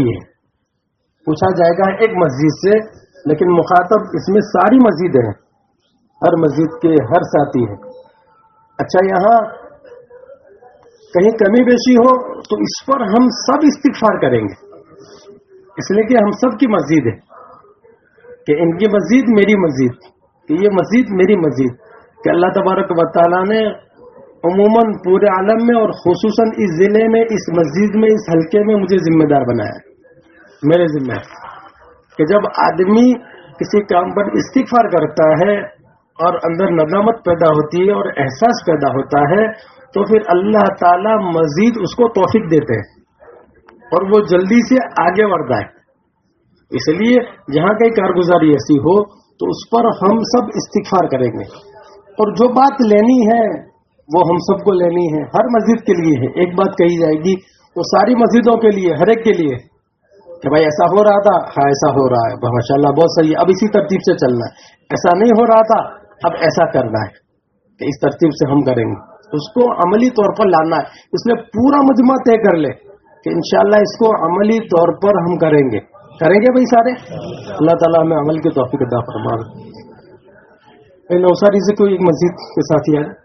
ہے۔ پوچھا جائے گا ایک مسجد سے، لیکن مخاطب اس میں ساری مسجدیں ہیں۔ ہر مسجد کے ہر ساتھی ہیں۔ اچھا یہاں کہیں کمی بیشی ہو تو اس پر ہم سب استغفار کریں گے۔ اس لیے کہ ہم سب کی مسجد ہے کہ ان کی مسجد میری مسجد، کہ یہ مسجد میری مسجد۔ کہ اللہ تبارک و تعالیٰ نے عموماً پورے عالم میں اور خصوصاً اس ضلع میں، اس مسجد میں، اس حلقے میں مجھے ذمہ دار بنایا میرے ذمہ کہ جب آدمی کسی کام پر استغفار کرتا ہے اور اندر ندامت پیدا ہوتی ہے اور احساس پیدا ہوتا ہے، تو پھر اللہ تعالی مزید اس کو توفیق دیتے ہیں اور وہ جلدی سے آگے بڑھتا ہے۔ اس لیے جہاں کئی کارگزاری ایسی ہو، تو اس پر ہم سب استغفار کریں گے۔ اور جو بات لینی ہے وہ ہم سب کو لینی ہے، ہر مسجد کے لیے ہے۔ ایک بات کہی جائے گی، وہ ساری مسجدوں کے لیے، ہر ایک کے لیے۔ کہ بھائی ایسا ہو رہا تھا ہاں ایسا ہو رہا ہے ماشاء اللہ بہت صحیح ہے۔ اب اسی ترتیب سے چلنا ہے۔ ایسا نہیں ہو رہا تھا، اب ایسا کرنا ہے۔ کہ اس ترتیب سے ہم کریں گے۔ اس کو عملی طور پر لانا ہے۔ اس میں پورا مجمع طے کر لے کہ انشاءاللہ اس کو عملی طور پر ہم کریں گے۔ کریں گے بھائی سارے؟ اللہ تعالیٰ ہمیں عمل کی توفیق ادا فرما نوساری سے کوئی ایک مسجد کے ساتھ ہی آئے؟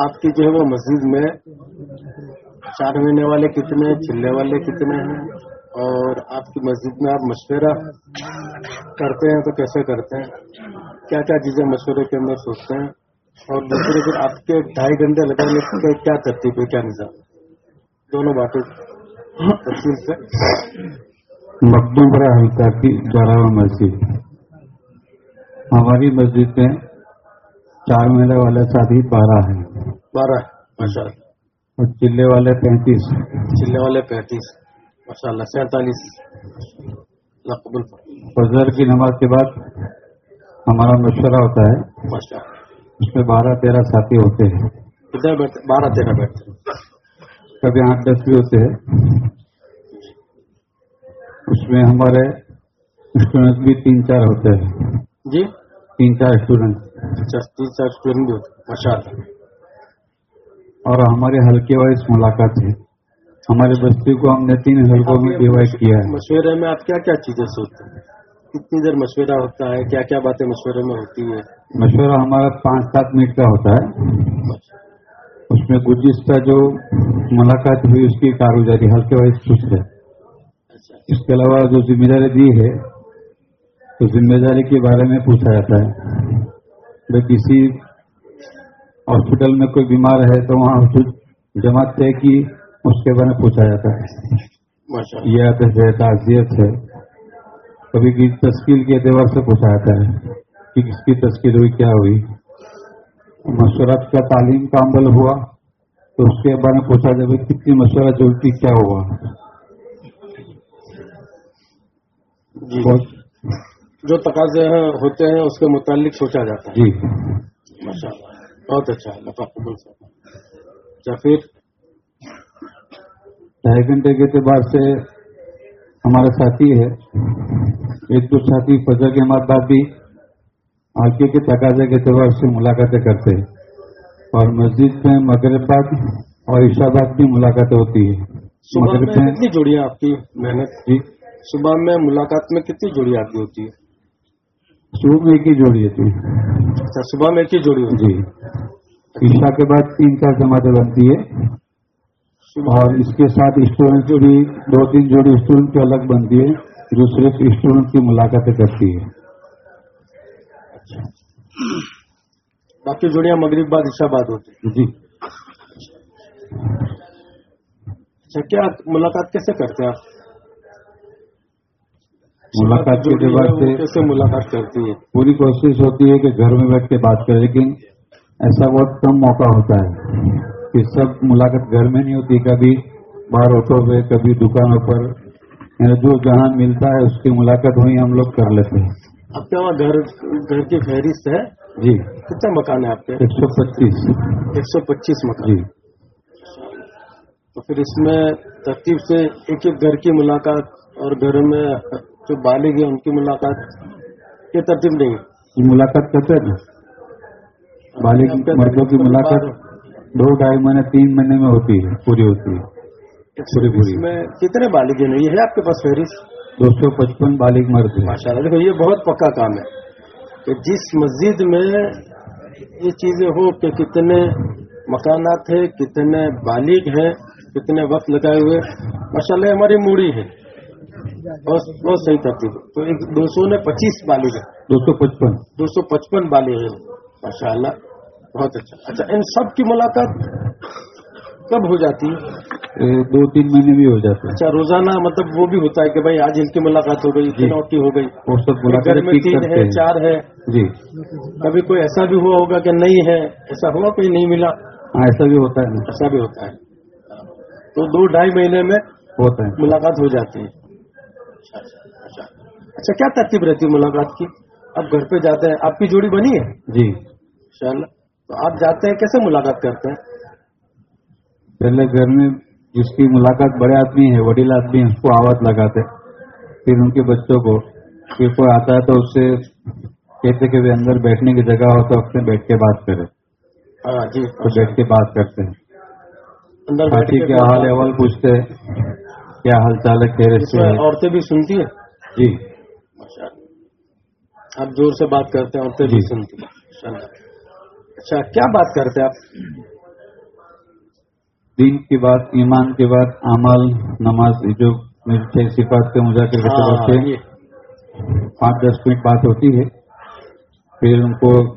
آپ کی جو ہے وہ مسجد میں چار مہینے والے کتنے چلنے والے کتنے ہیں؟ اور آپ کی مسجد میں آپ مشورہ کرتے ہیں تو کیسے کرتے ہیں؟ کیا کیا چیزیں مشورے کے اندر سوچتے ہیں؟ اور دوسرے پھر آپ کے ڈھائی گھنٹے لگانے کے کیا ترتیب ہے، کیا نظام دونوں باتیں تفصیل سے۔ مقدوم حلقہ کی جارا مسجد۔ ہماری مسجد میں چار مہینے والے ساتھی بارہ ہیں۔ بارہ ماشاء اللہ۔ اور چلے والے پینتیس۔ چلے والے پینتیس۔ ماشاء اللہ سینتالیس۔ فضر کی نماز کے بعد ہمارا مشورہ ہوتا ہے۔ اس میں بارہ تیرہ ساتھی ہوتے ہیں۔ بارہ تیرہ بیٹھتے کبھی آٹھ دس بھی ہوتے ہیں۔ اس میں ہمارے اسٹوڈنٹ بھی تین چار ہوتے ہیں۔ جی؟ تین چار اسٹوڈنٹ ماشاء اللہ اور ہمارے ہلکے وائز ملاقات ہے۔ ہمارے بستی کو ہم نے تین حلقوں میں ڈیوائڈ کیا ہے۔ مشورے میں آپ کیا کیا چیزیں سوچتے ہیں؟ کتنی دیر مشورہ ہوتا ہے؟ کیا کیا باتیں مشورے میں ہوتی ہے مشورہ ہمارا پانچ سات منٹ کا ہوتا ہے۔ اس میں گزشتہ جو ملاقات ہوئی اس کی کاروباری ہلکے وائز خوش ہے۔ اس کے علاوہ جو ذمہ داری دی ہے تو ذمہ داری کے بارے میں پوچھا جاتا ہے۔ کسی ہاسپٹل میں کوئی بیمار ہے تو وہاں جماعت طے کی اس کے بارے میں پوچھا جاتا ہے یہ تعزیت ہے کبھی کی تشکیل کے اعتبار سے پوچھا جاتا ہے کہ کس کی تشکیل ہوئی کیا ہوئی۔ مشورت کا تعلیم کا عمل ہوا تو اس کے بارے میں پوچھا جائے کتنی مشورہ ضرورت کیا ہوا۔ جی۔ جو تقاضے ہوتے ہیں اس کے متعلق سوچا جاتا ہے۔ جی۔ ماشاء اللہ بہت اچھا قبول اچھا پھر؟ ڈھائی گھنٹے کے اعتبار سے ہمارا ساتھی ہے۔ ایک دو ساتھی فجر کے بعد بھی آگے کے تقاضے کے اعتبار سے ملاقاتیں کرتے ہیں۔ اور مسجد میں مغرب بعد اور عشا بعد بھی ملاقاتیں ہوتی ہے مغرب میں کتنی جوڑی آپ کی محنت؟ جی۔ صبح میں ملاقات میں کتنی جوڑی آپ کی ہوتی ہے صبح میں ایک ہی جوڑی ہوتی اچھا صبح میں ایک ہی جوڑی ہوتی جی۔ عشاء کے بعد تین چار جماعتیں بنتی ہے اور اس کے ساتھ اسٹوڈنٹ کی بھی دو تین جوڑی اسٹوڈنٹ کی الگ بنتی ہے جو صرف اسٹوڈنٹ کی ملاقاتیں کرتی ہے اچھا۔ باقی جوڑیاں مغرب بعد عشاء بعد ہوتی جی۔ اچھا کیا ملاقات کیسے کرتے ہیں آپ؟ ملاقات کے بعد سے کیسے ملاقات کرتی ہے۔ پوری کوشش ہوتی ہے کہ گھر میں بیٹھ کے بات کریں لیکن ایسا بہت کم موقع ہوتا ہے کہ سب ملاقات گھر میں نہیں ہوتی۔ کبھی باہر آٹو پہ کبھی دکانوں پر۔ یعنی جو جہاں ملتا ہے اس کی ملاقات وہیں ہم لوگ کر لیتے ہیں۔ آپ کے وہاں گھر گھر کی فہرست ہے؟ جی۔ کتنے مکان ہیں آپ کے؟ ایک سو پچیس۔ ایک سو پچیس مکان۔ جی۔ تو پھر اس میں ترتیب سے ایک ایک گھر کی ملاقات اور گھر میں جو بالغ ہیں ان کی ملاقات یہ ترتیب نہیں ہے۔ ملاقات کرتے ہیں بالغ مردوں کی ملاقات دو ڈھائی مہینے تین مہینے میں ہوتی ہے پوری ہوتی ہے پوری پوری۔ میں کتنے بالغ ہیں؟ یہ ہے آپ کے پاس فہرست؟ دو سو پچپن بالغ مرد ماشاء اللہ دیکھو یہ بہت پکا کام ہے کہ جس مسجد میں یہ چیزیں ہو کہ کتنے مکانات ہیں کتنے بالغ ہیں کتنے وقت لگائے ہوئے ماشاء اللہ ہماری موڑی ہے بہت صحیح ترتیب تو ایک دو سو نے پچیس بالغ دو سو پچپن۔ دو سو پچپن بالغ ماشاء اللہ بہت اچھا۔ اچھا ان سب کی ملاقات کب ہو جاتی؟ ہے دو تین مہینے بھی ہو جاتے ہیں۔ اچھا روزانہ مطلب وہ بھی ہوتا ہے کہ بھائی آج ان کی ملاقات ہو گئی تینوں کی ہو گئی۔ گھر ملاقات میں تین ہے چار ہے جی۔ کبھی کوئی ایسا بھی ہوا ہوگا کہ نہیں ہے ایسا ہوا کوئی نہیں ملا؟ ہاں ایسا بھی ہوتا ہے۔ ایسا بھی ہوتا ہے۔ تو دو ڈھائی مہینے میں ہوتا ہے۔ ملاقات ہو جاتی ہے۔ اچھا اچھا کیا ترتیب رہتی ہے ملاقات کی؟ آپ گھر پہ جاتے ہیں آپ کی جوڑی بنی ہے؟ جی۔ اللہ تو آپ جاتے ہیں کیسے ملاقات کرتے ہیں؟ پہلے گھر میں جس کی ملاقات بڑے آدمی ہے وڈیل آدمی ہے اس کو آواز لگاتے پھر ان کے بچوں کو پھر کوئی آتا ہے تو اس سے کہتے کہ بھی اندر بیٹھنے کی جگہ ہو تو اپنے بیٹھ کے بات کرے ہاں جی۔ تو بیٹھ کے بات کرتے ہیں۔ باقی کے کیا حال احوال پوچھتے ہیں کیا حال چال ہے؟ سے عورتیں بھی سنتی ہیں؟ جی۔ آپ زور سے بات کرتے ہیں عورتیں بھی جی۔ سنتی ہیں۔ اچھا کیا بات کرتے ہیں آپ؟ دین کی بات ایمان کی بات اعمال نماز جو میری چھ صفات کے مذاکر کے ہاں طرف سے یہ۔ پانچ دس منٹ بات ہوتی ہے۔ پھر ان کو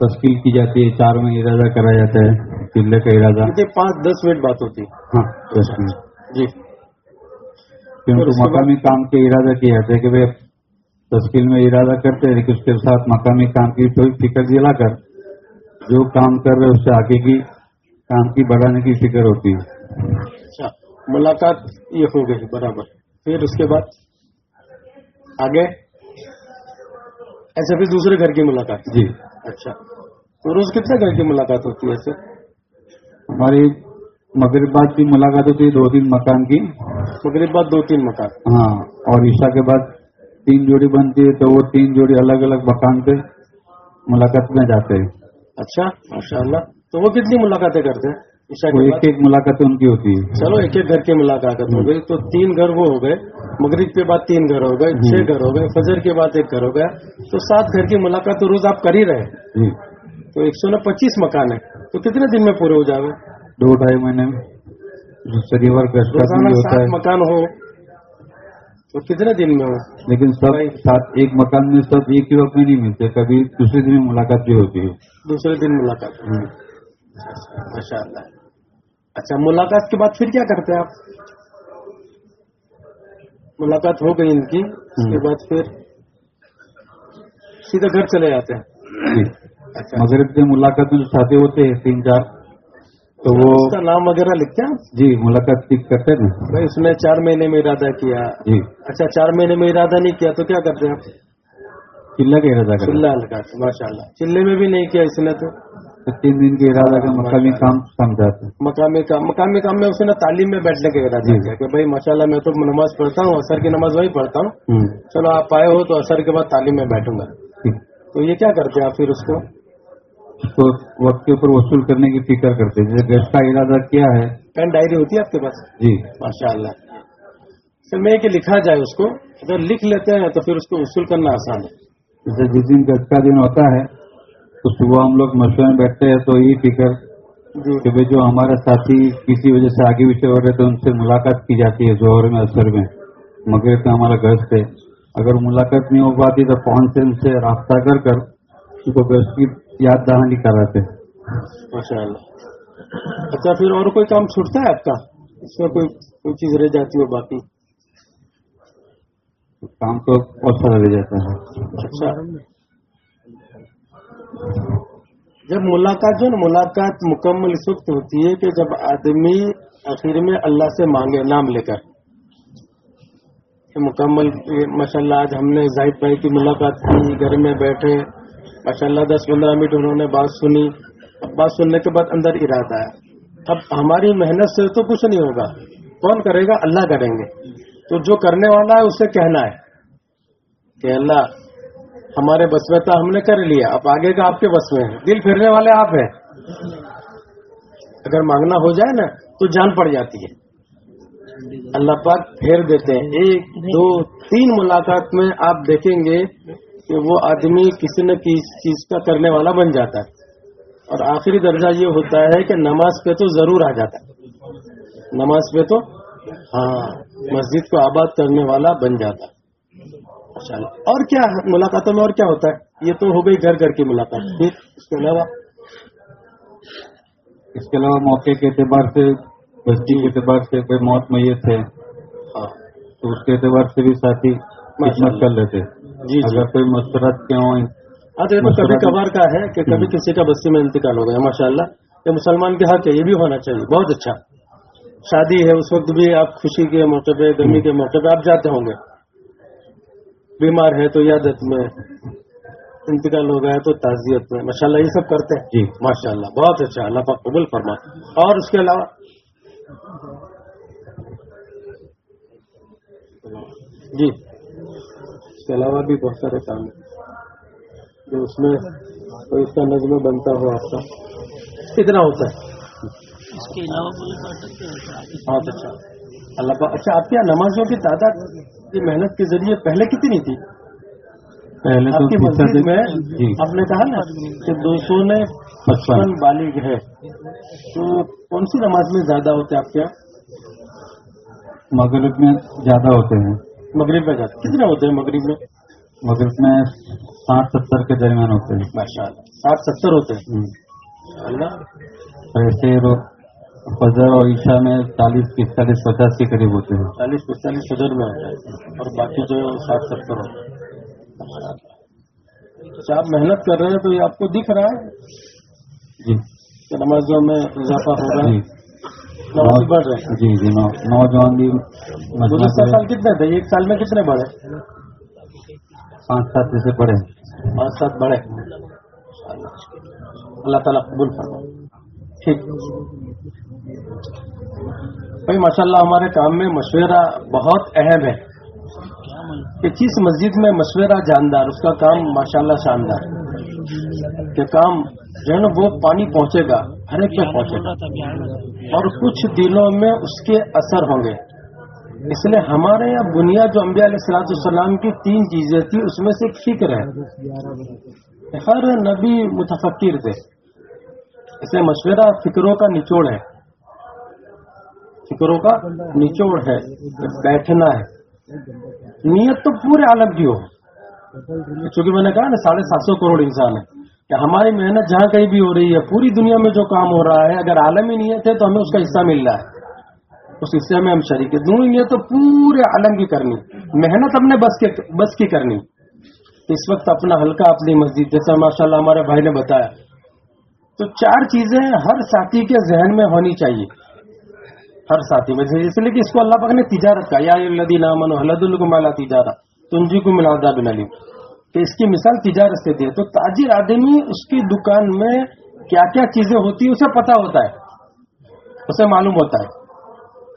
تشکیل کی جاتی ہے چار میں ارادہ کرا جاتا ہے قلعے کا ارادہ۔ پانچ دس منٹ بات ہوتی ہے۔ ہاں دس منٹ۔ جی۔ کے مقامی کام کے ارادہ کیا ہے کہ بھائی تشکیل میں ارادہ کرتے ہیں لیکن اس کے ساتھ مقامی کام کی تھوڑی فکر دلا کر جو کام کر رہے اس سے آگے کی کام کی بڑھانے کی فکر ہوتی ہے۔ اچھا ملاقات یہ ہو گئی برابر۔ پھر اس کے بعد آگے ایسے پھر دوسرے گھر کی ملاقات۔ جی۔ اچھا تو روز کتنے گھر کی ملاقات ہوتی ہے ایسے؟ ہماری مغرب بعد کی ملاقات ہوتی ہے دو تین مکان کی۔ مغرب بعد دو تین مکان۔ ہاں اور عشاء کے بعد تین جوڑی بنتی ہے تو وہ تین جوڑی الگ الگ مکان پہ ملاقات میں جاتے ہیں۔ اچھا ماشاء اللہ تو وہ کتنی ملاقاتیں کرتے ہیں؟ عشاء ایک ایک ملاقاتیں ان کی ہوتی ہے۔ چلو ایک ایک گھر کی ملاقات ہو گئی۔ تو تین گھر وہ ہو گئے۔ مغرب کے بعد تین گھر ہو گئے چھ گھر ہو گئے فجر کے بعد ایک گھر ہو گیا۔ تو سات گھر کی ملاقات تو روز آپ کر ہی رہے جی۔ تو ایک سو پچیس مکان ہے تو کتنے دن میں پورے ہو جائے؟ دو ڈھائی مہینے بھی ہوتا ہے۔ مکان ہو تو کتنے دن میں ہو؟ لیکن سب ساتھ ایک مکان میں سب ایک ہی وقت میں نہیں ملتے کبھی دوسرے دن ملاقات بھی ہوتی ہے۔ دوسرے دن ملاقات۔ ہو ماشاء اللہ اچھا ملاقات کے بعد پھر کیا کرتے ہیں آپ؟ ملاقات ہو گئی ان کی اس کے بعد پھر سیدھے گھر چلے جاتے ہیں۔ جی۔ اچھا۔ مغرب سے ملاقات میں جو ساتھی ہوتے ہیں تین چار تو وہ اس کا نام وغیرہ لکھتے ہیں؟ جی ملاقات ٹھیک کرتے ہیں۔ اس نے چار مہینے میں ارادہ کیا۔ جی۔ اچھا چار مہینے میں ارادہ نہیں کیا تو کیا کرتے ہیں آپ؟ قلعہ کا ارادہ چلہ ماشاء اللہ چلے میں بھی نہیں کیا اس نے تو۔ تین دن کے ارادہ کا مقامی کام سمجھاتے مقامی کام مقامی کام میں اس نے تعلیم میں بیٹھنے کا ارادہ جی۔ کیا کہ بھائی ماشاء اللہ میں تو نماز پڑھتا ہوں اثر کی نماز وہی پڑھتا ہوں۔ چلو آپ آئے ہو تو اثر کے بعد تعلیم میں بیٹھوں گا۔ ٹھیک تو یہ کیا کرتے ہیں آپ پھر اس کو؟ اس کو وقت کے اوپر وصول کرنے کی فکر کرتے جیسے گیس کا ارادہ کیا ہے۔ پین ڈائری ہوتی ہے آپ کے پاس؟ جی۔ ماشاء اللہ چل میں کہ لکھا جائے اس کو اگر لکھ لیتے ہیں تو پھر اس کو وصول کرنا آسان ہے۔ جیسے جس دن گز کا دن ہوتا ہے تو صبح ہم لوگ مشورے میں بیٹھتے ہیں تو یہ فکر جی۔ کہ بھائی جو ہمارے ساتھی کسی وجہ سے آگے پیچھے ہو رہے تو ان سے ملاقات کی جاتی ہے زہر میں اثر میں۔ مغرب میں ہمارا گھر سے اگر ملاقات نہیں ہو پاتی تو فون سے ان سے رابطہ کر کر ان کو گھر کی یاد دہانی کراتے ماشاء اللہ اچھا پھر اور کوئی کام چھوٹتا ہے آپ کا؟ اس میں کوئی کوئی چیز رہ جاتی ہو باقی؟ کام تو بہت سارا رہ جاتا ہے۔ اچھا۔ جب ملاقات جو ہے نا ملاقات مکمل اس وقت ہوتی ہے کہ جب آدمی آخر میں اللہ سے مانگے نام لے کر۔ مکمل ماشاء اللہ آج ہم نے زاہد بھائی کی ملاقات کی گھر میں بیٹھے۔ ماشاء اللہ دس پندرہ منٹ انہوں نے بات سنی۔ اب بات سننے کے بعد اندر ارادہ ہے۔ اب ہماری محنت سے تو کچھ نہیں ہوگا۔ کون کرے گا؟ اللہ کریں گے۔ تو جو کرنے والا ہے اسے کہنا ہے کہ اللہ، ہمارے بس میں تھا ہم نے کر لیا اب آگے کا آپ کے بس میں ہے دل پھرنے والے آپ ہیں۔ اگر مانگنا ہو جائے نا، تو جان پڑ جاتی ہے۔ اللہ پاک پھیر دیتے ہیں۔ ایک، دو، تین ملاقات میں آپ دیکھیں گے کہ وہ آدمی کسی نہ کسی چیز کا کرنے والا بن جاتا ہے۔ اور آخری درجہ یہ ہوتا ہے کہ نماز پہ تو ضرور آ جاتا ہے۔ نماز پہ تو ہاں مسجد کو آباد کرنے والا بن جاتا ہے۔ اور کیا ملاقاتوں میں اور کیا ہوتا ہے؟ یہ تو ہو گئی گھر گھر کی ملاقات۔ پھر اس کے علاوہ؟ اس کے علاوہ موقع کے اعتبار سے بستی کے اعتبار سے کوئی موت میت ہے ہاں۔ تو اس کے اعتبار سے بھی ساتھی خدمت۔ کر لیتے۔ جی جی۔ اگر کوئی مسرت کے ہوں ہاں تو کبھی کبھار کا ہے کہ کبھی کسی کا بستی میں انتقال ہو گیا ماشاء اللہ یہ مسلمان کے حق ہے یہ بھی ہونا چاہیے بہت اچھا۔ شادی ہے اس وقت بھی آپ خوشی کے موقع پہ گرمی کے موقع پہ آپ جاتے ہوں گے۔ بیمار ہے تو یادت میں انتقال ہو گیا تو تعزیت میں۔ ماشاء اللہ یہ سب کرتے ہیں۔ جی۔ ماشاء اللہ بہت اچھا اللہ پاک قبول فرما۔ اور اس کے علاوہ جی۔ کے علاوہ بھی بہت سارے کام ہیں۔ جو اس میں کوئی اس کا نظم بنتا ہو آپ کا۔ کتنا ہوتا ہے؟ اس کے علاوہ تو بہت اچھا۔ اللہ پاک اچھا آپ کے یہاں نمازوں کی تعداد کی محنت کے ذریعے پہلے کتنی تھی؟ پہلے آپ تو کی مسجد میں جی۔ آپ نے کہا نا کہ دو سو نے پچپن بالغ ہے۔ تو کون سی نماز میں زیادہ ہوتے آپ کے یہاں؟ مغرب میں زیادہ ہوتے ہیں۔ مغرب میں زیادہ کتنے ہوتے ہیں مغرب میں؟ مغرب میں ساٹھ ستر کے درمیان ہوتے ہیں۔ ماشاء اللہ۔ ساٹھ ستر ہوتے ہیں۔ اللہ۔ ایسے فجر اور عشاء میں چالیس پینتالیس پچاس کے قریب ہوتے ہیں۔ چالیس پینتالیس صدر میں۔ ہوتا ہے اور باقی جو ہے ساٹھ ستر ہوتا ہے اچھا آپ محنت کر رہے ہیں تو یہ آپ کو دکھ رہا ہے؟ جی۔ نمازوں میں اضافہ ہو رہا جی ہے؟ نماز بڑھ رہے ہیں۔ جی جی نو- نوجوان بھی گزشتہ سال کتنے تھے؟ ایک سال میں کتنے بڑھے؟ پانچ سات جیسے پڑھے پانچ سات بڑھے۔ اللہ تعالیٰ قبول فرما ٹھیک۔ بھائی ماشاء اللہ ہمارے کام میں مشورہ بہت اہم ہے۔ کہ کس مسجد میں مشورہ جاندار اس کا کام ماشاء اللہ شاندار۔ ہے کہ کام جو ہے نا وہ پانی پہنچے گا ہر ایک پہ پہنچے گا اور کچھ دنوں میں اس کے اثر ہوں گے۔ اس لیے ہمارے یہاں بنیاد جو انبیاء علیہ السلاۃ السلام کی تین چیزیں تھی اس میں سے ایک فکر ہے۔ ہر نبی متفکر تھے۔ اسے مشورہ فکروں کا نچوڑ ہے۔ فکروں کا نچوڑ ہے۔ بیٹھنا ہے۔ نیت تو پورے عالم کی ہو۔ چونکہ میں نے کہا نا، ساڑھے سات سو کروڑ انسان ہے کہ ہماری محنت جہاں کہیں بھی ہو رہی ہے، پوری دنیا میں جو کام ہو رہا ہے، اگر عالمی نیت ہے تو ہمیں اس کا حصہ مل رہا ہے۔ اس حصے میں ہم شریک ہیں۔ دونوں نیت تو پورے عالم کی کرنی۔ محنت ہم نے بس کے بس کی کرنی۔ اس وقت اپنا ہلکا اپنی مسجد جیسا ماشاء اللہ ہمارے بھائی نے بتایا۔ تو چار چیزیں ہر ساتھی کے ذہن میں ہونی چاہیے۔ ہر ساتھی میں۔ اس لیے کہ اس کو اللہ پاک نے تجارت کا یا الدین امن حلد الکم اللہ تجارت تنجی کو ملادا بن علی کہ اس کی مثال تجارت سے دی ہے۔ تو تاجر آدمی اس کی دکان میں کیا کیا چیزیں ہوتی ہیں، اسے پتا ہوتا ہے۔ اسے معلوم ہوتا ہے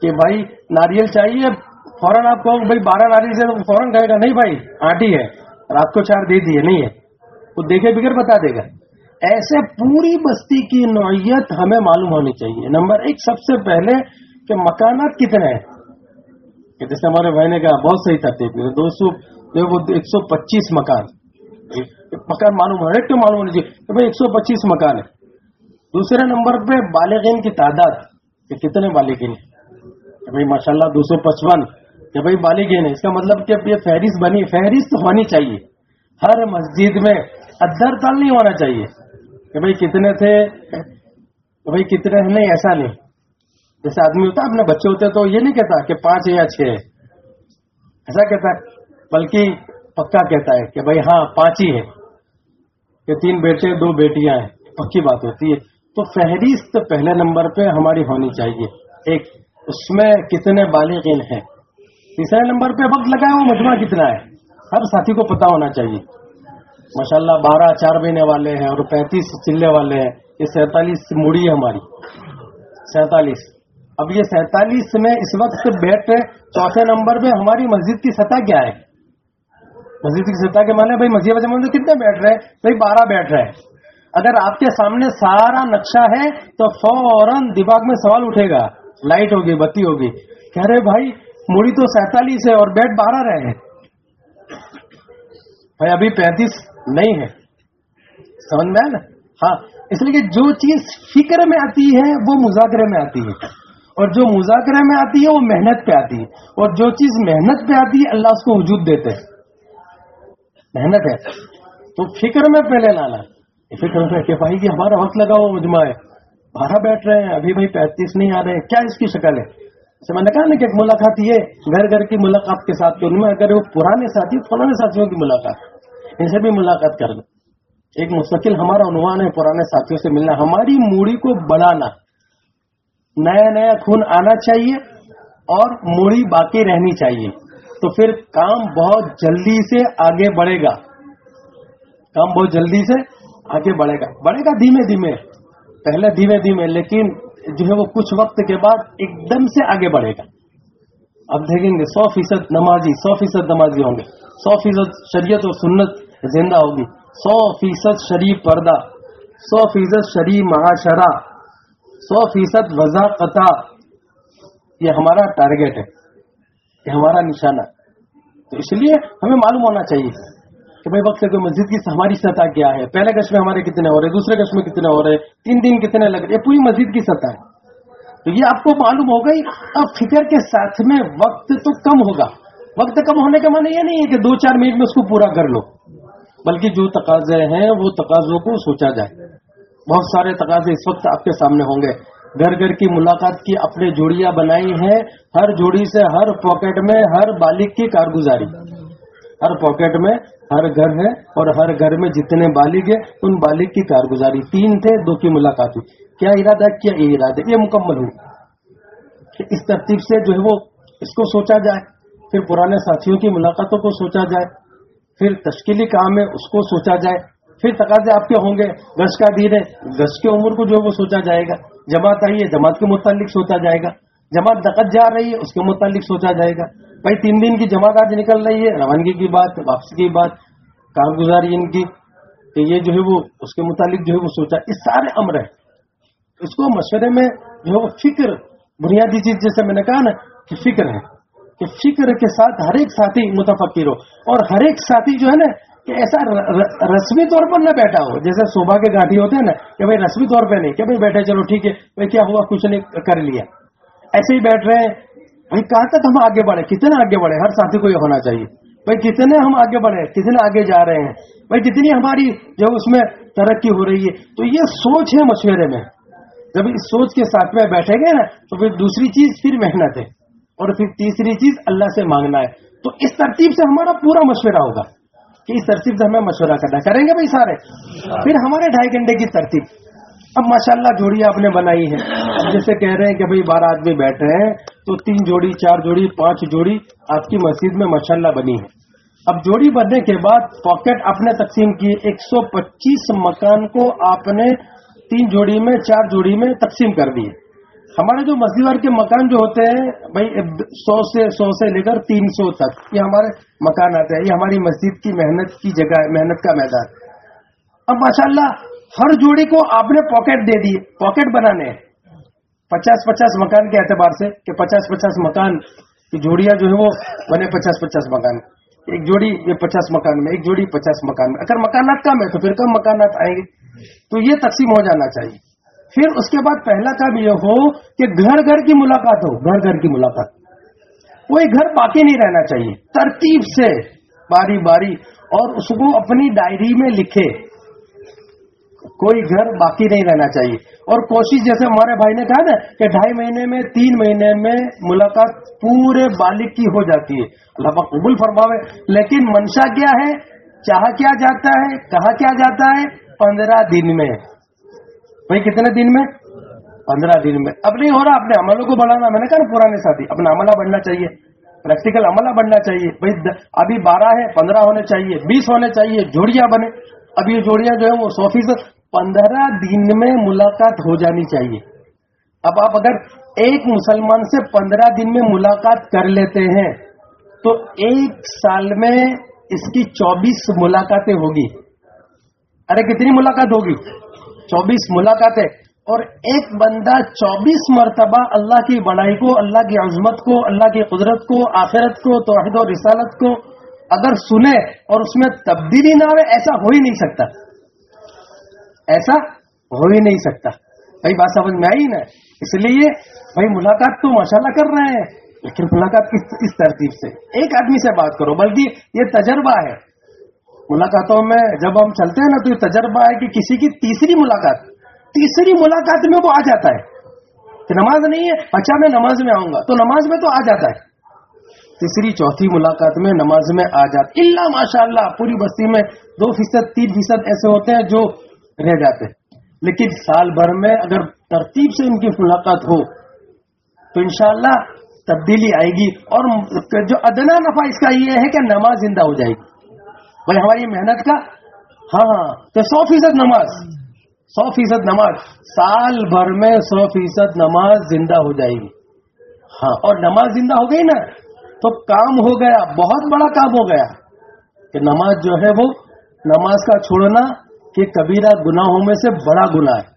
کہ بھائی ناریل چاہیے، فوراً آپ کہو بھائی بارہ ناریل سے فوراً کہے گا، نہیں بھائی، آٹھ ہے۔ رات کو چار دے دیے، نہیں ہے۔ وہ دیکھے بغیر بتا دے گا۔ ایسے پوری بستی کی نوعیت ہمیں معلوم ہونی چاہیے۔ نمبر ایک، سب سے پہلے کہ مکانات کتنے ہیں۔ جیسے ہمارے بھائی نے کہا، بہت صحیح ترتیب کی۔ دو سو جو وہ ایک سو پچیس مکان مکان معلوم ہو ایک معلوم ہونی چاہیے کہ بھائی ایک سو پچیس مکان ہے۔ دوسرے نمبر پہ بالغین کی تعداد کہ کتنے بالغین ہیں۔ بھائی ماشاء اللہ دو سو پچپن کہ بھائی بالغین ہے اس کا مطلب کہ یہ فہرست بنی، فہرست ہونی چاہیے۔ ہر مسجد میں ادھر تال نہیں ہونا چاہیے۔ کہ بھائی کتنے تھے؟ کہ بھائی کتنے نہیں، ایسا نہیں۔ جیسے آدمی ہوتا ہے، اپنے بچے ہوتے تو یہ نہیں کہتا کہ پانچ یا چھ ہے ایسا کہتا ہے۔ بلکہ پکا کہتا ہے کہ بھائی ہاں پانچ ہی ہے کہ تین بیٹے، دو بیٹیاں ہیں۔ پکی بات ہوتی ہے۔ تو فہرست پہلے نمبر پہ ہماری ہونی چاہیے۔ ایک، اس میں کتنے بالغین ہیں؟ تیسرے نمبر پہ وقت لگا ہے، وہ مجمع کتنا ہے؟ ہر ساتھی کو پتا ہونا چاہیے۔ ماشاءاللہ، بارہ، چار مہینے والے ہیں اور پینتیس چلے والے ہیں۔ یہ سینتالیس موڑی ہے ہماری۔ سینتالیس۔ اب یہ سینتالیس میں اس وقت بیٹھ چوتھے نمبر پہ ہماری مسجد کی سطح کیا ہے؟ مسجد کی سطح کے مانے بھائی مسجد جمع کتنے بیٹھ رہے ہیں؟ بھائی بارہ بیٹھ رہے ہیں۔ اگر آپ کے سامنے سارا نقشہ ہے تو فوراً دماغ میں سوال اٹھے گا۔ لائٹ ہوگی، بتی ہوگی۔ کہہ رہے بھائی موڑی تو سینتالیس ہے اور بیٹ بارہ رہے ہیں۔ بھائی ابھی پینتیس نہیں ہے۔ سمجھ میں آیا نا؟ ہاں۔ اس لیے کہ جو چیز فکر میں آتی ہے، وہ مذاکرے میں آتی ہے۔ اور جو مذاکرے میں آتی ہے، وہ محنت پہ آتی ہے۔ اور جو چیز محنت پہ آتی ہے، اللہ اس کو وجود دیتے ہیں۔ محنت ہے۔ تو فکر میں پہلے لانا۔ فکر میں کہ بھائی کہ ہمارا وقت لگا ہوا مجمع ہے۔ بارہ بیٹھ رہے ہیں، ابھی بھائی پینتیس نہیں آ رہے۔ ہیں کیا اس کی شکل ہے؟ سے میں نے کہا نا کہ ایک ملاقات یہ گھر گھر کی ملاقات کے ساتھ ان میں اگر وہ پرانے ساتھی پرانے ساتھیوں کی ملاقات۔ ان سے بھی ملاقات کر لو ایک مستقل ہمارا عنوان ہے، پرانے ساتھیوں سے ملنا۔ ہماری موڑی کو بڑھانا۔ نیا نیا خون آنا چاہیے اور موڑی باقی رہنی چاہیے۔ تو پھر کام بہت جلدی سے آگے بڑھے گا۔ کام بہت جلدی سے آگے بڑھے گا۔ بڑھے گا دھیمے دھیمے، پہلے دھیمے دھیمے، لیکن جو ہے وہ کچھ وقت کے بعد ایک دم سے آگے بڑھے گا۔ اب دیکھیں گے، سو فیصد نمازی، سو فیصد نمازی ہوں گے۔ سو فیصد شریعت اور سنت زندہ ہوگی۔ سو فیصد شریف پردہ، سو فیصد شریف معاشرہ، سو فیصد وضا قطع۔ یہ ہمارا ٹارگیٹ ہے۔ یہ ہمارا نشانہ تو اس لیے ہمیں معلوم ہونا چاہیے کہ بھائی وقت کوئی مسجد کی ہماری سطح کیا ہے؟ پہلے گش میں ہمارے کتنے ہو رہے دوسرے گش میں کتنے ہو رہے تین دن کتنے لگ رہے پوری مسجد کی سطح ہے۔ تو یہ آپ کو معلوم ہو گئی۔ اب فکر کے ساتھ میں وقت تو کم ہوگا۔ وقت کم ہونے کا معنی یہ نہیں ہے کہ دو چار منٹ میں اس کو پورا کر لو۔ بلکہ جو تقاضے ہیں، وہ تقاضوں کو سوچا جائے۔ بہت سارے تقاضے اس وقت آپ کے سامنے ہوں گے۔ گھر گھر کی ملاقات کی اپنے جوڑیاں بنائی ہیں۔ ہر جوڑی سے ہر پاکٹ میں ہر بالغ کی کارگزاری۔ ہر پاکٹ میں ہر گھر ہے اور ہر گھر میں جتنے بالغ ہیں، ان بالغ کی کارگزاری۔ تین تھے، دو کی ملاقات ہوئی۔ کیا ارادہ کیا؟ یہ ارادہ، یہ مکمل ہوئی اس ترتیب سے جو ہے وہ اس کو سوچا جائے۔ پھر پرانے ساتھیوں کی ملاقاتوں کو سوچا جائے۔ پھر تشکیلی کام ہے، اس کو سوچا جائے۔ پھر تقاضے آپ کے ہوں گے، گز کا دیر ہے۔ گز کے عمر کو جو ہے وہ سوچا جائے گا۔ جماعت آئی ہے، جماعت کے متعلق سوچا جائے گا۔ جماعت دقت جا رہی ہے، اس کے متعلق سوچا جائے گا۔ بھائی، تین دن کی جماعت آج نکل رہی ہے، روانگی کی بات، واپسی کی بات کارگزاری ان کی۔ کہ یہ جو ہے وہ، اس کے متعلق جو ہے وہ سوچا۔ اس سارے امر ہے اس کو مشورے میں جو ہے وہ فکر، بنیادی چیز جیسے میں نے کہا نا، کہ فکر ہے۔ کہ فکر کے ساتھ ہر ایک ساتھی متفقر ہو۔ اور ہر ایک ساتھی جو ہے نا کہ ایسا رسمی طور پر نہ بیٹھا ہو۔ جیسے صوبہ کے گاٹھی ہوتے ہیں نا کہ بھائی رسمی طور پہ نہیں، کہ بھائی بیٹھے، چلو ٹھیک ہے، بھائی کیا ہوا، کچھ نہیں، کر لیا۔ ایسے ہی بیٹھ رہے ہیں۔ بھائی کہاں تک ہم آگے بڑھے؟ کتنے آگے بڑھے؟ ہر ساتھی کو یہ ہونا چاہیے۔ بھائی کتنے ہم آگے بڑھے کتنے آگے جا رہے ہیں؟ بھائی کتنی ہماری جو اس میں ترقی ہو رہی ہے۔ تو یہ سوچ ہے مشورے میں۔ جب اس سوچ کے ساتھ میں بیٹھے گئے نا، تو پھر دوسری چیز پھر محنت ہے۔ اور پھر تیسری چیز اللہ سے مانگنا ہے۔ تو اس ترتیب سے ہمارا پورا مشورہ ہوگا۔ کہ اس ترتیب سے ہمیں مشورہ کرنا کریں گے بھائی سارے؟ پھر ہمارے ڈھائی گھنٹے کی ترتیب۔ اب ماشاءاللہ جوڑی آپ نے بنائی ہے اب جیسے کہہ رہے ہیں کہ بھائی بارہ آدمی بیٹھ رہے ہیں، تو تین جوڑی، چار جوڑی، پانچ جوڑی آپ کی مسجد میں ماشاءاللہ بنی ہے اب جوڑی بننے کے بعد پاکٹ آپ نے تقسیم کی ایک سو پچیس مکان کو آپ نے تین جوڑی میں، چار جوڑی میں تقسیم کر دیے۔ ہمارے جو مسجد کے مکان جو ہوتے ہیں، بھائی سو سے سو سے لے کر تین سو تک، یہ ہمارے مکان آتے ہیں، یہ ہماری مسجد کی محنت کی جگہ ہے، محنت کا میدان۔ اب ماشاءاللہ، ہر جوڑی کو آپ نے پاکٹ دے دیے پاکٹ بنانے پچاس پچاس مکان کے اعتبار سے کہ پچاس پچاس مکان کی جوڑیاں جو ہے وہ بنے پچاس پچاس مکان۔ ایک جوڑی یہ پچاس مکان میں، ایک جوڑی پچاس مکان میں۔ اگر مکانات کم ہے تو پھر کم مکانات آئیں گے۔ تو یہ تقسیم ہو جانا چاہیے۔ پھر اس کے بعد پہلا کام یہ ہو کہ گھر گھر کی ملاقات ہو، گھر گھر کی ملاقات۔ کوئی گھر باقی نہیں رہنا چاہیے۔ ترتیب سے باری باری اور اس کو اپنی ڈائری میں لکھے۔ کوئی گھر باقی نہیں رہنا چاہیے۔ اور کوشش جیسے ہمارے بھائی نے کہا نا کہ ڈھائی مہینے میں، تین مہینے میں ملاقات پورے بالغ کی ہو جاتی ہے۔ اللہ قبول فرماوے۔ لیکن منشا کیا ہے؟ چاہ کیا جاتا ہے؟ کہا کیا جاتا ہے؟ پندرہ دن میں۔ بھائی، کتنے دن میں؟ پندرہ دن میں۔ اب نہیں ہو رہا، اپنے عملوں کو بڑھانا۔ میں نے کہا نا پرانے ساتھی، اپنا عملہ بڑھنا چاہیے۔ پریکٹیکل عملہ بڑھنا چاہیے۔ بھائی ابھی بارہ ہے، پندرہ ہونے چاہیے۔ بیس ہونے چاہیے۔ جوڑیاں بنے۔ اب یہ جوڑیاں جو ہے وہ سو فیصد، پندرہ دن میں ملاقات ہو جانی چاہیے۔ اب آپ اگر ایک مسلمان سے پندرہ دن میں ملاقات کر لیتے ہیں، تو ایک سال میں اس کی چوبیس ملاقاتیں ہوگی۔ ارے، کتنی ملاقات ہوگی؟ چوبیس ملاقاتیں اور ایک بندہ چوبیس مرتبہ اللہ کی بڑائی کو، اللہ کی عظمت کو، اللہ کی قدرت کو، آخرت کو، توحید و رسالت کو اگر سنے اور اس میں تبدیلی نہ آئے، ایسا ہو ہی نہیں سکتا۔ ایسا ہو ہی نہیں سکتا۔ بھائی، بات سمجھ میں آئی نا؟ اس لیے بھائی، ملاقات تو ماشاءاللہ کر رہے ہیں، لیکن ملاقات کس اس ترتیب سے؟ ایک آدمی سے بات کرو، بلکہ یہ تجربہ ہے۔ ملاقاتوں میں جب ہم چلتے ہیں نا تو یہ تجربہ ہے کہ کسی کی تیسری ملاقات تیسری ملاقات میں وہ آ جاتا ہے کہ نماز نہیں ہے اچھا میں نماز میں آؤں گا، تو نماز میں تو آ جاتا ہے۔ تیسری، چوتھی ملاقات میں نماز میں آ جاتا اللہ ماشاء اللہ پوری بستی میں دو فیصد، تین فیصد ایسے ہوتے ہیں جو رہ جاتے ہیں۔ لیکن سال بھر میں اگر ترتیب سے ان کی ملاقات ہو، تو انشاءاللہ تبدیلی آئے گی اور جو ادنا نفع اس کا یہ ہے کہ نماز زندہ ہو جائے گی۔ بھائی ہماری محنت کا ہاں ہاں تو سو فیصد نماز۔ سو فیصد نماز۔ سال بھر میں سو فیصد نماز زندہ ہو جائے گی۔ ہاں اور نماز زندہ ہو گئی نا، تو کام ہو گیا، بہت بڑا کام ہو گیا۔ کہ نماز جو ہے وہ نماز کا چھوڑنا کہ کبیرہ گناہوں میں سے بڑا گنا ہے۔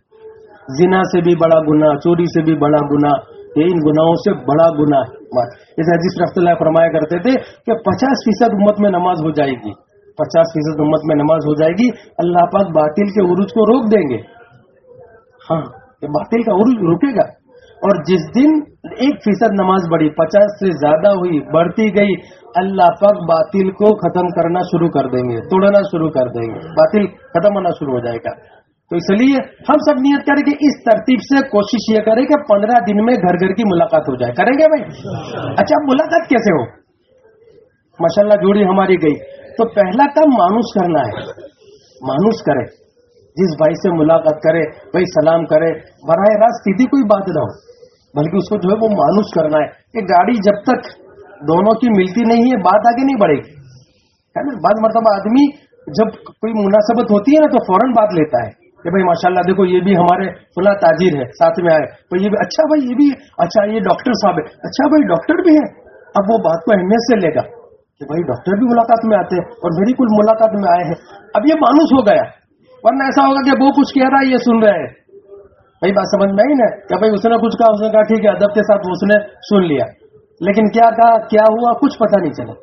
زنا سے بھی بڑا گنا چوری سے بھی بڑا گنا یہ ان گناہوں سے بڑا گنا ہے۔ اس حدیث رفت اللہ فرمایا کرتے تھے کہ پچاس فیصد امت میں نماز ہو جائے گی۔ پچاس فیصد امت میں نماز ہو جائے گی، اللہ پاک باطل کے عروج کو روک دیں گے۔ ہاں یہ باطل کا عروج رکے گا۔ اور جس دن ایک فیصد نماز بڑھی، پچاس سے زیادہ ہوئی، بڑھتی گئی، اللہ پاک باطل کو ختم کرنا شروع کر دیں گے، توڑنا شروع کر دیں گے۔ باطل ختم ہونا شروع ہو جائے گا۔ تو اس لیے ہم سب نیت کریں کہ اس ترتیب سے کوشش یہ کریں کہ پندرہ دن میں گھر گھر کی ملاقات ہو جائے۔ کریں گے بھائی؟ اچھا ملاقات کیسے ہو؟ ماشاء اللہ جوڑی ہماری گئی۔ تو پہلا کام مانوس کرنا ہے۔ مانوس کرے۔ جس بھائی سے ملاقات کرے، بھائی سلام کرے، براہ راست سیدھی کوئی بات نہ ہو۔ بلکہ اس کو جو ہے وہ مانوس کرنا ہے کہ گاڑی جب تک دونوں کی ملتی نہیں ہے، بات آگے نہیں بڑھے گی۔ ہے نا؟ بعض مرتبہ آدمی جب کوئی مناسبت ہوتی ہے نا تو فوراً بات لیتا ہے کہ بھائی ماشاء اللہ دیکھو، یہ بھی ہمارے فلا تاجر ہے، ساتھ میں آئے۔ تو یہ بھی اچھا بھائی، یہ بھی اچھا یہ ڈاکٹر صاحب ہے۔ اچھا بھائی، ڈاکٹر بھی ہے۔ اب وہ بات کو اہمیت سے لے گا۔ کہ بھائی ڈاکٹر بھی ملاقات میں آتے ہیں اور میری کل ملاقات میں آئے ہیں۔ اب یہ مانوس ہو گیا، ورنہ ایسا ہوگا کہ وہ کچھ کہہ رہا ہے، یہ سن رہے ہیں بھائی بات سمجھ میں ہی نا؟ کہ بھائی اس نے کچھ کہا، اس نے کہا ٹھیک ہے، ادب کے ساتھ اس نے سن لیا۔ لیکن کیا کہا، کیا ہوا؟ کچھ پتہ نہیں چلا۔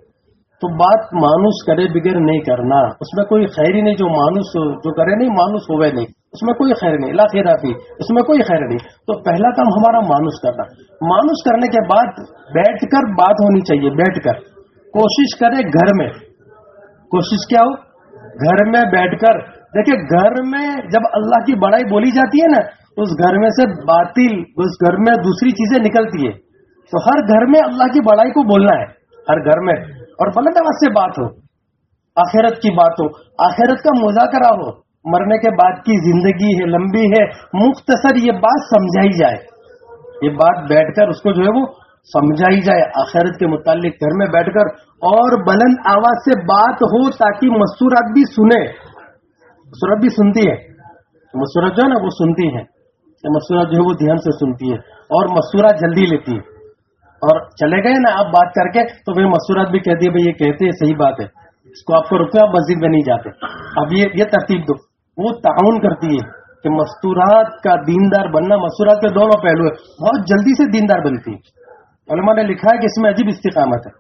تو بات مانوس کرے بغیر نہیں کرنا۔ اس میں کوئی خیر ہی نہیں، جو مانوس جو کرے نہیں، مانوس ہوئے نہیں۔ اس میں کوئی خیر نہیں، لا خیر تھی اس میں کوئی خیر نہیں۔ تو پہلا کام ہمارا مانوس کرنا۔ مانوس کرنے کے بعد بیٹھ کر بات ہونی چاہیے، بیٹھ کر۔ کوشش کرے گھر میں۔ کوشش کیا ہو؟ گھر میں بیٹھ کر۔ دیکھیں، گھر میں جب اللہ کی بڑائی بولی جاتی ہے نا، اس گھر میں سے باطل، اس گھر میں دوسری چیزیں نکلتی ہے تو ہر گھر میں اللہ کی بڑائی کو بولنا ہے، ہر گھر میں۔ اور بلند آواز سے بات ہو، آخرت کی بات ہو، آخرت کا مذاکرہ ہو۔ مرنے کے بعد کی زندگی ہے، لمبی ہے، مختصر یہ بات سمجھائی جائے۔ یہ بات بیٹھ کر اس کو جو ہے وہ سمجھائی جائے آخرت کے متعلق گھر میں بیٹھ کر اور بلند آواز سے بات ہو تاکہ مسورات بھی سنے۔ مسورت بھی سنتی ہے۔ مسورت جو ہے نا وہ سنتی ہیں۔ مسورت جو ہے وہ دھیان سے سنتی ہے اور مسورات جلدی لیتی ہے۔ اور چلے گئے نا آپ بات کر کے تو بھائی مسورات بھی کہتی ہے بھائی یہ کہتے ہیں صحیح بات ہے۔ اس کو آپ کو روکے آپ مسجد میں نہیں جاتے۔ اب یہ یہ ترتیب دو۔ وہ تعاون کرتی ہے کہ مستورات کا دیندار بننا مستورات کے دونوں پہلو ہے بہت جلدی سے دیندار بنتی ہے۔ علماء نے لکھا ہے کہ اس میں عجیب استقامت ہے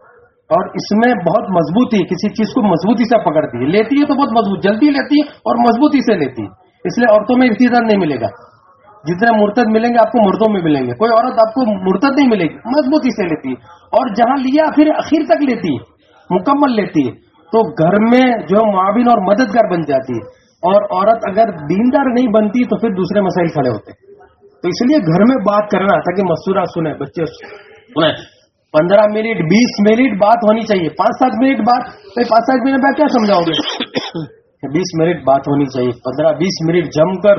اور اس میں بہت مضبوطی، کسی چیز کو مضبوطی سے پکڑتی ہے۔ لیتی ہے تو بہت مضبوط، جلدی لیتی ہے اور مضبوطی سے لیتی ہے۔ اس لیے عورتوں میں ابتدا نہیں ملے گا۔ جتنے مرتد ملیں گے، آپ کو مردوں میں ملیں گے۔ کوئی عورت آپ کو مرتد نہیں ملے گی، مضبوطی سے لیتی ہے۔ اور جہاں لیا، پھر اخیر تک لیتی ہے، مکمل لیتی ہے۔ تو گھر میں جو معاون اور مددگار بن جاتی ہے۔ اور عورت اگر دیندار نہیں بنتی تو پھر دوسرے مسائل کھڑے ہوتے تو اس لیے گھر میں بات کرنا تاکہ مسورہ سنیں، بچے پندرہ منٹ، بیس منٹ بات ہونی چاہیے۔ پانچ سات منٹ بات پانچ سات منٹ میں کیا سمجھاؤ گے؟ بیس منٹ بات ہونی چاہیے، پندرہ بیس منٹ جم کر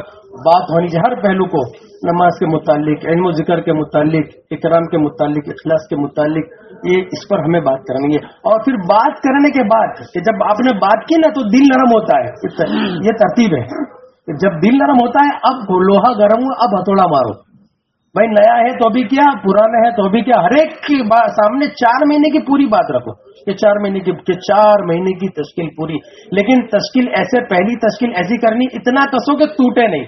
بات ہونی چاہیے۔ ہر پہلو کو نماز کے متعلق، علم و ذکر کے متعلق اکرام کے متعلق، اخلاص کے متعلق، یہ اس پر ہمیں بات کریں گے اور پھر بات کرنے کے بعد کہ جب آپ نے بات کی نا تو دل نرم ہوتا ہے۔ یہ ترتیب ہے جب دل نرم ہوتا ہے، اب لوہا گرم ہو اب ہتھوڑا مارو۔ بھائی نیا ہے تو بھی کیا؟ پرانا ہے تو بھی کیا؟ ہر ایک کی سامنے چار مہینے کی پوری بات رکھو۔ کہ چار مہینے کی کہ چار مہینے کی تشکیل پوری۔ لیکن تشکیل ایسے، پہلی تشکیل ایسی کرنی، اتنا کسو کہ ٹوٹے نہیں۔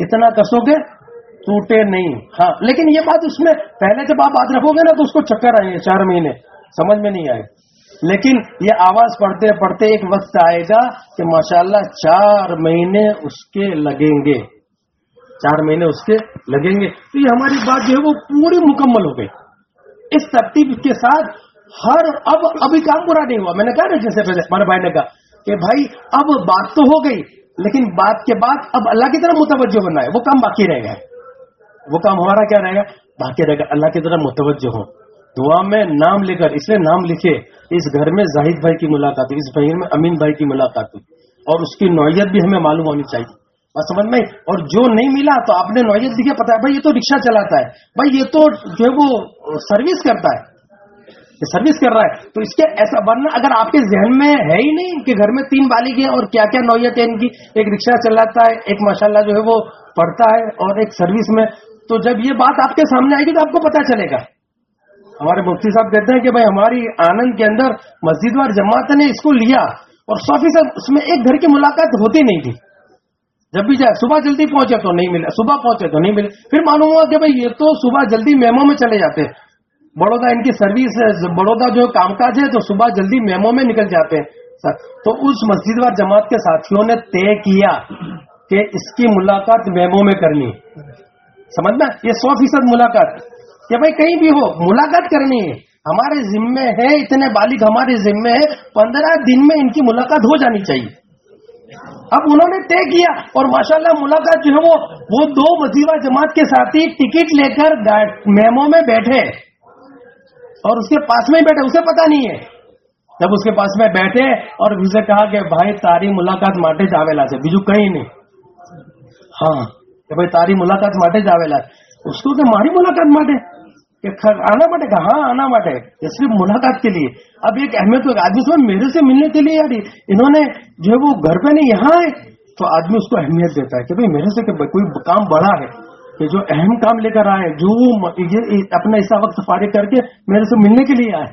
اتنا کسو کہ ٹوٹے نہیں۔ ہاں لیکن یہ بات اس میں، پہلے جب آپ بات رکھو گے نا تو اس کو چکر آئیں گے چار مہینے۔ سمجھ میں نہیں آئے۔ لیکن یہ آواز پڑھتے پڑھتے ایک وقت آئے گا کہ ماشاءاللہ چار مہینے اس کے لگیں گے۔ چار مہینے اس کے لگیں گے۔ تو یہ ہماری بات جو ہے وہ پوری مکمل ہو گئی۔ اس ترتیب کے ساتھ ہر اب ابھی کام پورا نہیں ہوا۔ میں نے کہا نا جیسے پہلے ہمارے بھائی نے کہا کہ بھائی اب بات تو ہو گئی، لیکن بات کے بعد اب اللہ کی طرف متوجہ ہونا ہے۔ وہ کام باقی رہ گا وہ کام ہمارا کیا رہے گا باقی رہے گا اللہ کی طرف متوجہ ہو۔ دعا میں نام لے کر اسے نام لکھے۔ اس گھر میں زاہد بھائی کی ملاقات ہوئی، اس بھائی میں امین بھائی کی ملاقات ہوئی۔ اور اس کی نوعیت بھی ہمیں معلوم ہونی چاہیے۔ بس سمجھ میں؟ اور جو نہیں ملا تو آپ نے نوعیت دیکھے پتا ہے، بھائی یہ تو رکشا چلاتا ہے۔ بھائی یہ تو جو ہے وہ سروس کرتا ہے۔ سروس کر رہا ہے۔ تو اس کے ایسا بننا اگر آپ کے ذہن میں ہے ہی نہیں کہ گھر میں تین بالغ ہیں اور کیا کیا نوعیت ہے ان کی، ایک رکشا چلاتا ہے، ایک ماشاءاللہ جو ہے وہ پڑھتا ہے اور ایک سروس میں، تو جب یہ بات آپ کے سامنے آئے گی تو آپ کو پتا چلے گا۔ ہمارے مفتی صاحب کہتے ہیں کہ بھائی ہماری آنند کے اندر مسجد وار جماعت نے اس کو لیا اور سو فیصد اس میں ایک گھر کی ملاقات ہوتی نہیں تھی۔ جب بھی جائے، صبح جلدی پہنچے تو نہیں ملے، صبح پہنچے تو نہیں ملے۔ پھر معلوم ہوا کہ بھائی یہ تو صبح جلدی میمو میں چلے جاتے۔ ہیں بڑودا ان کی سروس بڑودا جو کام کاج ہے تو صبح جلدی میمو میں نکل جاتے۔ ہیں تو اس مسجد وار جماعت کے ساتھیوں نے طے کیا کہ اس کی ملاقات میمو میں کرنی۔ سمجھنا؟ یہ سو فیصد ملاقات۔ کہ بھائی کہیں بھی ہو، ملاقات کرنی ہے۔ ہمارے ذمے ہے، اتنے بالغ ہمارے ذمے ہے، پندرہ دن میں ان کی ملاقات ہو جانی چاہیے۔ اب انہوں نے طے کیا اور ماشاءاللہ ملاقات جو ہے وہ وہ دو وزیرہ جماعت کے ساتھ ہی ٹکٹ لے کر میمو میں بیٹھے اور اس کے پاس میں ہی بیٹھے، اسے پتا نہیں ہے۔ جب اس کے پاس میں بیٹھے اور اسے کہا کہ بھائی تاری ملاقات ماٹے جاویلا سے، بیجو کہیں نہیں۔ ہاں کہ بھائی تاری ملاقات ماٹے جاویلا اس کو کہ ماری ملاقات ماٹے۔ آنا پڑے گا؟ ہاں آنا پڑے یہ صرف ملاقات کے لیے۔ اب ایک اہمیت آدمی سے میرے سے ملنے کے لیے یار انہوں نے جو ہے وہ گھر پہ نہیں، یہاں ہے، تو آدمی اس کو اہمیت دیتا ہے کہ بھائی میرے سے کوئی کام بڑا ہے، کہ جو اہم کام لے کر آئے جو اپنا ایسا وقت فارغ کر کے میرے سے ملنے کے لیے آئے۔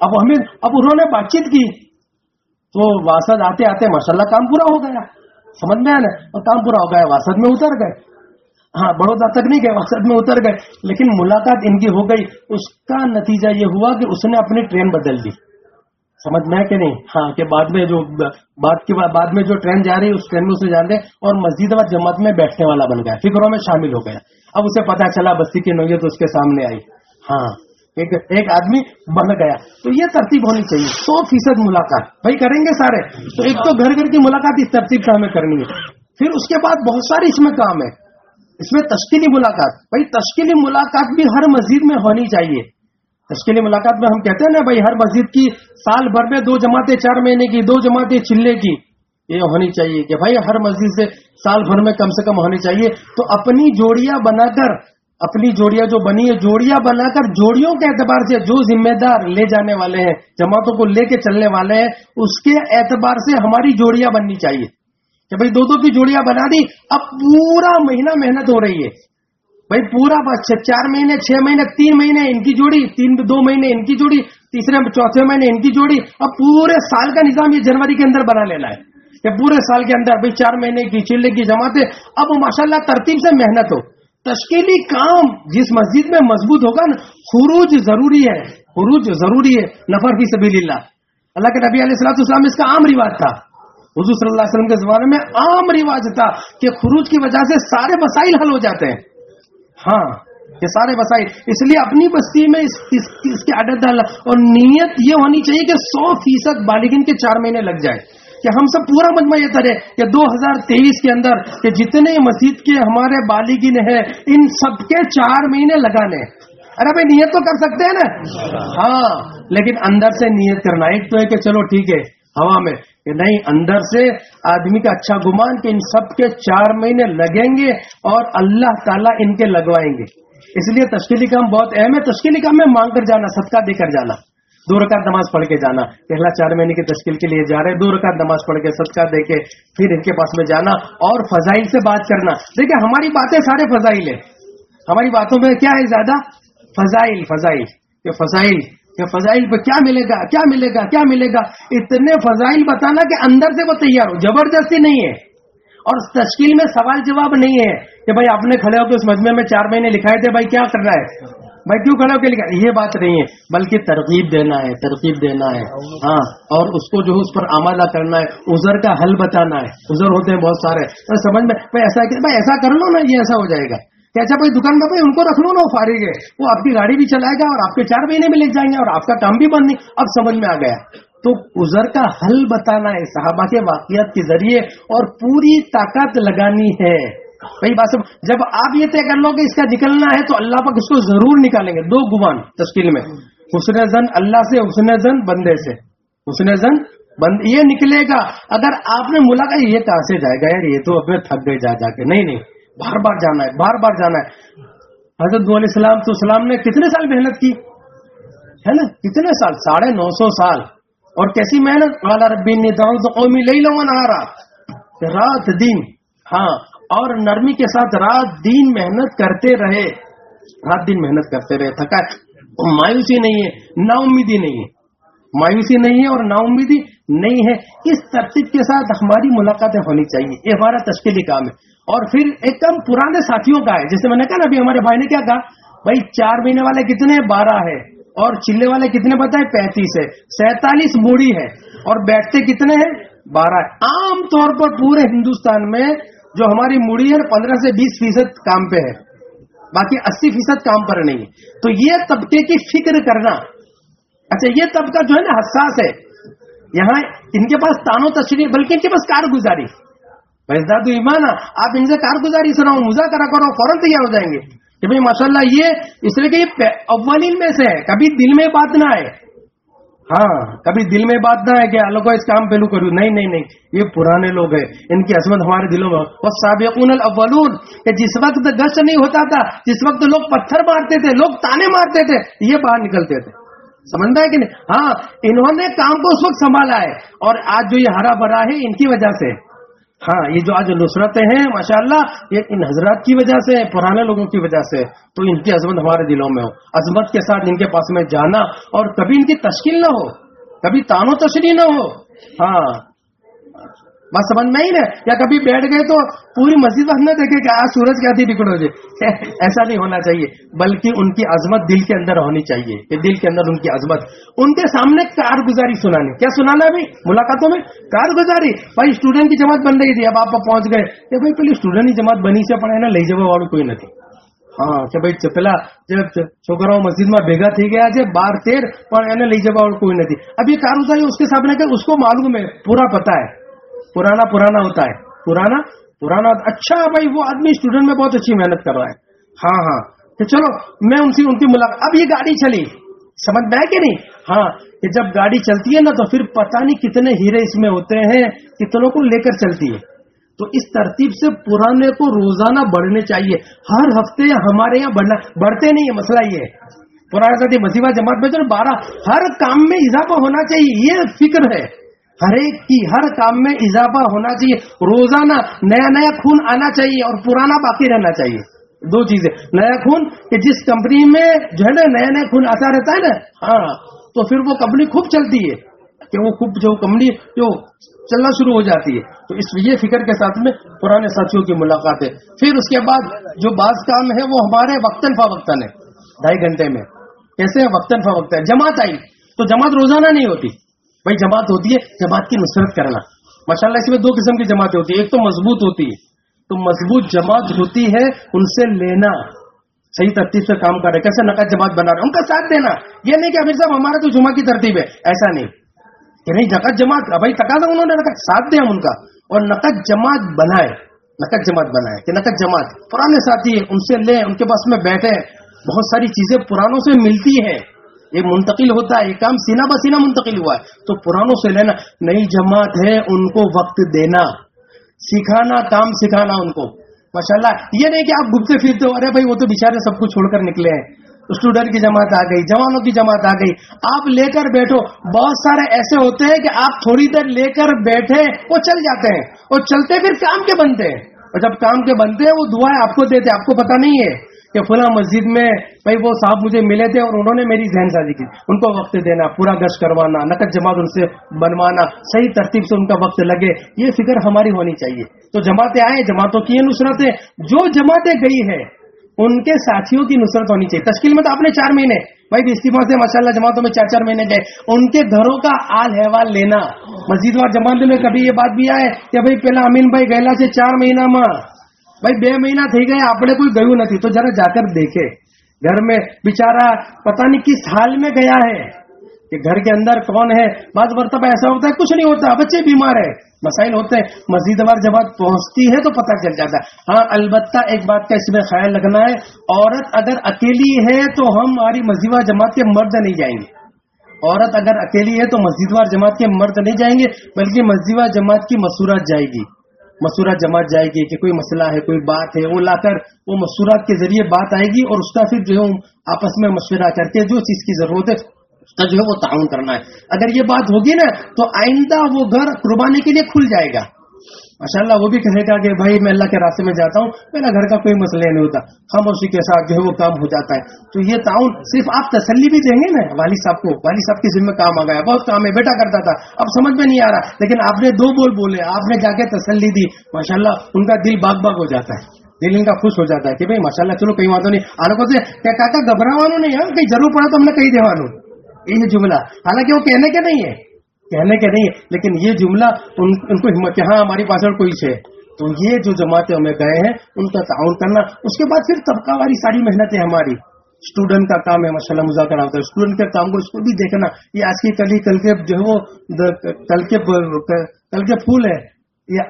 اب ہمیں اب انہوں نے بات چیت کی، تو واسد آتے آتے ماشاء اللہ کام پورا ہو گیا۔ سمجھ میں آنا اور کام پورا ہو گیا واسد میں اتر گئے۔ ہاں بڑودا تک نہیں گئے مقصد میں اتر گئے۔ لیکن ملاقات ان کی ہو گئی، اس کا نتیجہ یہ ہوا کہ اس نے اپنی ٹرین بدل دی۔ سمجھ میں کہ نہیں؟ ہاں کہ بعد میں جو بات کے بعد میں جو ٹرین جا رہی ہے، اس ٹرین میں اسے جانتے اور مسجد و جماعت میں بیٹھنے والا بن گیا۔ فکروں میں شامل ہو گیا۔ اب اسے پتا چلا، بستی کی نوعیت اس کے سامنے آئی۔ ہاں ایک ایک آدمی بن گیا۔ تو یہ ترتیب ہونی چاہیے۔ سو فیصد ملاقات۔ بھائی، کریں گے سارے؟ تو ایک تو گھر گھر کی ملاقات اس ترتیب کا ہمیں کرنی ہے۔ پھر اس کے بعد بہت سارے اس میں کام ہے۔ اس میں تشکیلی ملاقات، بھائی تشکیلی ملاقات بھی ہر مسجد میں ہونی چاہیے۔ تشکیلی ملاقات میں ہم کہتے ہیں نا، بھائی ہر مسجد کی سال بھر میں دو جماعتیں، چار مہینے کی، دو جماعتیں چلنے کی، یہ ہونی چاہیے کہ بھائی ہر مسجد سے سال بھر میں کم سے کم ہونی چاہیے۔ تو اپنی جوڑیاں بنا کر، اپنی جوڑیاں جو بنی ہے جوڑیاں بنا کر جوڑیوں کے اعتبار سے جو ذمہ دار لے جانے والے ہیں، جماعتوں کو لے کے چلنے والے ہیں، اس کے اعتبار سے ہماری جوڑیاں بننی چاہیے۔ کہ بھائی دو دو کی جوڑیاں بنا دی، اب پورا مہینہ محنت ہو رہی ہے۔ بھائی پورا بس چار مہینے، چھ مہینے، تین مہینے ان کی جوڑی، تین دو مہینے ان کی جوڑی، تیسرے چوتھے مہینے ان کی جوڑی۔ اب پورے سال کا نظام یہ جنوری کے اندر بنا لینا ہے۔ کہ پورے سال کے اندر بھائی چار مہینے کی چلے کی جماعت ہے اب ماشاء اللہ ترتیب سے محنت ہو۔ تشکیلی کام جس مسجد میں مضبوط ہوگا نا، خروج ضروری ہے۔ خروج ضروری ہے، نفر کی سبیل اللہ۔ اللہ کے نبی علیہ السلط اسلام اس کا عام رواج تھا۔ حضور صلی اللہ علیہ وسلم کے زمانے میں عام رواج تھا کہ خروج کی وجہ سے سارے مسائل حل ہو جاتے ہیں۔ ہاں یہ سارے مسائل۔ اس لیے اپنی بستی میں اس, اس, اس کی عادت ڈالنا اور نیت یہ ہونی چاہیے کہ سو فیصد بالغین کے چار مہینے لگ جائے کہ ہم سب پورا مجمع یہ کریں کہ دو ہزار تیئیس کے اندر کہ جتنے مسجد کے ہمارے بالغین ہیں ان سب کے چار مہینے لگانے۔ ارے بھائی نیت تو کر سکتے ہیں نا؟ ہاں لیکن اندر سے نیت کرنا۔ ایک تو ہے کہ چلو ٹھیک ہے ہوا میں۔ کہ نہیں، اندر سے آدمی کا اچھا گمان کہ ان سب کے چار مہینے لگیں گے اور اللہ تعالیٰ ان کے لگوائیں گے۔ اس لیے تشکیلی کام بہت اہم ہے۔ تشکیلی کام میں مانگ کر جانا، صدقہ دے کر جانا۔ دو رکعت نماز پڑھ کے جانا۔ پہلا چار مہینے کی تشکیل کے لیے جا رہے دو رکعت نماز پڑھ کے صدقہ دے کے پھر ان کے پاس میں جانا اور فضائل سے بات کرنا۔ دیکھیں، ہماری باتیں سارے فضائل ہیں۔ ہماری باتوں میں کیا ہے زیادہ؟ فضائل فضائل۔ یہ فضائل کہ فضائل پہ کیا ملے گا، کیا ملے گا، کیا ملے گا؟ اتنے فضائل بتانا کہ اندر سے وہ تیار ہو، زبردستی نہیں ہے۔ اور تشکیل میں سوال جواب نہیں ہے کہ بھائی آپ نے کھڑے ہو کے اس مجمے میں چار مہینے لکھائے تھے، بھائی کیا کر رہا ہے؟ بھائی کیوں کھڑے ہو کے لکھا؟ یہ بات نہیں ہے، بلکہ ترغیب دینا ہے، ترغیب دینا ہے۔ ہاں اور اس کو جو اس پر آمادہ کرنا ہے ازر کا حل بتانا ہے۔ ازر ہوتے ہیں بہت سارے۔ سمجھ میں، بھائی ایسا کہ بھائی ایسا کر لو نا، یہ ایسا ہو جائے گا۔ کہ اچھا بھائی دکان میں بھائی ان کو رکھ لو نا وہ فارغ ہے۔ وہ آپ کی گاڑی بھی چلائے گا اور آپ کے چار مہینے میں لے جائیں گے اور آپ کا کام بھی بند نہیں اب سمجھ میں آ گیا۔ تو ازر کا حل بتانا ہے۔ صحابہ کے واقعات کے ذریعے اور پوری طاقت لگانی ہے۔ بھائی بات جب آپ یہ طے کر لو کہ اس کا نکلنا ہے تو اللہ پاک اس کو ضرور نکالیں گے۔ دو گمان تشکیل میں۔ حسن زن اللہ سے، حسن زن بندے سے۔ حسن زن بند یہ نکلے گا۔ اگر آپ نے ملاقات یہ کہاں سے جائے گا؟ یار یہ تو اپنے تھک گئے جا جا کے۔ نہیں نہیں۔ بار بار جانا ہے، بار بار جانا ہے۔ حضرت علیہ السلام تو اسلام نے کتنے سال محنت کی؟ ہے نا؟ کتنے سال؟ ساڑھے نو سو سال۔ اور کیسی محنت؟ والا ربی نیتاؤں تو قومی لے لوں گا نہارا رات دن ہاں اور نرمی کے ساتھ رات دن محنت کرتے رہے۔ رات دن محنت کرتے رہے، تھکا مایوسی نہیں ہے نا امیدی نہیں ہے۔ مایوسی نہیں ہے اور نا امیدی نہیں ہے۔ اس ترتیب کے ساتھ ہماری ملاقاتیں ہونی چاہیے۔ یہ ہمارا تشکیلی کام ہے۔ اور پھر ایک کم پرانے ساتھیوں کا ہے۔ جیسے میں نے کہا نا، ابھی ہمارے بھائی نے کیا کہا؟ بھائی، چار مہینے والے کتنے؟ بارہ ہے۔ اور چلے والے کتنے بتائے پینتیس ہے۔ سینتالیس موڑی ہے۔ اور بیٹھتے کتنے ہیں؟ بارہ عام طور پر پورے ہندوستان میں جو ہماری موڑی ہے، پندرہ سے بیس فیصد کام پہ ہے۔ باقی اسی فیصد کام پر نہیں۔ ہے تو یہ طبقے کی فکر کرنا۔ اچھا یہ طبقہ جو ہے نا، حساس ہے۔ یہاں ان کے پاس تانو تشریح بلکہ ان کے پاس کارگزاری. فیضاد ایمان آپ ان سے کارگزاری سناؤ، مذاکرہ کرو فوراً تیار ہو جائیں گے. کہ بھائی ماشاء اللہ یہ اس لیے کہ یہ اولین میں سے ہے. کبھی دل میں بات نہ آئے. ہاں کبھی دل میں بات نہ ہے کہ اللہ کو اس کام پہلو کروں نہیں نہیں نہیں. یہ پرانے لوگ ہیں. ان کی عصمت ہمارے دلوں میں. اور سابقون الاولون. کہ جس وقت گشت نہیں ہوتا تھا، جس وقت لوگ پتھر مارتے تھے، لوگ تانے مارتے تھے، یہ باہر نکلتے تھے. سمجھتا ہے کہ نہیں؟ ہاں انہوں نے کام کو اس وقت سنبھالا ہے۔ اور آج جو یہ ہرا بھرا ہے، ان کی وجہ سے۔ ہاں یہ جو آج نصرتیں ہیں ماشاء اللہ یہ ان حضرات کی وجہ سے پرانے لوگوں کی وجہ سے تو ان کی عظمت ہمارے دلوں میں ہو۔ عظمت کے ساتھ ان کے پاس میں جانا اور کبھی ان کی تشکیل نہ ہو، کبھی تانو تشریح نہ ہو۔ ہاں بس سمجھ میں ہی نا یا کبھی بیٹھ گئے تو پوری مسجد بس نہ دیکھے کہ آج سورج کیا تھی ٹکڑ ہو جائے ایسا نہیں ہونا چاہیے، بلکہ ان کی عظمت دل کے اندر ہونی چاہیے کہ دل کے اندر ان کی عظمت۔ ان کے سامنے کارگزاری سنانی۔ کیا سنانا ابھی ملاقاتوں میں؟ کارگزاری۔ بھائی اسٹوڈنٹ کی جماعت بن رہی تھی، اب آپ پہنچ گئے۔ کہ بھائی پہلے اسٹوڈنٹ کی جماعت بنی سے پڑھے نا، لے جب واڑو کوئی نہیں ہاں کہ بھائی چپلا جب چھوکراؤ مسجد میں بھیگا تھی گیا، جب بار تیر پر لے جب اور کوئی نہیں اب یہ کارگزاری اس کے سامنے کہ اس کو معلوم پرانا پرانا ہوتا ہے۔ پرانا پرانا اچھا بھائی، وہ آدمی اسٹوڈنٹ میں بہت اچھی محنت کر رہا ہے۔ ہاں ہاں۔ تو چلو، میں ان سے، ان کی ملاقات، اب یہ گاڑی چلی۔ سمجھ میں کہ نہیں؟ ہاں کہ جب گاڑی چلتی ہے نا، تو پھر پتہ نہیں کتنے ہیرے اس میں ہوتے ہیں، کتنوں کو لے کر چلتی ہے۔ تو اس ترتیب سے پرانے کو روزانہ بڑھنے چاہیے۔ ہر ہفتے ہمارے یہاں بڑھنا، بڑھتے نہیں ہے مسئلہ یہ ہے۔ پرانے ساتھی مسیبہ جماعت میں جو بارہ، ہر کام میں اضافہ ہونا چاہیے، یہ فکر ہے۔ ہر ایک کی ہر کام میں اضافہ ہونا چاہیے۔ روزانہ نیا نیا خون آنا چاہیے اور پرانا باقی رہنا چاہیے۔ دو چیزیں۔ نیا خون کہ جس کمپنی میں جو ہے نا نیا نیا خون آتا رہتا ہے نا ہاں تو پھر وہ کمپنی خوب چلتی ہے۔ کہ وہ خوب جو کمپنی جو چلنا شروع ہو جاتی ہے۔ تو اس یہ فکر کے ساتھ میں پرانے ساتھیوں کی ملاقات ہے۔ پھر اس کے بعد جو بعض کام ہے وہ ہمارے وقتاً فوقتاً ہے۔ ڈھائی گھنٹے میں۔ کیسے وقتاً فوقت ہے جماعت آئی۔ تو جماعت روزانہ نہیں ہوتی۔ بھائی جماعت ہوتی ہے، جماعت کی نصرت کرنا۔ ماشاء اللہ اس میں دو قسم کی جماعتیں ہوتی ہے ایک تو مضبوط ہوتی ہے۔ تو مضبوط جماعت ہوتی ہے، ان سے لینا۔ صحیح ترتیب سے کام کر رہے کیسے نقد جماعت بنا رہے ان کا ساتھ دینا۔ یہ نہیں کہ امیر صاحب، ہمارا تو جمعہ کی ترتیب ہے۔ ایسا نہیں۔ کہ نہیں، نقد جماعت بھائی تقاضا انہوں نے ساتھ دیا ہم ان کا۔ اور نقد جماعت بنائے۔ نقد جماعت بنائے کہ نقد جماعت۔ پرانے ساتھی ان سے لیں، ان کے پاس میں بیٹھے بہت ساری چیزیں پرانوں سے ملتی ہیں۔ یہ منتقل ہوتا ہے یہ کام سینا بسینا منتقل ہوا ہے۔ تو پرانوں سے لینا، نئی جماعت ہے، ان کو وقت دینا۔ سکھانا، کام سکھانا ان کو۔ ماشاء اللہ یہ نہیں کہ آپ گھومتے پھرتے ہو، ارے بھائی، وہ تو بےچارے سب کو چھوڑ کر نکلے ہیں۔ اسٹوڈنٹ کی جماعت آ گئی، جوانوں کی جماعت آ گئی۔ آپ لے کر بیٹھو، بہت سارے ایسے ہوتے ہیں کہ آپ تھوڑی دیر لے کر بیٹھے، وہ چل جاتے ہیں۔ اور چلتے پھر کام کے بنتے ہیں۔ اور جب کام کے بنتے ہیں، وہ دعائیں آپ کو دیتے آپ کو پتا نہیں ہے۔ کہ فلاں مسجد میں بھائی وہ صاحب مجھے ملے تھے اور انہوں نے میری ذہن سازی کی۔ ان کو وقت دینا، پورا گشت کروانا، نقد جماعت ان سے بنوانا، صحیح ترتیب سے ان کا وقت لگے، یہ فکر ہماری ہونی چاہیے۔ تو جماعتیں آئے جماعتوں کی نصرتیں، جو جماعتیں گئی ہیں، ان کے ساتھیوں کی نصرت ہونی چاہیے۔ تشکیل میں تو آپ نے چار مہینے، بھائی استعمال سے ماشاء اللہ جماعتوں میں چار چار مہینے گئے۔ ان کے گھروں کا آل حوال لینا۔ مسجد اور جماعتوں میں کبھی یہ بات بھی آئے کہ بھائی پہلا امین بھائی گہلا سے چار مہینہ ماں۔ ભાઈ، બે મહિના થઈ ગયા، આપણે કોઈ ગયું નથી. તો જરા જાકર દેખે. گھر میں بیچارہ پتہ نہیں کس حال میں گیا ہے کہ گھر کے اندر کون ہے بعض مرتبہ ایسا ہوتا ہے کچھ نہیں ہوتا بچے بیمار ہے مسائل ہوتے ہیں مسجد وار جب پہنچتی ہے تو پتہ چل جاتا ہے ہاں البتہ ایک بات کا اس میں خیال رکھنا ہے عورت اگر اکیلی ہے تو ہم ہماری مسجد جماعت کے مرد نہیں جائیں گے عورت اگر اکیلی ہے تو مسجد بار جماعت کے مرد نہیں جائیں گے بلکہ مسجد جماعت کی مسورات جائے گی مسورہ جمع جائے گی کہ کوئی مسئلہ ہے، کوئی بات ہے، وہ لا کر وہ مسورات کے ذریعے بات آئے گی اور اس کا پھر جو ہے آپس میں مشورہ کر کے جو چیز کی ضرورت ہے، اس کا جو ہے وہ تعاون کرنا ہے۔ اگر یہ بات ہوگی نا، تو آئندہ وہ گھر قربانی کے لیے کھل جائے گا۔ ماشاء اللہ وہ بھی کہے گا کہ بھائی میں اللہ کے راستے میں جاتا ہوں، میرا گھر کا کوئی مسئلہ نہیں ہوتا ہم اسی کے ساتھ جو ہے وہ کام ہو جاتا ہے۔ تو یہ تعاون صرف آپ تسلی بھی دیں گے نا والد صاحب کو والد صاحب کے ذمہ کام آ گیا، بہت کام ہے، بیٹا کرتا تھا، اب سمجھ میں نہیں آ رہا۔ لیکن آپ نے دو بول بولے، آپ نے جا کے تسلی دی ماشاء اللہ ان کا دل باغ باغ ہو جاتا ہے۔ دل ان کا خوش ہو جاتا ہے کہ بھائی ماشاء اللہ چلو کہیں وہاں تو نہیں آنے کو کاکا گھبراوانوں نہیں یار، کہیں ضرور پڑا تو ہم نے کہیں دیوانوں یہ جملہ۔ حالانکہ وہ کہنے کے نہیں ہے۔ کہنے کے نہیں لیکن یہ جملہ ان, کو ہمت کہ ہاں ہماری اور کوئی سے تو یہ جو جماعتیں ہمیں گئے ہیں ان کا تعاون کرنا۔ اس کے بعد پھر طبقہ والی ساری محنتیں ہماری۔ اسٹوڈنٹ کا کام ہے ماشاء اللہ مذاکرہ ہوتا ہے۔ اسٹوڈنٹ کے کام کو اس کو بھی دیکھنا۔ یہ آج کی کلی کل کے جو ہے وہ کل کے کل کے پھول ہے یہ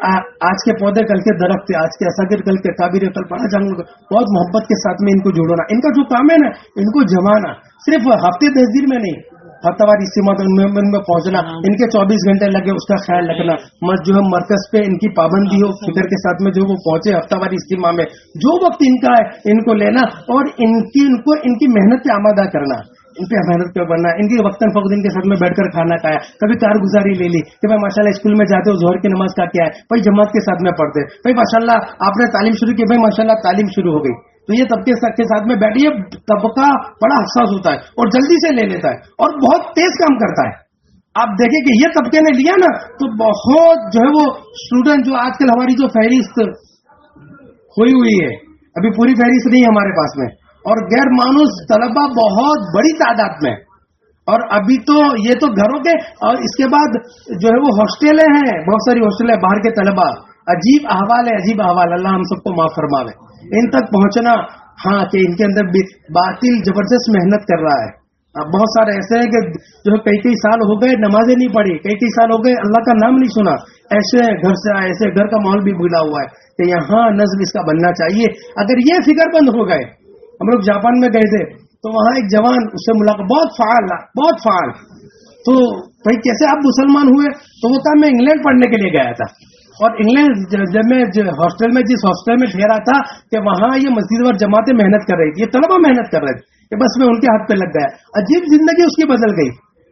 آج کے پودے کل کے درخت آج کے اساگر کل کے تعبیر کل بڑا جنگل بہت محبت کے ساتھ میں ان کو جوڑنا ان کا جو کام ہے نا ان کو جمانا۔ صرف ہفتے تہذیب میں نہیں ہفتہ سمت میں پہنچنا ہاں۔ ان کے چوبیس گھنٹے لگے اس کا خیال رکھنا۔ ہاں۔ مس جو ہے مرکز پہ ان کی پابندی ہو ہاں۔ فکر کے ساتھ میں جو وہ پہنچے ہفتہ واری استعمال میں۔ جو وقت ان کا ہے ان کو لینا اور ان کی ان کو ان کی محنت پہ آمادہ کرنا۔ ان پہ محنت پہ بننا ان کے وقتاً فوقدن کے ساتھ میں بیٹھ کر کھانا کھایا۔ کبھی کارگزاری لے لی کہ بھائی ماشاء اللہ اسکول میں جاتے ہو ظہر کی نماز کا کیا ہے؟ بھائی جماعت کے ساتھ میں پڑھتے۔ بھائی ماشاء اللہ آپ نے تعلیم شروع کی بھائی ماشاء اللہ تعلیم شروع ہو گئی۔ تو یہ طبقے کے ساتھ میں بیٹھیے، طبقہ بڑا حساس ہوتا ہے اور جلدی سے لے لیتا ہے اور بہت تیز کام کرتا ہے۔ آپ دیکھیں کہ یہ طبقے نے لیا نا، تو بہت جو ہے وہ اسٹوڈنٹ جو آج کل ہماری جو فہرست ہوئی ہوئی ہے، ابھی پوری فہرست نہیں ہمارے پاس میں۔ اور غیر مانوس طلبا بہت بڑی تعداد میں۔ اور ابھی تو یہ تو گھروں کے، اور اس کے بعد جو ہے وہ ہاسٹلیں ہیں، بہت ساری ہاسٹل ہیں باہر کے طلبا عجیب احوال ہے، عجیب احوال۔ اللہ ہم سب کو معاف فرماوے۔ ان تک پہنچنا ہاں کہ ان کے اندر باطل زبردست محنت کر رہا ہے۔ اب بہت سارے ایسے ہیں کہ جو کئی کئی سال ہو گئے، نمازیں نہیں پڑھی، کئی کئی سال ہو گئے، اللہ کا نام نہیں سنا۔ ایسے گھر سے آئے، ایسے گھر کا ماحول بھی بھلا ہوا ہے کہ یہاں نظم اس کا بننا چاہیے۔ اگر یہ فکر بند ہو گئے، ہم لوگ جاپان میں گئے تھے، تو وہاں ایک جوان، اس سے ملاقات بہت فعال بہت فعال۔ تو بھائی، کیسے آپ مسلمان ہوئے؟ تو وہ تھا، میں انگلینڈ پڑھنے کے لیے گیا تھا۔ اور انگلینڈ جب میں ہاسٹل میں جس ہاسٹل میں ٹھہرا تھا کہ وہاں یہ مسجد اور جماعتیں محنت کر رہی تھی، یہ طلبہ محنت کر رہے تھے کہ بس میں ان کے ہاتھ پہ لگ گیا۔ عجیب زندگی اس کی بدل گئی۔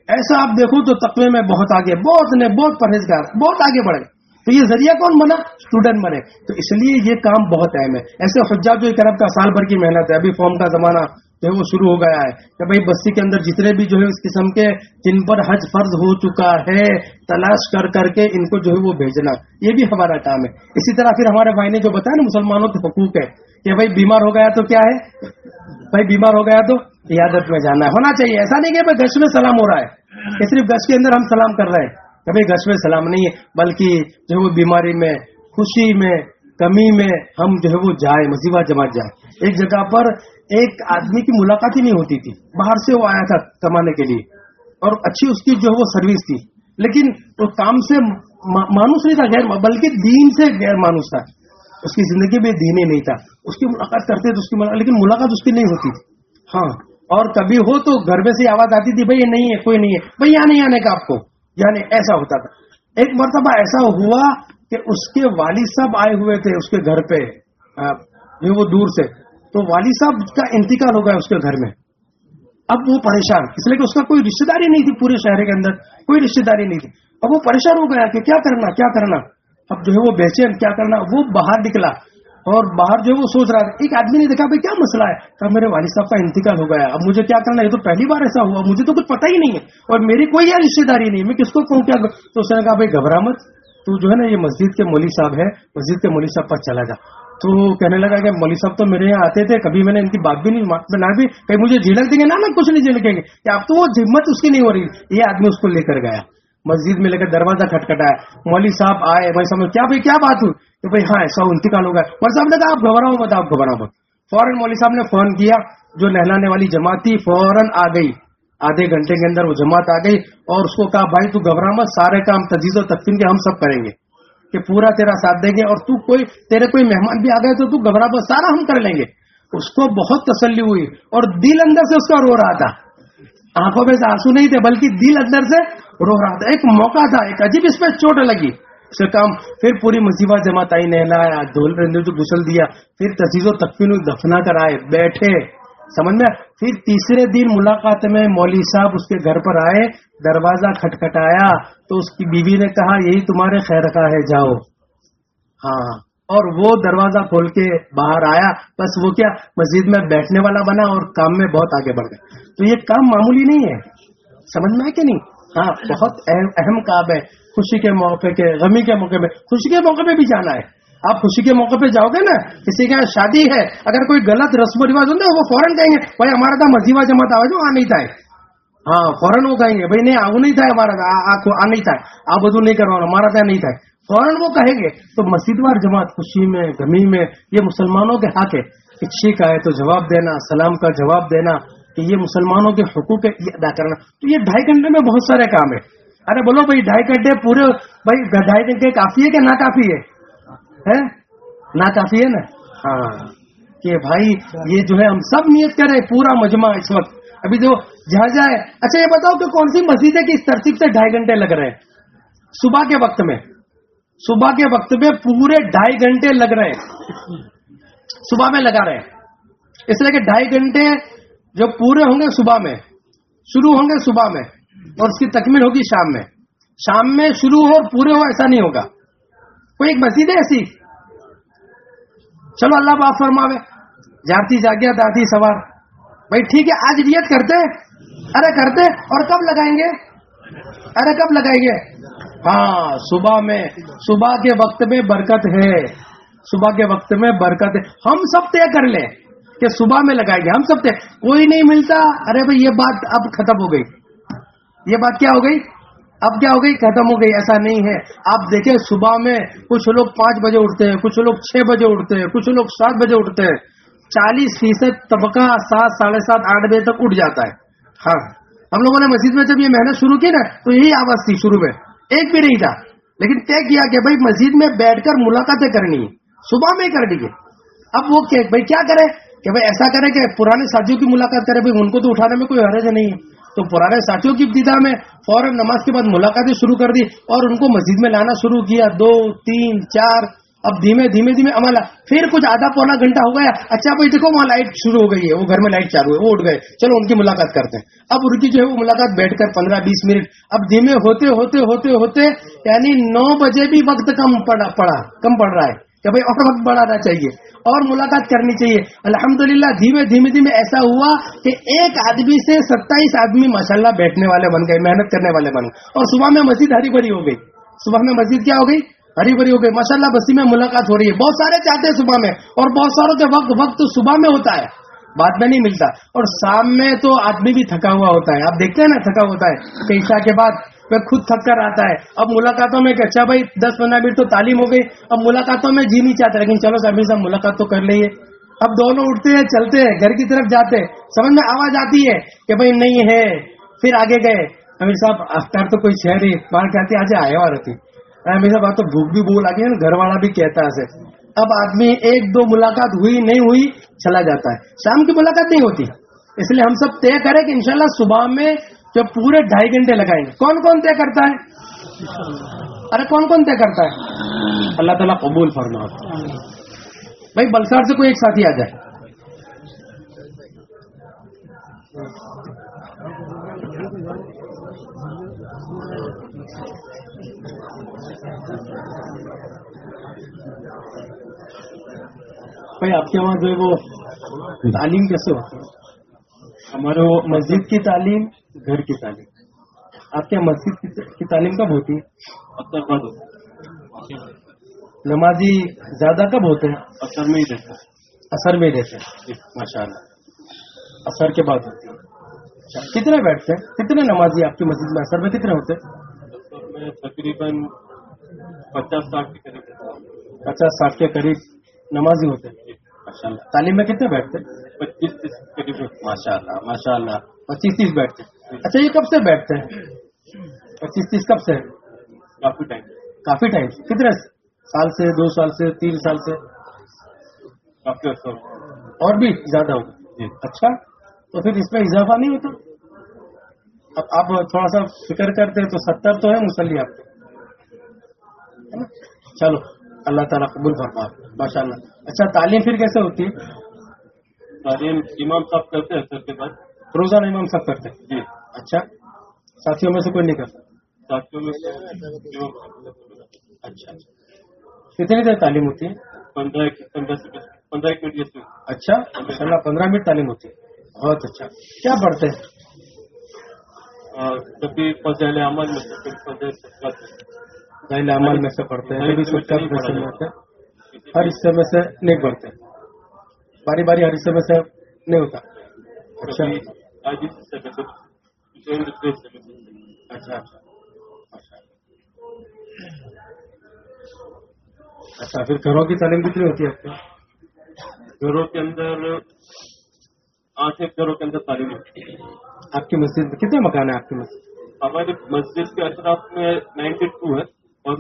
ایسا آپ دیکھو تو تقوی میں بہت آگے، بہت نے بہت پرہیزگار، بہت آگے بڑھے تو یہ ذریعہ کون بنا؟ اسٹوڈنٹ بنے۔ تو اس لیے یہ کام بہت اہم ہے۔ ایسے حجاب جو کرم کا سال بھر کی محنت ہے۔ ابھی فارم کا زمانہ جو ہے وہ شروع ہو گیا ہے۔ کہ بھائی بستی کے اندر جتنے بھی جو ہے اس قسم کے جن پر حج فرض ہو چکا ہے، تلاش کر کر کے ان کو جو ہے وہ بھیجنا۔ یہ بھی ہمارا کام ہے۔ اسی طرح پھر ہمارے بھائی نے جو بتایا نا، مسلمانوں کے حقوق ہے کہ بھائی بیمار ہو گیا تو کیا ہے؟ بھائی بیمار ہو گیا تو عیادت میں جانا ہے۔ ہونا چاہیے۔ ایسا نہیں کہ بھائی گش میں سلام ہو رہا ہے، کہ صرف گش کے اندر ہم سلام کر رہے ہیں۔ کبھی گش میں سلام نہیں ہے، بلکہ جو وہ بیماری میں، خوشی میں کمی میں ہم جو ہے وہ جائیں مذیبہ جماعت جائیں ایک جگہ پر ایک آدمی کی ملاقات ہی نہیں ہوتی تھی۔ باہر سے وہ آیا تھا کمانے کے لیے۔ اور اچھی اس کی جو ہے وہ سروس تھی۔ لیکن وہ کام سے مانوس نہیں تھا، غیر بلکہ دین سے غیر مانوس تھا۔ اس کی زندگی میں دین ہی نہیں تھا۔ اس کی ملاقات کرتے تو اس کی ملاقات، لیکن ملاقات اس کی نہیں ہوتی۔ تھی ہاں اور کبھی ہو تو گھر میں سے آواز آتی تھی، بھائی نہیں ہے، کوئی نہیں ہے۔ بھائی یہاں نہیں آنے کا آپ کو۔ یعنی ایسا ہوتا تھا۔ ایک مرتبہ ایسا ہوا کہ اس کے والد صاحب آئے ہوئے تھے اس کے گھر پہ وہ دور سے۔ تو والد صاحب کا انتقال ہو گیا اس کے گھر میں۔ اب وہ پریشان، اس لیے کہ اس کا کوئی رشتے داری نہیں تھی پورے شہر کے اندر، کوئی رشتے داری نہیں تھی۔ اب وہ پریشان ہو گیا کہ کیا کرنا کیا کرنا۔ اب جو ہے وہ بےچین کیا کرنا، وہ باہر نکلا۔ اور باہر جو ہے وہ سوچ رہا تھا ایک آدمی نے دیکھا، بھائی، کیا مسئلہ ہے؟ کہ میرے والد صاحب کا انتقال ہو گیا اب مجھے کیا کرنا یہ تو پہلی بار ایسا ہوا، مجھے تو کچھ پتہ ہی نہیں ہے۔ اور میری کوئی یہ رشتے داری نہیں میں کس کو کہوں، کیا تو اس نے کہا، بھائی، گھبرا مت۔ تو جو ہے نا یہ مسجد کے مولوی صاحب ہے مسجد کے مولوی صاحب پر چلا جا تو کہنے لگا کہ مولوی صاحب تو میرے یہاں آتے تھے، کبھی میں نے ان کی بات بھی نہیں بھی کہیں مجھے جھلک دیں گے، نہ نہ کچھ نہیں جھلکیں گے۔ کہ اب تو وہ ہمت اس کی نہیں ہو رہی۔ یہ آدمی اس کو لے کر گیا۔ مسجد میں لے کر دروازہ کھٹکھٹایا۔ مولوی صاحب آئے، میں سمجھ کیا بھائی، کیا بات ہوئی؟ کہ بھائی ہاں ایسا انتقال ہو گیا۔ مولوی صاحب نے کہا، آپ گھبراؤ مت، آپ گھبراؤ مت۔ فوراً مولوی صاحب نے فون کیا، جو نہلانے والی جماعت تھی، فوراً آ گئی۔ آدھے گھنٹے کے اندر وہ جماعت آ گئی اور اس کو کہا، بھائی، تو گھبرا مت، سارے کام تجیز و تقسیم کے ہم سب کریں گے کہ پورا تیرا ساتھ دیں گے اور تو کوئی، تیرے کوئی مہمان بھی آ گئے تو تو گھبرا مت، سارا ہم کر لیں گے. اس کو بہت تسلی ہوئی اور دل اندر سے اس کا رو رہا تھا۔ آنکھوں میں سے آنسو نہیں تھے، بلکہ دل اندر سے رو رہا تھا۔ ایک موقع تھا، ایک عجیب اس پہ چوٹ لگی۔ اس کام پھر پوری مصیبہ جماعت آئی، نہلایا، دھول رندے جو گسل دیا، پھر تجیز و تقفین دفنا کر آئے بیٹھے۔ سمجھ میں پھر تیسرے دن ملاقات میں مولوی صاحب اس کے گھر پر آئے دروازہ کھٹکھٹایا تو اس کی بیوی نے کہا یہی تمہارے خیر کا ہے جاؤ۔ ہاں۔ اور وہ دروازہ کھول کے باہر آیا۔ بس وہ کیا مسجد میں بیٹھنے والا بنا اور کام میں بہت آگے بڑھ گیا۔ تو یہ کام معمولی نہیں ہے۔ سمجھ میں ہے کہ نہیں؟ ہاں بہت اہم کام ہے۔ خوشی کے موقع کے غمی کے موقع میں خوشی کے موقع پہ بھی جانا ہے۔ آپ خوشی کے موقع پہ جاؤ گے نا؟ کسی کے یہاں شادی ہے، اگر کوئی غلط رسم و رواج ہوتا ہے، وہ فوراً کہیں گے، بھائی، ہمارا تھا مسیبہ جماعت آواز آ نہیں تھا۔ ہاں فوراً وہ کہیں گے، بھائی، نہیں، آ نہیں تھا ہمارا، آ- آ- نہیں تھا۔ آپ بدو نہیں کروانا ہمارا تھا نہیں تھا۔ فوراً وہ کہیں گے، تو مسجد وار جماعت خوشی میں، غمی میں، یہ مسلمانوں کے حق ہے۔ کہ چھیک آئے تو جواب دینا، سلام کا جواب دینا کہ یہ مسلمانوں کے حقوق ہے، یہ ادا کرنا۔ تو یہ ڈھائی گھنٹے میں بہت سارے کام ہے۔ ارے، بولو بھائی، ڈھائی گھنٹے پورے، بھائی، ڈھائی گھنٹے کافی ہے کہ نہ کافی ہے؟ ہے؟ نہ کافی ہے نا؟ ہاں۔ کہ بھائی یہ جو ہے ہم سب نیت کریں پورا مجمع اس وقت۔ ابھی جو جہاں جائے۔ اچھا یہ بتاؤ کہ کون سی مسجد ہے کہ اس ترتیب سے ڈھائی گھنٹے لگ رہے ہیں؟ صبح کے وقت میں۔ صبح کے وقت میں پورے ڈھائی گھنٹے لگ رہے ہیں۔ صبح میں لگا رہے ہیں۔ اس لیے کہ ڈھائی گھنٹے جو پورے ہوں گے صبح میں شروع ہوں گے صبح میں اور اس کی تکمیل ہوگی شام میں۔ شام میں شروع ہو اور پورے ہو ایسا نہیں ہوگا۔ کوئی ایک مسجد ہے ایسی؟ چلو اللہ باپ فرماوے۔ جاتی جاگیا، داتی سوار۔ بھائی ٹھیک ہے، آج نیت کرتے ارے کرتے اور کب لگائیں گے؟ ارے کب لگائیں گے؟ ہاں صبح میں، صبح کے وقت میں برکت ہے۔ صبح کے وقت میں برکت ہے۔ ہم سب طے کر لیں کہ صبح میں لگائیں گے۔ ہم سب طے۔ کوئی نہیں ملتا۔ ارے بھائی، یہ بات اب ختم ہو گئی۔ یہ بات کیا ہو گئی؟ اب کیا ہو گئی؟ ختم ہو گئی، ایسا نہیں ہے۔ آپ دیکھیں، صبح میں کچھ لوگ پانچ بجے اٹھتے ہیں، کچھ لوگ چھ بجے اٹھتے ہیں، کچھ لوگ سات بجے اٹھتے ہیں۔ چالیس فیصد طبقہ سات، ساڑھے سات، آٹھ بجے تک اٹھ جاتا ہے۔ ہاں۔ ہم لوگوں نے مسجد میں جب یہ محنت شروع کی نا، تو یہی آواز تھی شروع میں۔ ایک بھی نہیں تھا۔ لیکن طے کیا کہ بھائی مسجد میں بیٹھ کر ملاقاتیں کرنی ہے صبح میں ہی کرنی ہے اب وہ کہ بھائی کیا کرے؟ کہ بھائی ایسا کرے کہ پرانے ساتھیوں کی ملاقات کرے، بھائی ان کو تو اٹھانے میں کوئی حرج نہیں ہے۔ تو پرانے ساتھیوں کی ابتدا میں فوراً نماز کے بعد ملاقاتیں شروع کر دی اور ان کو مسجد میں لانا شروع کیا۔ دو، تین، چار۔ اب دھیمے دھیمے دھیمے عمل۔ پھر کچھ آدھا پونا گھنٹہ ہو گیا۔ اچھا بھائی، دیکھو وہاں لائٹ شروع ہو گئی ہے۔ وہ گھر میں لائٹ چالو ہے۔ وہ اٹھ گئے۔ چلو ان کی ملاقات کرتے ہیں۔ اب ان کی جو ہے وہ ملاقات بیٹھ کر پندرہ، بیس منٹ۔ اب دھیمے ہوتے ہوتے ہوتے ہوتے یعنی نو بجے بھی وقت کم پڑا پڑا، کم پڑ رہا ہے۔ کہ بھائی اور وقت بڑھانا چاہیے اور ملاقات کرنی چاہیے۔ الحمدللہ دھیمے دھیمے دھیمے ایسا ہوا کہ ایک آدمی سے ستائیس آدمی ماشاءاللہ بیٹھنے والے بن گئے، محنت کرنے والے بن گئے۔ اور صبح میں مسجد ہری بھری ہو گئی۔ صبح میں مسجد کیا ہو گئی؟ ہری بھری ہو گئی۔ ماشاء اللہ بسی میں ملاقات ہو رہی ہے۔ بہت سارے چاہتے ہیں صبح میں اور بہت ساروں کے وقت وقت صبح میں ہوتا ہے۔ بعد میں نہیں ملتا۔ اور شام میں تو آدمی بھی تھکا ہوا ہوتا ہے۔ آپ دیکھتے ہیں نا، تھکا ہوتا ہے۔ کہ عشاء کے بعد وہ خود تھک کر آتا ہے۔ اب ملاقاتوں میں کہ اچھا بھائی، دس پندرہ منٹ تو تعلیم ہو گئی۔ اب ملاقاتوں میں جی نہیں چاہتے لیکن چلو سبھی صاحب ملاقات تو کر لیے اب دونوں اٹھتے ہیں، چلتے ہیں، گھر کی طرف جاتے ہیں۔ سمجھ میں آواز آتی ہے کہ بھائی نہیں ہے، پھر آگے گئے۔ امیر صاحب اختر تو کوئی شہر ہی باہر کہتے آج آئے اور رہتی امیر صاحب تو بھوک بھی بھوک لگی ہے گھر والا بھی کہتا ہے اب آدمی ایک دو ملاقات ہوئی، نہیں ہوئی، چلا جاتا ہے۔ شام کی ملاقات نہیں ہوتی۔ اس لیے ہم سب طے کریں کہ انشاءاللہ صبح میں جب پورے ڈھائی گھنٹے لگائیں گے۔ کون کون طے کرتا ہے؟ ارے، کون کون طے کرتا ہے؟ اللہ تعالیٰ قبول فرما۔ بھائی، بلسار سے کوئی ایک ساتھی آ جائے۔ بھائی، آپ کے وہاں جو ہے وہ تعلیم کیسے ہوتی ہے؟ ہمارے مسجد کی تعلیم گھر کی تعلیم۔ آپ کے مسجد کی تعلیم کب ہوتی ہے؟ نمازی زیادہ کب ہوتے ہیں؟ اثر میں ہی دیتے اثر میں ہی دیتے ہیں۔ جی، ماشاء اللہ اثر کے بعد ہوتی ہے۔ اچھا، کتنے بیٹھتے ہیں؟ کتنے نمازی آپ کی مسجد میں اثر میں کتنے ہوتے ہیں؟ تقریباً پچاس ساٹھ کے قریب پچاس ساٹھ کے قریب نمازی ہوتے ہیں۔ جی، ماشاء اللہ تعلیم میں کتنے بیٹھتے ہیں؟ پچیس تیس قریب ماشاء اللہ ماشاء اللہ پچیس تیس بیٹھتے ہیں۔ اچھا یہ کب سے بیٹھتے ہیں؟ پچیس تیس کب سے؟ کافی ٹائم کافی ٹائم کتنے سال سے دو سال سے تین سال سے؟ کافی عرصہ اور بھی زیادہ ہوگا جی۔ اچھا تو پھر اس میں اضافہ نہیں ہوتا؟ اب آپ تھوڑا سا فکر کرتے تو ستر تو ہے مسلی آپ کو چلو اللہ تعالیٰ قبول فرما۔ ماشاء اللہ اچھا تعلیم پھر کیسے ہوتی ہے؟ تعلیم امام صاحب کرتے ہیں سر کے بعد۔ روزانہ امام صاحب کرتے ہیں۔ جی۔ اچھا ساتھیوں میں سے کوئی نہیں کر سکتا؟ ساتھیوں میں سے اچھا،, اچھا کتنی دیر تعلیم ہوتی ہے؟ پندرہ منٹ اچھا اللہ پندرہ منٹ تعلیم ہوتی ہے۔ بہت اچھا۔ کیا پڑھتے ہیں؟ جب فضل عمل میں سے میں سے۔ پڑھتے ہیں ہر حصے میں سے نہیں پڑھتے۔ باری باری ہر حصے میں سے نہیں ہوتا۔ اچھا۔ اچھا،, اچھا اچھا۔ اچھا۔ پھر گھروں کی تعلیم کتنی ہوتی ہے آپ کی گھروں کے اندر آٹھ ایک گھروں کے اندر تعلیم ہوتی ہے۔ آپ کی مسجد کتنے مکان ہے آپ کی مسجد؟ ہماری مسجد کے اطراف میں نائنٹی ٹو ہے اور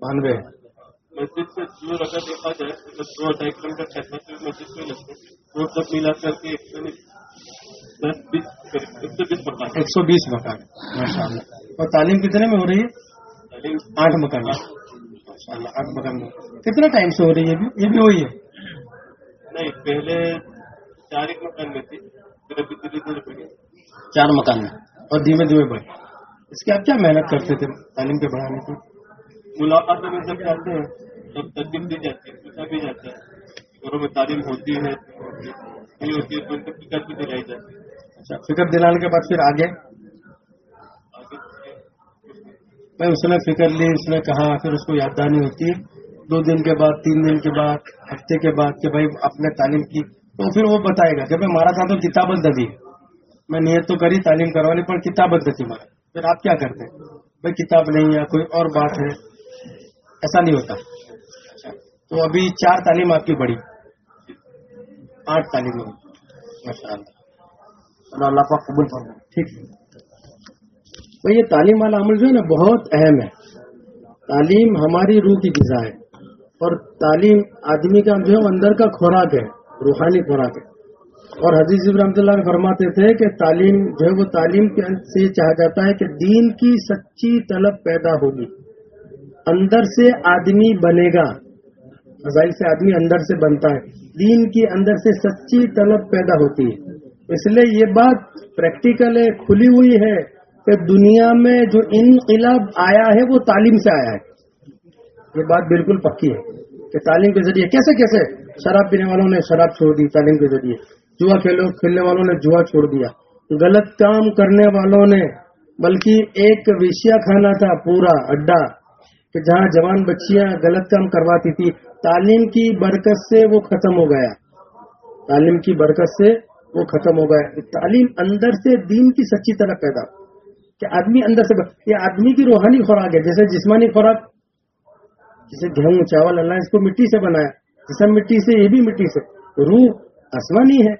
بانوے۔ مسجد سے دور اگر دیکھا جائے تو دو ڈھائی کلو میٹر مسجد میں لگتے ہیں۔ روڈ سب ملا کر کے ایک ایک سو بیس مکان ماشاء اور تعلیم کتنے میں ہو رہی ہے؟ آٹھ مکان۔ ماشاء اللہ آٹھ مکان۔ کتنا ٹائم سے ہو رہی ہے یہ بھی ہوئی ہے۔ نہیں پہلے چار ایک مکان میں تھی چار مکان میں۔ اور دھیمے دھیمے بڑھے اس کی آپ کیا محنت کرتے تھے تعلیم کے بڑھانے کی؟ ملاقات میں جب جاتے ہیں تب ترجیح دی جاتی ہے پوچھا بھی جاتا ہے۔ گھروں میں تعلیم ہوتی ہے نہیں ہوتی ہے تو ان کو دلائی جاتی ہے۔ اچھا فکر دلانے کے بعد پھر آگے۔ میں اس نے فکر لی، اس نے کہا، پھر اس کو یاددانی ہوتی۔ ہے دو دن کے بعد، تین دن کے بعد، ہفتے کے بعد کہ بھائی آپ نے تعلیم کی۔ تو پھر وہ بتائے گا کہ بھائی مارا تھا تو کتابت دبی میں نیت تو کری، تعلیم کروانی، پر کتابت ددی مارا۔ پھر آپ کیا کرتے؟ ہیں بھائی کتاب نہیں ہے، کوئی اور بات ہے۔ ایسا نہیں ہوتا۔ اچھا، تو ابھی چار تعلیم آپ کی بڑی آٹھ تعلیم۔ ہوگی ماشاء اللہ اور اللہ پاک قبول فرمائے۔ ٹھیک۔ ہے یہ تعلیم والا عمل جو ہے نا، بہت اہم ہے۔ تعلیم ہماری روح کی غذا ہے۔ اور تعلیم آدمی کا جو ہے اندر کا خوراک ہے، روحانی خوراک ہے۔ اور حدیث رحمۃ اللہ فرماتے تھے کہ تعلیم جو ہے، وہ تعلیم کے سے چاہا جاتا ہے کہ دین کی سچی طلب پیدا ہوگی۔ اندر سے آدمی بنے گا۔ فضائل سے آدمی اندر سے بنتا ہے۔ دین کی اندر سے سچی طلب پیدا ہوتی ہے۔ اس لیے یہ بات پریکٹیکل ہے، کھلی ہوئی ہے کہ دنیا میں جو انقلاب آیا ہے، وہ تعلیم سے آیا ہے۔ یہ بات بالکل پکی ہے کہ تعلیم کے ذریعے، کیسے کیسے؟ شراب پینے والوں نے شراب چھوڑ دی تعلیم کے ذریعے۔ جوا کھیلو، کھیلنے والوں نے جوا چھوڑ دیا۔ غلط کام کرنے والوں نے، بلکہ ایک ویشیا کھانا تھا، پورا اڈا، کہ جہاں جوان بچیاں غلط کام کرواتی تھی۔ تعلیم کی برکت سے وہ ختم ہو گیا۔ تعلیم کی برکت سے وہ ختم ہو گئے۔ تعلیم اندر سے دین کی سچی طرح پیدا کہ آدمی اندر سے یہ آدمی کی روحانی خوراک ہے، جیسے جسمانی خوراک۔ جیسے گیہوں، چاول، اللہ اس کو مٹی سے بنایا۔ جسم مٹی سے، یہ بھی مٹی سے۔ روح آسمانی ہے،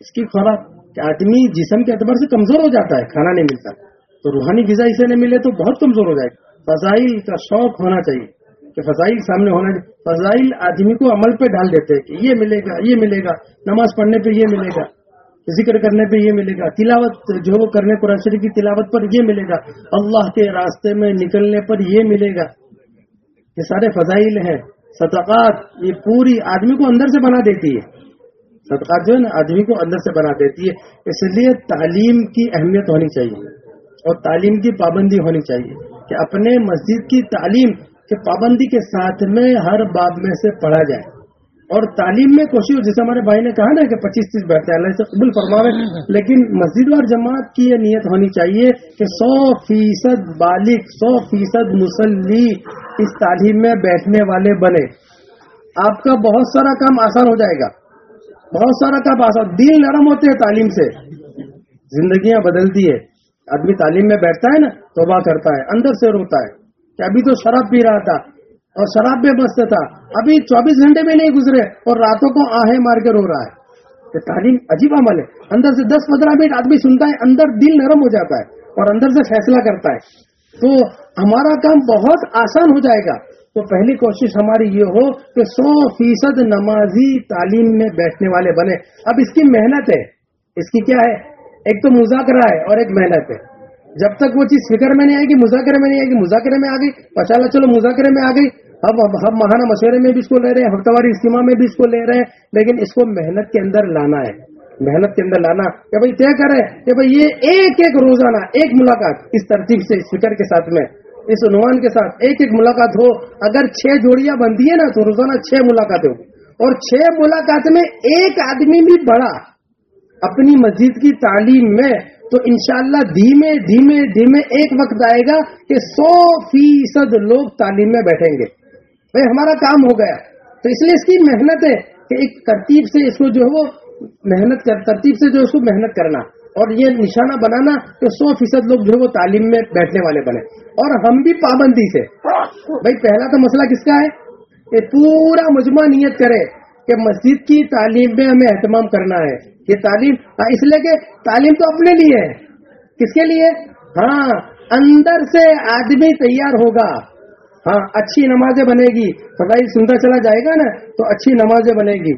اس کی خوراک۔ کہ آدمی جسم کے اعتبار سے کمزور ہو جاتا ہے، کھانا نہیں ملتا۔ تو روحانی غذا اسے نہیں ملے تو بہت کمزور ہو جائے۔ گا فضائل کا شوق ہونا چاہیے۔ کہ فضائل سامنے ہونا چاہیے۔ فضائل آدمی کو عمل پہ ڈال دیتے ہیں کہ یہ ملے گا، یہ ملے گا۔ نماز پڑھنے پہ یہ ملے گا۔ ذکر کرنے پہ یہ ملے گا۔ تلاوت جو کرنے قرآن شریف کی تلاوت پر یہ ملے گا۔ اللہ کے راستے میں نکلنے پر یہ ملے گا۔ یہ سارے فضائل ہیں۔ صدقات یہ پوری آدمی کو اندر سے بنا دیتی ہے۔ صدقات جو ہے نا، آدمی کو اندر سے بنا دیتی ہے۔ اس لیے تعلیم کی اہمیت ہونی چاہیے۔ اور تعلیم کی پابندی ہونی چاہیے کہ اپنے مسجد کی تعلیم کے پابندی کے ساتھ میں ہر باب میں سے پڑھا جائے۔ اور تعلیم میں کوشش جیسے ہمارے بھائی نے کہا نا کہ پچیس تیس بیٹھتے ہیں اللہ سے قبول فرماوے لیکن مسجد اور جماعت کی یہ نیت ہونی چاہیے کہ سو فیصد بالغ سو فیصد مسلی اس تعلیم میں بیٹھنے والے بنے۔ آپ کا بہت سارا کام آسان ہو جائے گا۔ بہت سارا کام آسان۔ دل نرم ہوتے ہیں تعلیم سے۔ زندگیاں بدلتی ہے آدمی تعلیم میں بیٹھتا ہے نا توبہ کرتا ہے اندر سے روتا ہے۔ کہ ابھی تو شراب پی رہا تھا۔ اور شراب میں مست تھا۔ ابھی چوبیس گھنٹے میں نہیں گزرے اور راتوں کو آہیں مار کے رو رہا ہے۔ کہ تعلیم عجیب عمل ہے۔ اندر سے دس پندرہ منٹ آدمی سنتا ہے، اندر دل نرم ہو جاتا ہے اور اندر سے فیصلہ کرتا ہے۔ تو ہمارا کام بہت آسان ہو جائے گا۔ تو پہلی کوشش ہماری یہ ہو کہ سو فیصد نمازی تعلیم میں بیٹھنے والے بنے۔ اب اس کی محنت ہے۔ اس کی کیا ہے؟ ایک تو مذاکرہ ہے اور ایک محنت ہے۔ جب تک وہ چیز فکر میں نہیں آئے گی، مذاکرے میں نہیں آئے گی، مذاکرے میں آ گئی پچالا چلو مذاکرے میں آ گئی، اب ہم ماہانہ مشورے میں بھی اس کو لے رہے ہیں ہفتہ واری اجتماع میں بھی اس کو لے رہے ہیں، لیکن اس کو محنت کے اندر لانا ہے۔ محنت کے اندر لانا کہ بھائی طے کرے کہ بھائی یہ ایک ایک روزانہ، ایک ملاقات اس ترتیب سے، اس فکر کے ساتھ میں، اس عنوان کے ساتھ ایک ایک ملاقات ہو، اگر چھ جوڑیاں بنتی ہے نا تو روزانہ چھ ملاقاتیں ہو اور چھ ملاقات میں ایک آدمی بھی بڑا، اپنی مسجد کی تعلیم میں تو انشاءاللہ دھیمے دھیمے دھیمے ایک وقت آئے گا کہ سو فیصد لوگ تعلیم میں بیٹھیں گے۔ بھائی، ہمارا کام ہو گیا۔ تو اس لیے اس کی محنت ہے کہ ایک ترتیب سے اس کو جو ہے وہ محنت کر، ترتیب سے جو اس کو محنت کرنا۔ اور یہ نشانہ بنانا کہ سو فیصد لوگ جو ہے وہ تعلیم میں بیٹھنے والے بنے اور ہم بھی پابندی سے۔ بھائی، پہلا تو مسئلہ کس کا ہے؟ کہ پورا مجمع نیت کرے کہ مسجد کی تعلیم میں ہمیں اہتمام کرنا ہے۔ یہ تعلیم ہاں، اس لیے کہ تعلیم تو اپنے لیے ہے۔ کس کے لیے؟ ہاں اندر سے آدمی تیار ہوگا۔ ہاں اچھی نمازیں بنے گی۔ فضائی سنتا چلا جائے گا نا تو اچھی نمازیں بنے گی۔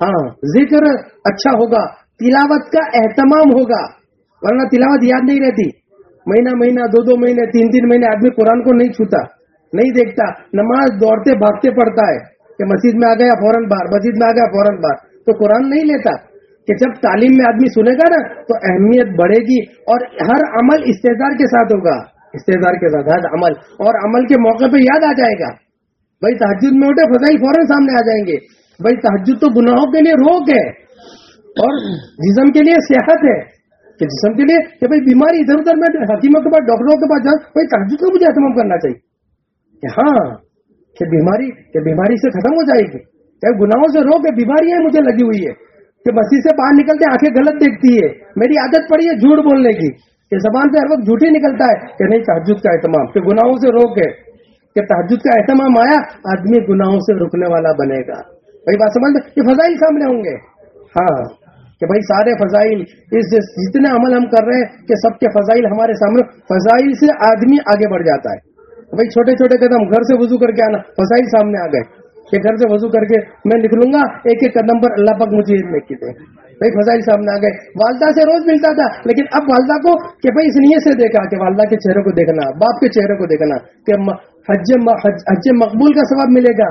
ہاں ذکر اچھا ہوگا۔ تلاوت کا اہتمام ہوگا۔ ورنہ تلاوت یاد نہیں رہتی۔ مہینہ مہینہ دو دو مہینے تین تین مہینے آدمی قرآن کو نہیں چھوتا نہیں دیکھتا۔ نماز دوڑتے بھاگتے پڑتا ہے کہ مسجد میں آ گیا فوراً بار مسجد میں آ گیا فوراً بار تو قرآن نہیں لیتا۔ کہ جب تعلیم میں آدمی سنے گا نا، تو اہمیت بڑھے گی اور ہر عمل استحدار کے ساتھ ہوگا۔ استحدار کے ساتھ، ہر عمل۔ اور عمل کے موقع پہ یاد آ جائے گا۔ بھائی تحجد میں اٹھے فضائی فوراً سامنے آ جائیں گے۔ بھائی تحجد تو گناہوں کے لیے روک ہے۔ اور جسم کے لیے صحت ہے۔ کہ جسم کے لیے کہ بھائی بیماری ادھر ادھر میں حکیموں کے پاس، ڈاکٹروں کے پاس جاؤں بھائی تحجد کو مجھے اہتمام کرنا چاہیے۔ کہ ہاں کہ بیماری کہ بیماری سے ختم ہو جائے گی۔ کہ گناہوں سے روک بیماری ہے مجھے لگی ہوئی ہے۔ کہ مسیح سے باہر نکلتے آنکھیں غلط دیکھتی ہے۔ میری عادت پڑی ہے جھوٹ بولنے کی۔ کہ زبان سے ہر وقت جھوٹ ہی نکلتا ہے کہ نہیں تحجد کا اہتمام۔ کہ گناہوں سے روک ہے۔ کہ تحجد کا اہتمام آیا، آدمی گناہوں سے رکنے والا بنے گا۔ بھائی، بات سمجھ یہ فضائل سامنے ہوں گے۔ ہاں کہ بھائی، سارے فضائل، اس جتنے عمل ہم کر رہے ہیں، کہ سب کے فضائل ہمارے سامنے، فضائل سے آدمی آگے بڑھ جاتا ہے۔ بھائی، چھوٹے چھوٹے قدم گھر سے وضو کر کے آنا، فضائل سامنے آ گئے۔ کہ گھر سے وضو کر کے میں نکلوں گا، ایک ایک قدم پر اللہ پاک مجھے علم کی دے۔ بھائی، فضائل سامنے آ گئے۔ والدہ سے روز ملتا تھا، لیکن اب والدہ کو کہ بھائی، اس نیت سے دیکھا کہ والدہ کے چہرے کو دیکھنا، باپ کے چہرے کو دیکھنا کہ حج حج مقبول کا ثواب ملے گا۔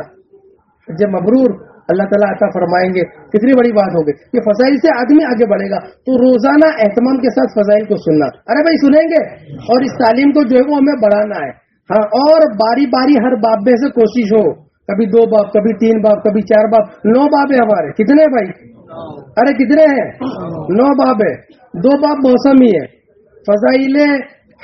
حج مبرور، اللہ تعالیٰ عطا فرمائیں گے۔ کتنی بڑی بات ہوگی کہ فضائل سے آدمی آگے بڑھے گا۔ تو روزانہ اہتمام کے ساتھ فضائل کو سننا۔ ارے بھائی، سنیں گے؟ اور اس تعلیم کو جو ہے وہ ہمیں بڑھانا ہے۔ ہاں اور باری باری ہر باب میں سے کوشش ہو۔ کبھی دو باپ، کبھی تین باپ، کبھی چار باپ، نو باپ ہے ہمارے۔ کتنے بھائی؟ ارے کتنے ہیں؟ نو باپ ہے دو باپ موسم ہی ہے فضائل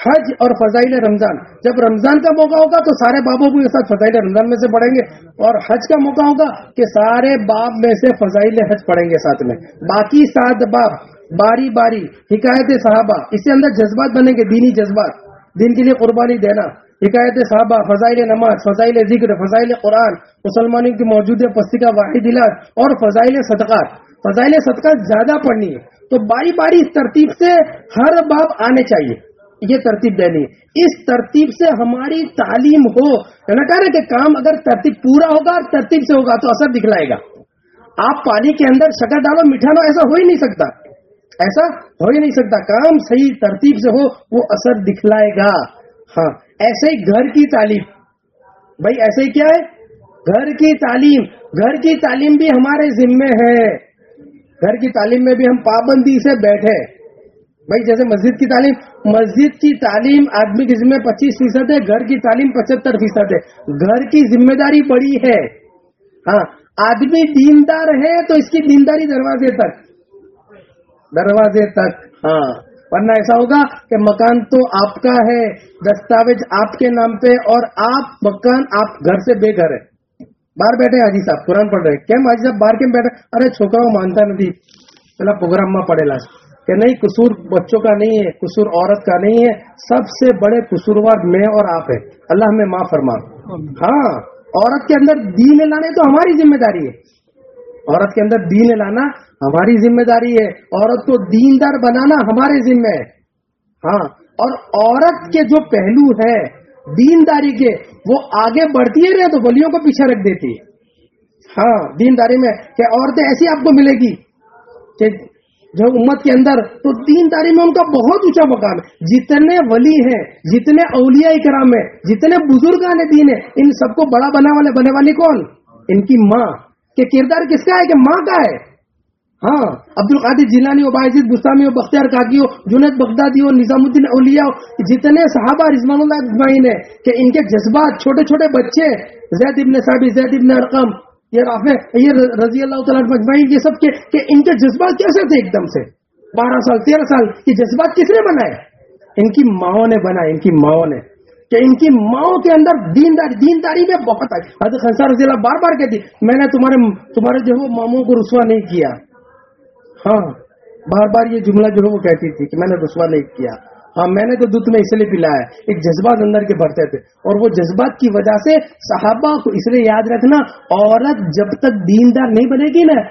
حج اور فضائل رمضان۔ جب رمضان کا موقع ہوگا تو سارے بابوں کے ساتھ فضائل رمضان میں سے پڑھیں گے۔ اور حج کا موقع ہوگا کہ سارے باپ میں سے فضائل حج پڑھیں گے ساتھ میں۔ باقی سات باپ، باری باری، حکایت صحابہ، اس کے اندر جذبات بنیں گے، دینی جذبات۔ دین کے لیے قربانی دینا۔ حکایت صحابہ، فضائل نماز، فضائل ذکر، فضائل قرآن، مسلمانوں کی موجود پستی کا واحد علاج اور فضائل صدقات۔ فضائل صدقات زیادہ پڑھنی ہے۔ تو باری باری اس ترتیب سے ہر باب آنے چاہیے۔ یہ ترتیب دینی ہے۔ اس ترتیب سے ہماری تعلیم ہو۔ نہ کہہ رہے کہ کام اگر ترتیب پورا ہوگا اور ترتیب سے ہوگا تو اثر دکھلائے گا۔ آپ پانی کے اندر شکر ڈالو میٹھا ڈالو ایسا ہو ہی نہیں سکتا۔ ایسا ہو ہی نہیں سکتا۔ کام صحیح ترتیب سے ہو، وہ اثر دکھلائے گا۔ ہاں۔ ایسے ہی گھر کی تعلیم۔ بھائی ایسے ہی کیا ہے؟ گھر کی تعلیم۔ گھر کی تعلیم بھی ہمارے ذمے ہے۔ گھر کی تعلیم میں بھی ہم پابندی سے بیٹھے۔ بھائی جیسے مسجد کی تعلیم، مسجد کی تعلیم آدمی کے ذمہ پچیس فیصد ہے، گھر کی تعلیم پچہتر فیصد ہے۔ گھر کی ذمہ داری بڑی ہے۔ ہاں آدمی دیندار ہے تو اس کی دینداری دروازے تک۔ دروازے تک ہاں۔ ورنہ ایسا ہوگا کہ مکان تو آپ کا ہے دستاویز آپ کے نام پہ اور آپ مکان آپ گھر سے بے گھر ہے۔ باہر بیٹھے حاجی صاحب قرآن پڑھ رہے کیم حاجی صاحب باہر کیم بیٹھے ارے چھوکرا مانتا نہیں۔ چلا پروگرام میں پڑے لاش۔ کہ نہیں قصور بچوں کا نہیں ہے قصور عورت کا نہیں ہے۔ سب سے بڑے قصوروار میں اور آپ ہے اللہ ہمیں معاف فرما۔ ہاں عورت کے اندر دین لانے تو ہماری ذمہ داری ہے۔ عورت کے اندر دین لانا ہماری ذمہ داری ہے۔ عورت کو دیندار بنانا ہمارے ذمہ ہے۔ ہاں اور عورت کے جو پہلو ہے دینداری کے، وہ آگے بڑھتی ہے تو بلیوں کو پیچھے رکھ دیتی ہے؟ ہاں دینداری میں کہ عورتیں ایسی آپ کو ملے گی کہ جو امت کے اندر، تو دینداری میں ان کا بہت اونچا مقام ہے۔ جتنے ولی ہیں، جتنے اولیاء کرام ہیں، جتنے بزرگان دین ہیں، ان سب کو بڑا بنا والے، بنے والی کون؟ ان کی ماں۔ کہ کردار کس کا ہے؟ کہ ماں کا ہے۔ ہاں عبد القادر جیلانی ہو باعزید گستامی ہو بختیار کاکی ہو جنید بغدادی ہو نظام الدین اولیا ہو جتنے صحابہ رضوان اللہ اجمعین ہیں کہ ان کے جذبات چھوٹے چھوٹے بچے، زید ابن صاحب زید ابن ارقم، یہ رافع یہ رضی اللہ تعالیٰ مجمعین یہ سب کے کہ ان کے جذبات کیسے تھے ایک دم سے؟ بارہ سال، تیرہ سال، یہ جذبات کس نے بنائے؟ ان کی ماؤں نے بنائے، ان کی ماؤں نے۔ کہ ان کی ماؤں کے اندر دینداری دینداری میں بہت آئی۔ حضرت خنسار رضی اللہ بار بار کہتی، میں نے تمہارے تمہارے جو ہے ماموں کو رسوا نہیں کیا۔ ہاں بار بار یہ جملہ جو ہے وہ کہتی تھی کہ میں نے رسوا نہیں کیا۔ ہاں میں نے تو دودھ میں اس لیے پلایا ایک جذبات اندر کے بڑھتے تھے۔ اور وہ جذبات کی وجہ سے صحابہ کو اس لیے یاد رکھنا، عورت جب تک دیندار نہیں بنے گی نا،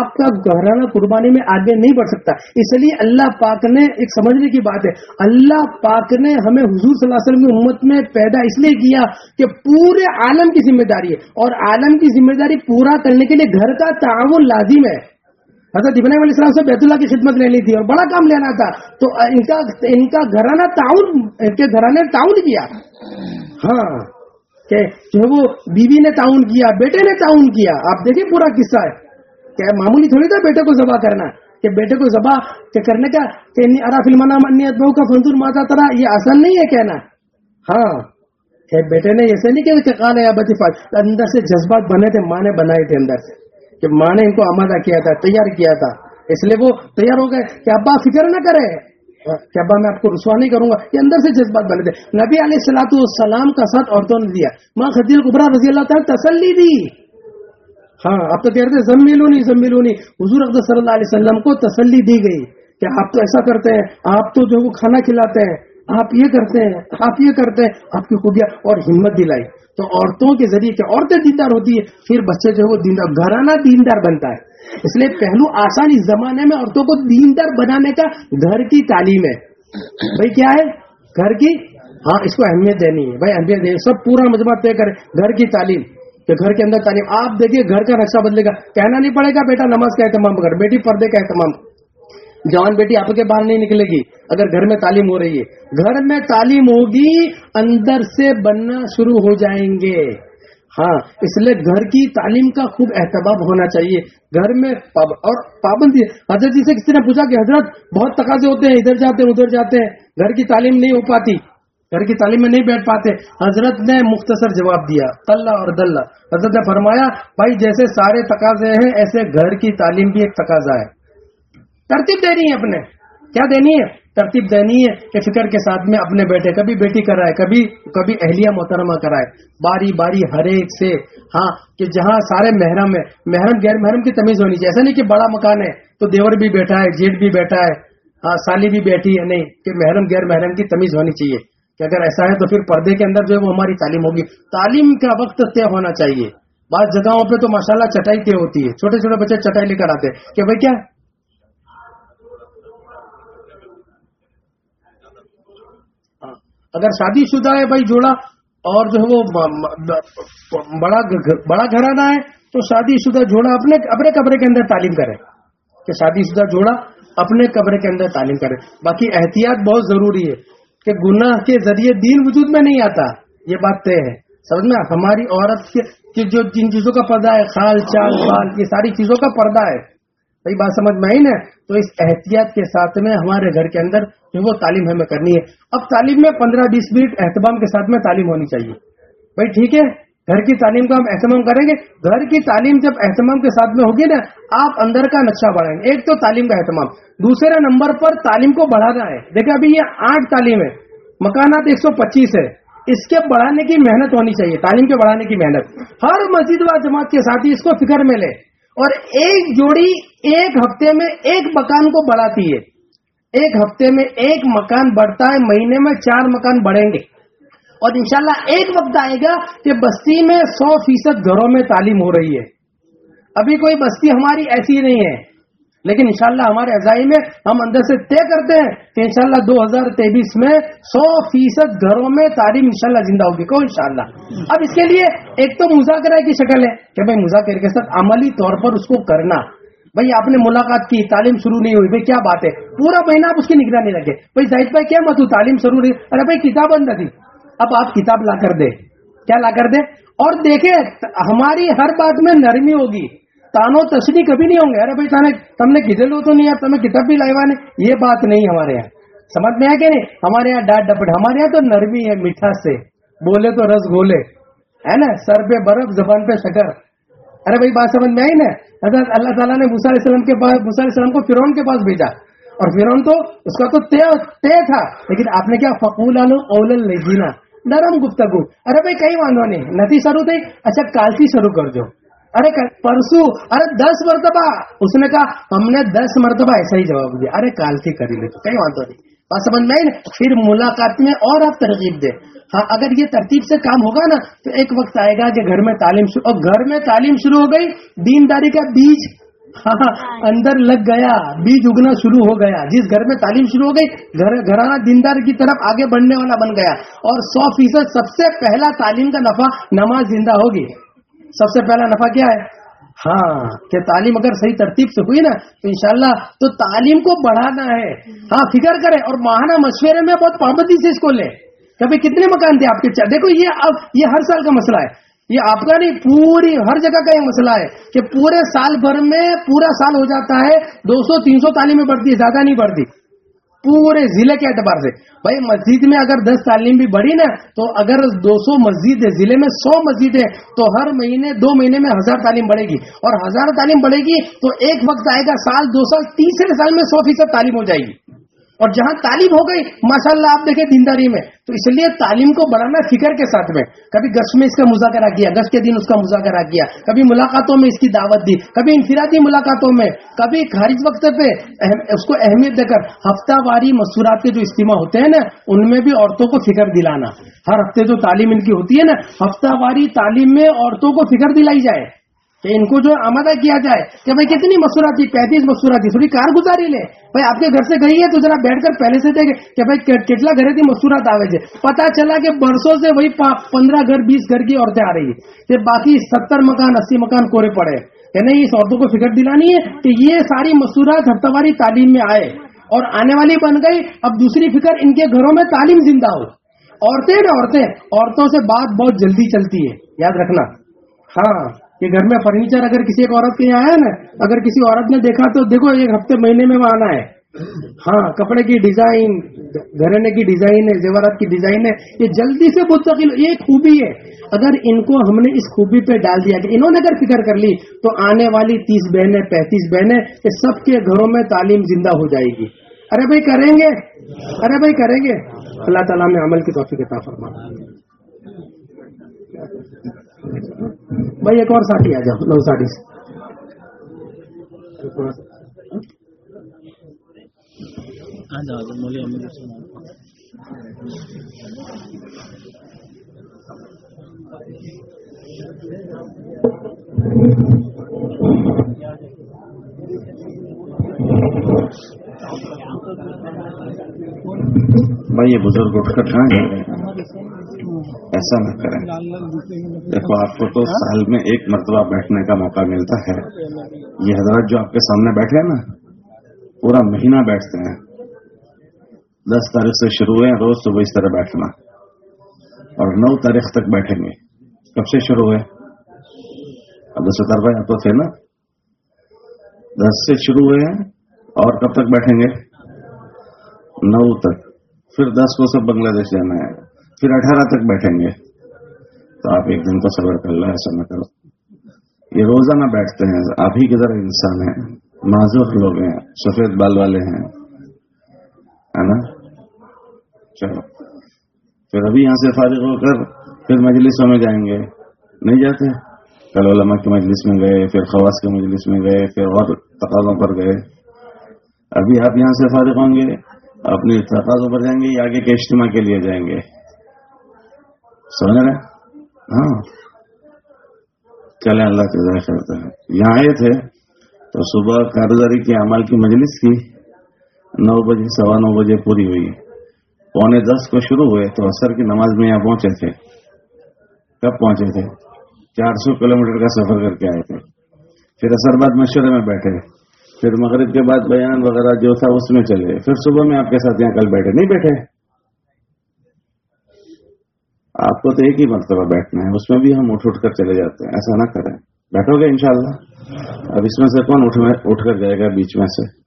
آپ کا گہرانا قربانی میں آگے نہیں بڑھ سکتا۔ اس لیے اللہ پاک نے، ایک سمجھنے کی بات ہے، اللہ پاک نے ہمیں حضور صلی اللہ علیہ وسلم کی امت میں پیدا اس لیے کیا کہ پورے عالم کی ذمہ داری ہے۔ اور عالم کی ذمہ داری پورا کرنے کے لیے گھر کا تعاون لازم ہے۔ حضرت ابراہیم علیہ السلام سے بیت اللہ کی خدمت لینی تھی اور بڑا کام لینا تھا۔ تو ان کا ان کا گھرانہ تعاون ان کے گھرانے تعاون کیا۔ ہاں۔ کہ جو وہ بیوی نے تعاون کیا، بیٹے نے تعاون کیا۔ آپ دیکھیں پورا قصہ ہے۔ کہ معمولی تھوڑی تھا بیٹے کو ذبح کرنا۔ کہ بیٹے کو ذبح کرنے کا کہ ارا فلمانا منیت بہو کا فنزور ماتا طرح یہ آسان نہیں ہے کہنا۔ ہاں۔ کہ بیٹے نے ایسے نہیں کہ کہا یا بچی اندر سے جذبات بنے تھے، ماں نے بنائے تھے اندر سے۔ کہ ماں نے ان کو آمادہ کیا تھا، تیار کیا تھا۔ اس لیے وہ تیار ہو گئے۔ کہ ابا فکر نہ کرے۔ کہ ابا میں آپ کو رسوا نہیں کروں گا۔ یہ اندر سے جذبات بنے تھے۔ نبی علیہ السلاۃ والسلام کا ساتھ عورتوں نے دیا۔ ماں خدیل قبرا رضی اللہ تعالیٰ تسلی دی۔ ہاں اب تو کہتے زملونی زملونی حضور اقدر صلی اللہ علیہ وسلم کو تسلی دی گئی۔ کہ آپ تو ایسا کرتے ہیں، آپ تو جو وہ کھانا کھلاتے ہیں۔ آپ یہ کرتے ہیں، آپ یہ کرتے ہیں، آپ کی خوبیاں اور ہمت دلائی۔ تو عورتوں کے ذریعے کہ عورتیں دیندار ہوتی ہے پھر بچے جو ہے وہ دیندار، گھرانہ دیندار بنتا ہے۔ اس لیے پہلو آسان اس زمانے میں عورتوں کو دیندار بنانے کا گھر کی تعلیم ہے۔ بھائی کیا ہے؟ گھر کی؟ ہاں اس کو اہمیت دینی ہے۔ بھائی، اہمیت دینی سب پورا مجمع طے کرے گھر کی تعلیم۔ کہ گھر کے اندر تعلیم۔ آپ دیکھیے، گھر کا نقشہ بدلے گا۔ کہنا نہیں پڑے گا، بیٹا نماز کا اہتمام کر، بیٹی پردے کا اہتمام۔ جوان بیٹی آپ کے باہر نہیں نکلے گی۔ اگر گھر میں تعلیم ہو رہی ہے۔ گھر میں تعلیم ہوگی، اندر سے بننا شروع ہو جائیں گے۔ ہاں اس لیے گھر کی تعلیم کا خوب احتباب ہونا چاہیے۔ گھر میں اور پابندی۔ حضرت جی سے کسی نے پوچھا کہ حضرت، بہت تقاضے ہوتے ہیں، ادھر جاتے ہیں، ادھر جاتے ہیں۔ گھر کی تعلیم نہیں ہو پاتی۔ گھر کی تعلیم میں نہیں بیٹھ پاتے۔ حضرت نے مختصر جواب دیا، طلّہ اور دلہ۔ حضرت نے فرمایا، بھائی جیسے سارے تقاضے ہیں، ایسے گھر کی تعلیم بھی ایک تقاضا ہے۔ ترتیب دینی ہے اپنے۔ کیا دینی ہے؟ ترتیب دینی ہے کہ فکر کے ساتھ میں اپنے بیٹے، کبھی بیٹی کرائے، کبھی کبھی اہلیہ محترمہ کرائے۔ باری باری ہر ایک سے ہاں کہ جہاں سارے محرم ہے محرم، غیر محرم کی تمیز ہونی چاہیے۔ ایسا نہیں کہ بڑا مکان ہے تو دیور بھی بیٹھا ہے، جیٹ بھی بیٹھا ہے ہاں سالی بھی بیٹھی ہے، نہیں، کہ محرم، غیر محرم کی تمیز ہونی چاہیے۔ کہ اگر ایسا ہے تو پھر پردے کے اندر جو ہے وہ ہماری تعلیم ہوگی۔ تعلیم کا وقت طے ہونا چاہیے۔ بعض جگہوں پہ تو ماشاءاللہ چٹائی طے ہوتی ہے، چھوٹے چھوٹے بچے چٹائی لے کر آتے کہ بھائی کیا؟ اگر شادی شدہ ہے بھائی جوڑا اور جو ہے وہ بڑا بڑا گھرانہ ہے، تو شادی شدہ جوڑا اپنے اپنے کمرے کے اندر تعلیم کرے۔ کہ شادی شدہ جوڑا اپنے کمرے کے اندر تعلیم کرے۔ باقی احتیاط بہت ضروری ہے کہ گناہ کے ذریعے دین وجود میں نہیں آتا۔ یہ بات طے ہے۔ سمجھ میں ہماری عورت کہ جو جن چیزوں کا پردہ ہے، خال، چال، بال، یہ ساری چیزوں کا پردہ ہے۔ بھائی بات سمجھ میں آئی نا؟ تو اس احتیاط کے ساتھ میں ہمارے گھر کے اندر جو وہ تعلیم ہمیں کرنی ہے۔ اب تعلیم میں پندرہ بیس منٹ اہتمام کے ساتھ میں تعلیم ہونی چاہیے۔ بھائی ٹھیک ہے؟ گھر کی تعلیم کا ہم اہتمام کریں گے۔ گھر کی تعلیم جب اہتمام کے ساتھ میں ہوگی نا، آپ اندر کا نقشہ بڑھائیں۔ گے ایک تو تعلیم کا اہتمام۔ دوسرے نمبر پر تعلیم کو بڑھانا ہے۔ دیکھیں ابھی یہ آٹھ تعلیم ہے مکانات ایک سو پچیس ہے اس کے بڑھانے کی محنت ہونی چاہیے۔ تعلیم کے بڑھانے کی محنت۔ ہر مسجد و جماعت کے ساتھ ہی اس کو فکر میں لے اور ایک جوڑی ایک ہفتے میں ایک مکان کو بڑھاتی ہے۔ ایک ہفتے میں ایک مکان بڑھتا ہے، مہینے میں چار مکان بڑھیں گے۔ اور انشاءاللہ ایک وقت آئے گا کہ بستی میں سو فیصد گھروں میں تعلیم ہو رہی ہے۔ ابھی کوئی بستی ہماری ایسی نہیں ہے۔ لیکن انشاءاللہ ہمارے اعضائی میں ہم اندر سے طے کرتے ہیں کہ انشاءاللہ دو ہزار تیئیس میں سو فیصد گھروں میں تعلیم انشاءاللہ زندہ ہوگی کو انشاءاللہ؟ اب اس کے لیے ایک تو مذاکرہ کی شکل ہے کہ بھائی مذاکرے کے ساتھ عملی طور پر اس کو کرنا۔ بھائی آپ نے ملاقات کی، تعلیم شروع نہیں ہوئی، بھائی کیا بات ہے؟ پورا مہینہ آپ اس کی نگرانی لگے بھائی زاہد بھائی کیا مت تعلیم شروع نہیں۔ ارے بھائی کتاب بند تھی۔ اب آپ کتاب لا کر دے کیا لا کر دے اور دیکھیں ہماری ہر بات میں نرمی ہوگی۔ تانو تشریح کبھی نہیں ہوں گے۔ ارے بھائی تانے، تم نے کدھر لو تو نہیں ہے تمہیں کتاب بھی لائے نے یہ بات نہیں ہمارے یہاں۔ سمجھ میں آیا کہ نہیں؟ ہمارے یہاں ڈانٹ ڈپٹ، ہمارے یہاں تو نرمی ہے میٹھا سے۔ بولے تو رس گولے۔ ہے نا؟ سر پہ برف، زبان پہ شکر۔ ارے بھائی، بات سمجھ میں آئی نا؟ حضرت اللہ تعالیٰ نے علیہ السلام کے پاس علیہ السلام کو فرون کے پاس بھیجا۔ اور فرون تو اس کا تو طے تھا۔ لیکن آپ نے کیا؟ فقول اول جینا نرم گفتگو۔ ارے بھائی کئی واندو نہیں۔ نتی شروع تھی اچھا کال سے شروع کر دو۔ ارے پرسو، ارے دس مرتبہ۔ اس نے کہا، ہم نے دس مرتبہ ایسا ہی جواب دیا۔ ارے کال سے کر لے کئی واندو نہیں۔ بات سمجھ میں پھر ملاقات میں اور آپ ترغیب دے ہاں اگر یہ ترتیب سے کام ہوگا نا، تو ایک وقت آئے گا کہ گھر میں تعلیم شروع اور گھر میں تعلیم شروع ہو گئی۔ دینداری کا بیج۔ ہاں اندر لگ گیا۔ بیج اگنا شروع ہو گیا۔ جس گھر میں تعلیم شروع ہو گئی گھرانہ دیندار کی طرف آگے بڑھنے والا بن گیا۔ اور سو فیصد سب سے پہلا تعلیم کا نفع نماز زندہ ہوگی۔ سب سے پہلا نفع کیا ہے؟ ہاں۔ کہ تعلیم اگر صحیح ترتیب سے ہوئی نا تو انشاءاللہ تو تعلیم کو بڑھانا ہے۔ ہاں فکر کرے اور ماہانہ مشورے میں بہت پابندی سے اس کو لے کبھی کتنے مکان تھے آپ کے دیکھو یہ اب یہ ہر سال کا مسئلہ ہے۔ یہ آپ کا نہیں پوری ہر جگہ کا یہ مسئلہ ہے کہ پورے سال بھر میں پورا سال ہو جاتا ہے دو سو تین سو تعلیمیں بڑھتی ہے زیادہ نہیں بڑھتی۔ پورے ضلع کے اعتبار سے۔ بھائی، مسجد میں اگر دس تعلیم بھی بڑھی نا، تو اگر دو سو مسجد ہے، ضلع میں سو مسجد ہے تو ہر مہینے، دو مہینے میں ہزار تعلیم بڑھے گی۔ اور ہزار تعلیم بڑھے گی، تو ایک وقت آئے گا، سال دو سال، تیسرے سال میں سو فیصد تعلیم ہو جائے گی۔ اور جہاں تعلیم ہو گئی ماشاء اللہ آپ دیکھیں دینداری میں۔ تو اس لیے تعلیم کو بڑھانا فکر کے ساتھ میں۔ کبھی گش میں اس کا مذاکرہ کیا گش کے دن اس کا مذاکرہ کیا۔ کبھی ملاقاتوں میں اس کی دعوت دی، کبھی انفرادی ملاقاتوں میں۔ کبھی خارج وقت پہ اس کو اہمیت دے کر ہفتہ واری مصورات کے جو اجتماع ہوتے ہیں نا، ان میں بھی عورتوں کو فکر دلانا۔ ہر ہفتے جو تعلیم ان کی ہوتی ہے نا، ہفتہ واری تعلیم میں عورتوں کو فکر دلائی جائے۔ کہ ان کو جو آمادہ کیا جائے کہ بھائی کتنی مسورات تھی؟ پینتیس مسورات تھی۔ تھوڑی کار گزاری لے۔ بھائی آپ کے گھر سے گئی ہے تو ذرا بیٹھ کر پہلے سے دیکھے کہ بھائی کتنا گھر تھی مسورات آوے تھے پتا چلا کہ برسوں سے وہی پندرہ گھر، بیس گھر کی عورتیں آ رہی ہے باقی ستر مکان، اسی مکان کورے پڑے۔ کہ نہیں، اس عورتوں کو فکر دلانی ہے کہ یہ ساری مسورات ہفتہ واری تعلیم میں آئے۔ اور آنے والی بن گئی۔ اب دوسری فکر ان کے گھروں میں تعلیم زندہ ہو۔ عورتیں عورتیں۔ عورتوں سے بات بہت جلدی چلتی ہے۔ یاد رکھنا۔ ہاں۔ کہ گھر میں فرنیچر اگر کسی ایک عورت کے یہاں ہے نا، اگر کسی عورت نے دیکھا تو دیکھو ایک ہفتے مہینے میں وہ آنا ہے۔ ہاں کپڑے کی ڈیزائن، گھرانے کی ڈیزائن ہے، زیورات کی ڈیزائن ہے، یہ جلدی سے منتقل یہ خوبی ہے۔ اگر ان کو ہم نے اس خوبی پہ ڈال دیا کہ انہوں نے اگر فکر کر لی تو آنے والی تیس بہنیں، پینتیس بہنیں، یہ سب کے گھروں میں تعلیم زندہ ہو جائے گی۔ ارے بھائی، کریں گے؟ ارے بھائی، کریں گے؟ اللہ تعالیٰ میں عمل کی توفیق عطا فرما بھائی ایک اور ساتھی آ جاؤ نو ساٹھی سے۔ بھائی یہ بزرگ اٹھ کر کہاں گئے ایسا نہ کریں۔ دیکھو، آپ کو تو سال میں ایک مرتبہ بیٹھنے کا موقع ملتا ہے۔ یہ حضرت جو آپ کے سامنے بیٹھے ہیں نا، پورا مہینہ بیٹھتے ہیں۔ دس تاریخ سے شروع ہوئے روز صبح اس طرح بیٹھنا۔ اور نو تاریخ تک بیٹھیں گے۔ کب سے شروع ہوئے اب دس ستر بھائی، آپ تو تھے نا؟ دس سے شروع ہوئے ہیں اور کب تک بیٹھیں گے؟ نو تک۔ پھر دس کو سب بنگلہ دیش جانا ہے۔ پھر اٹھارہ تک بیٹھیں گے۔ تو آپ ایک دن کا صبر کر لو ایسا نہ کرو۔ یہ روزانہ بیٹھتے ہیں، آپ ہی کی طرح انسان ہیں؟ معذور لوگ ہیں، سفید بال والے ہیں، ہے نا؟ چلو۔ پھر ابھی یہاں سے فارغ ہو کر پھر مجلسوں میں جائیں گے۔ نہیں جاتے؟ کل علماء کی مجلس میں گئے، پھر خواص کے مجلس میں گئے، پھر اور تقاضوں پر گئے۔ ابھی آپ یہاں سے فارغ ہوں گے اپنے تقاضوں پر جائیں گے یا آگے کے اجتماع کے لیے جائیں گے۔ سمجھ رہے ہاں۔ چلے اللہ کے ذرا کرتا ہے۔ یہاں آئے تھے تو صبح کاروباری کے عمل کی مجلس کی، نو بجے، سوا نو بجے پوری ہوئی۔ پونے دس کو شروع ہوئے تو اثر کی نماز میں یہاں پہنچے تھے۔ کب پہنچے تھے؟ چار سو کلو میٹر کا سفر کر کے آئے تھے۔ پھر اثر بعد مشورے میں بیٹھے۔ پھر مغرب کے بعد بیان وغیرہ جو تھا اس میں چلے۔ پھر صبح میں آپ کے ساتھ یہاں کل بیٹھے۔ نہیں بیٹھے۔ آپ کو تو ایک ہی مرتبہ بیٹھنا ہے اس میں بھی ہم اٹھ اٹھ کر چلے جاتے ہیں ایسا نہ کریں۔ بیٹھو گے انشاءاللہ۔ اب اس میں سے کون اٹھ, اٹھ کر جائے گا بیچ میں سے؟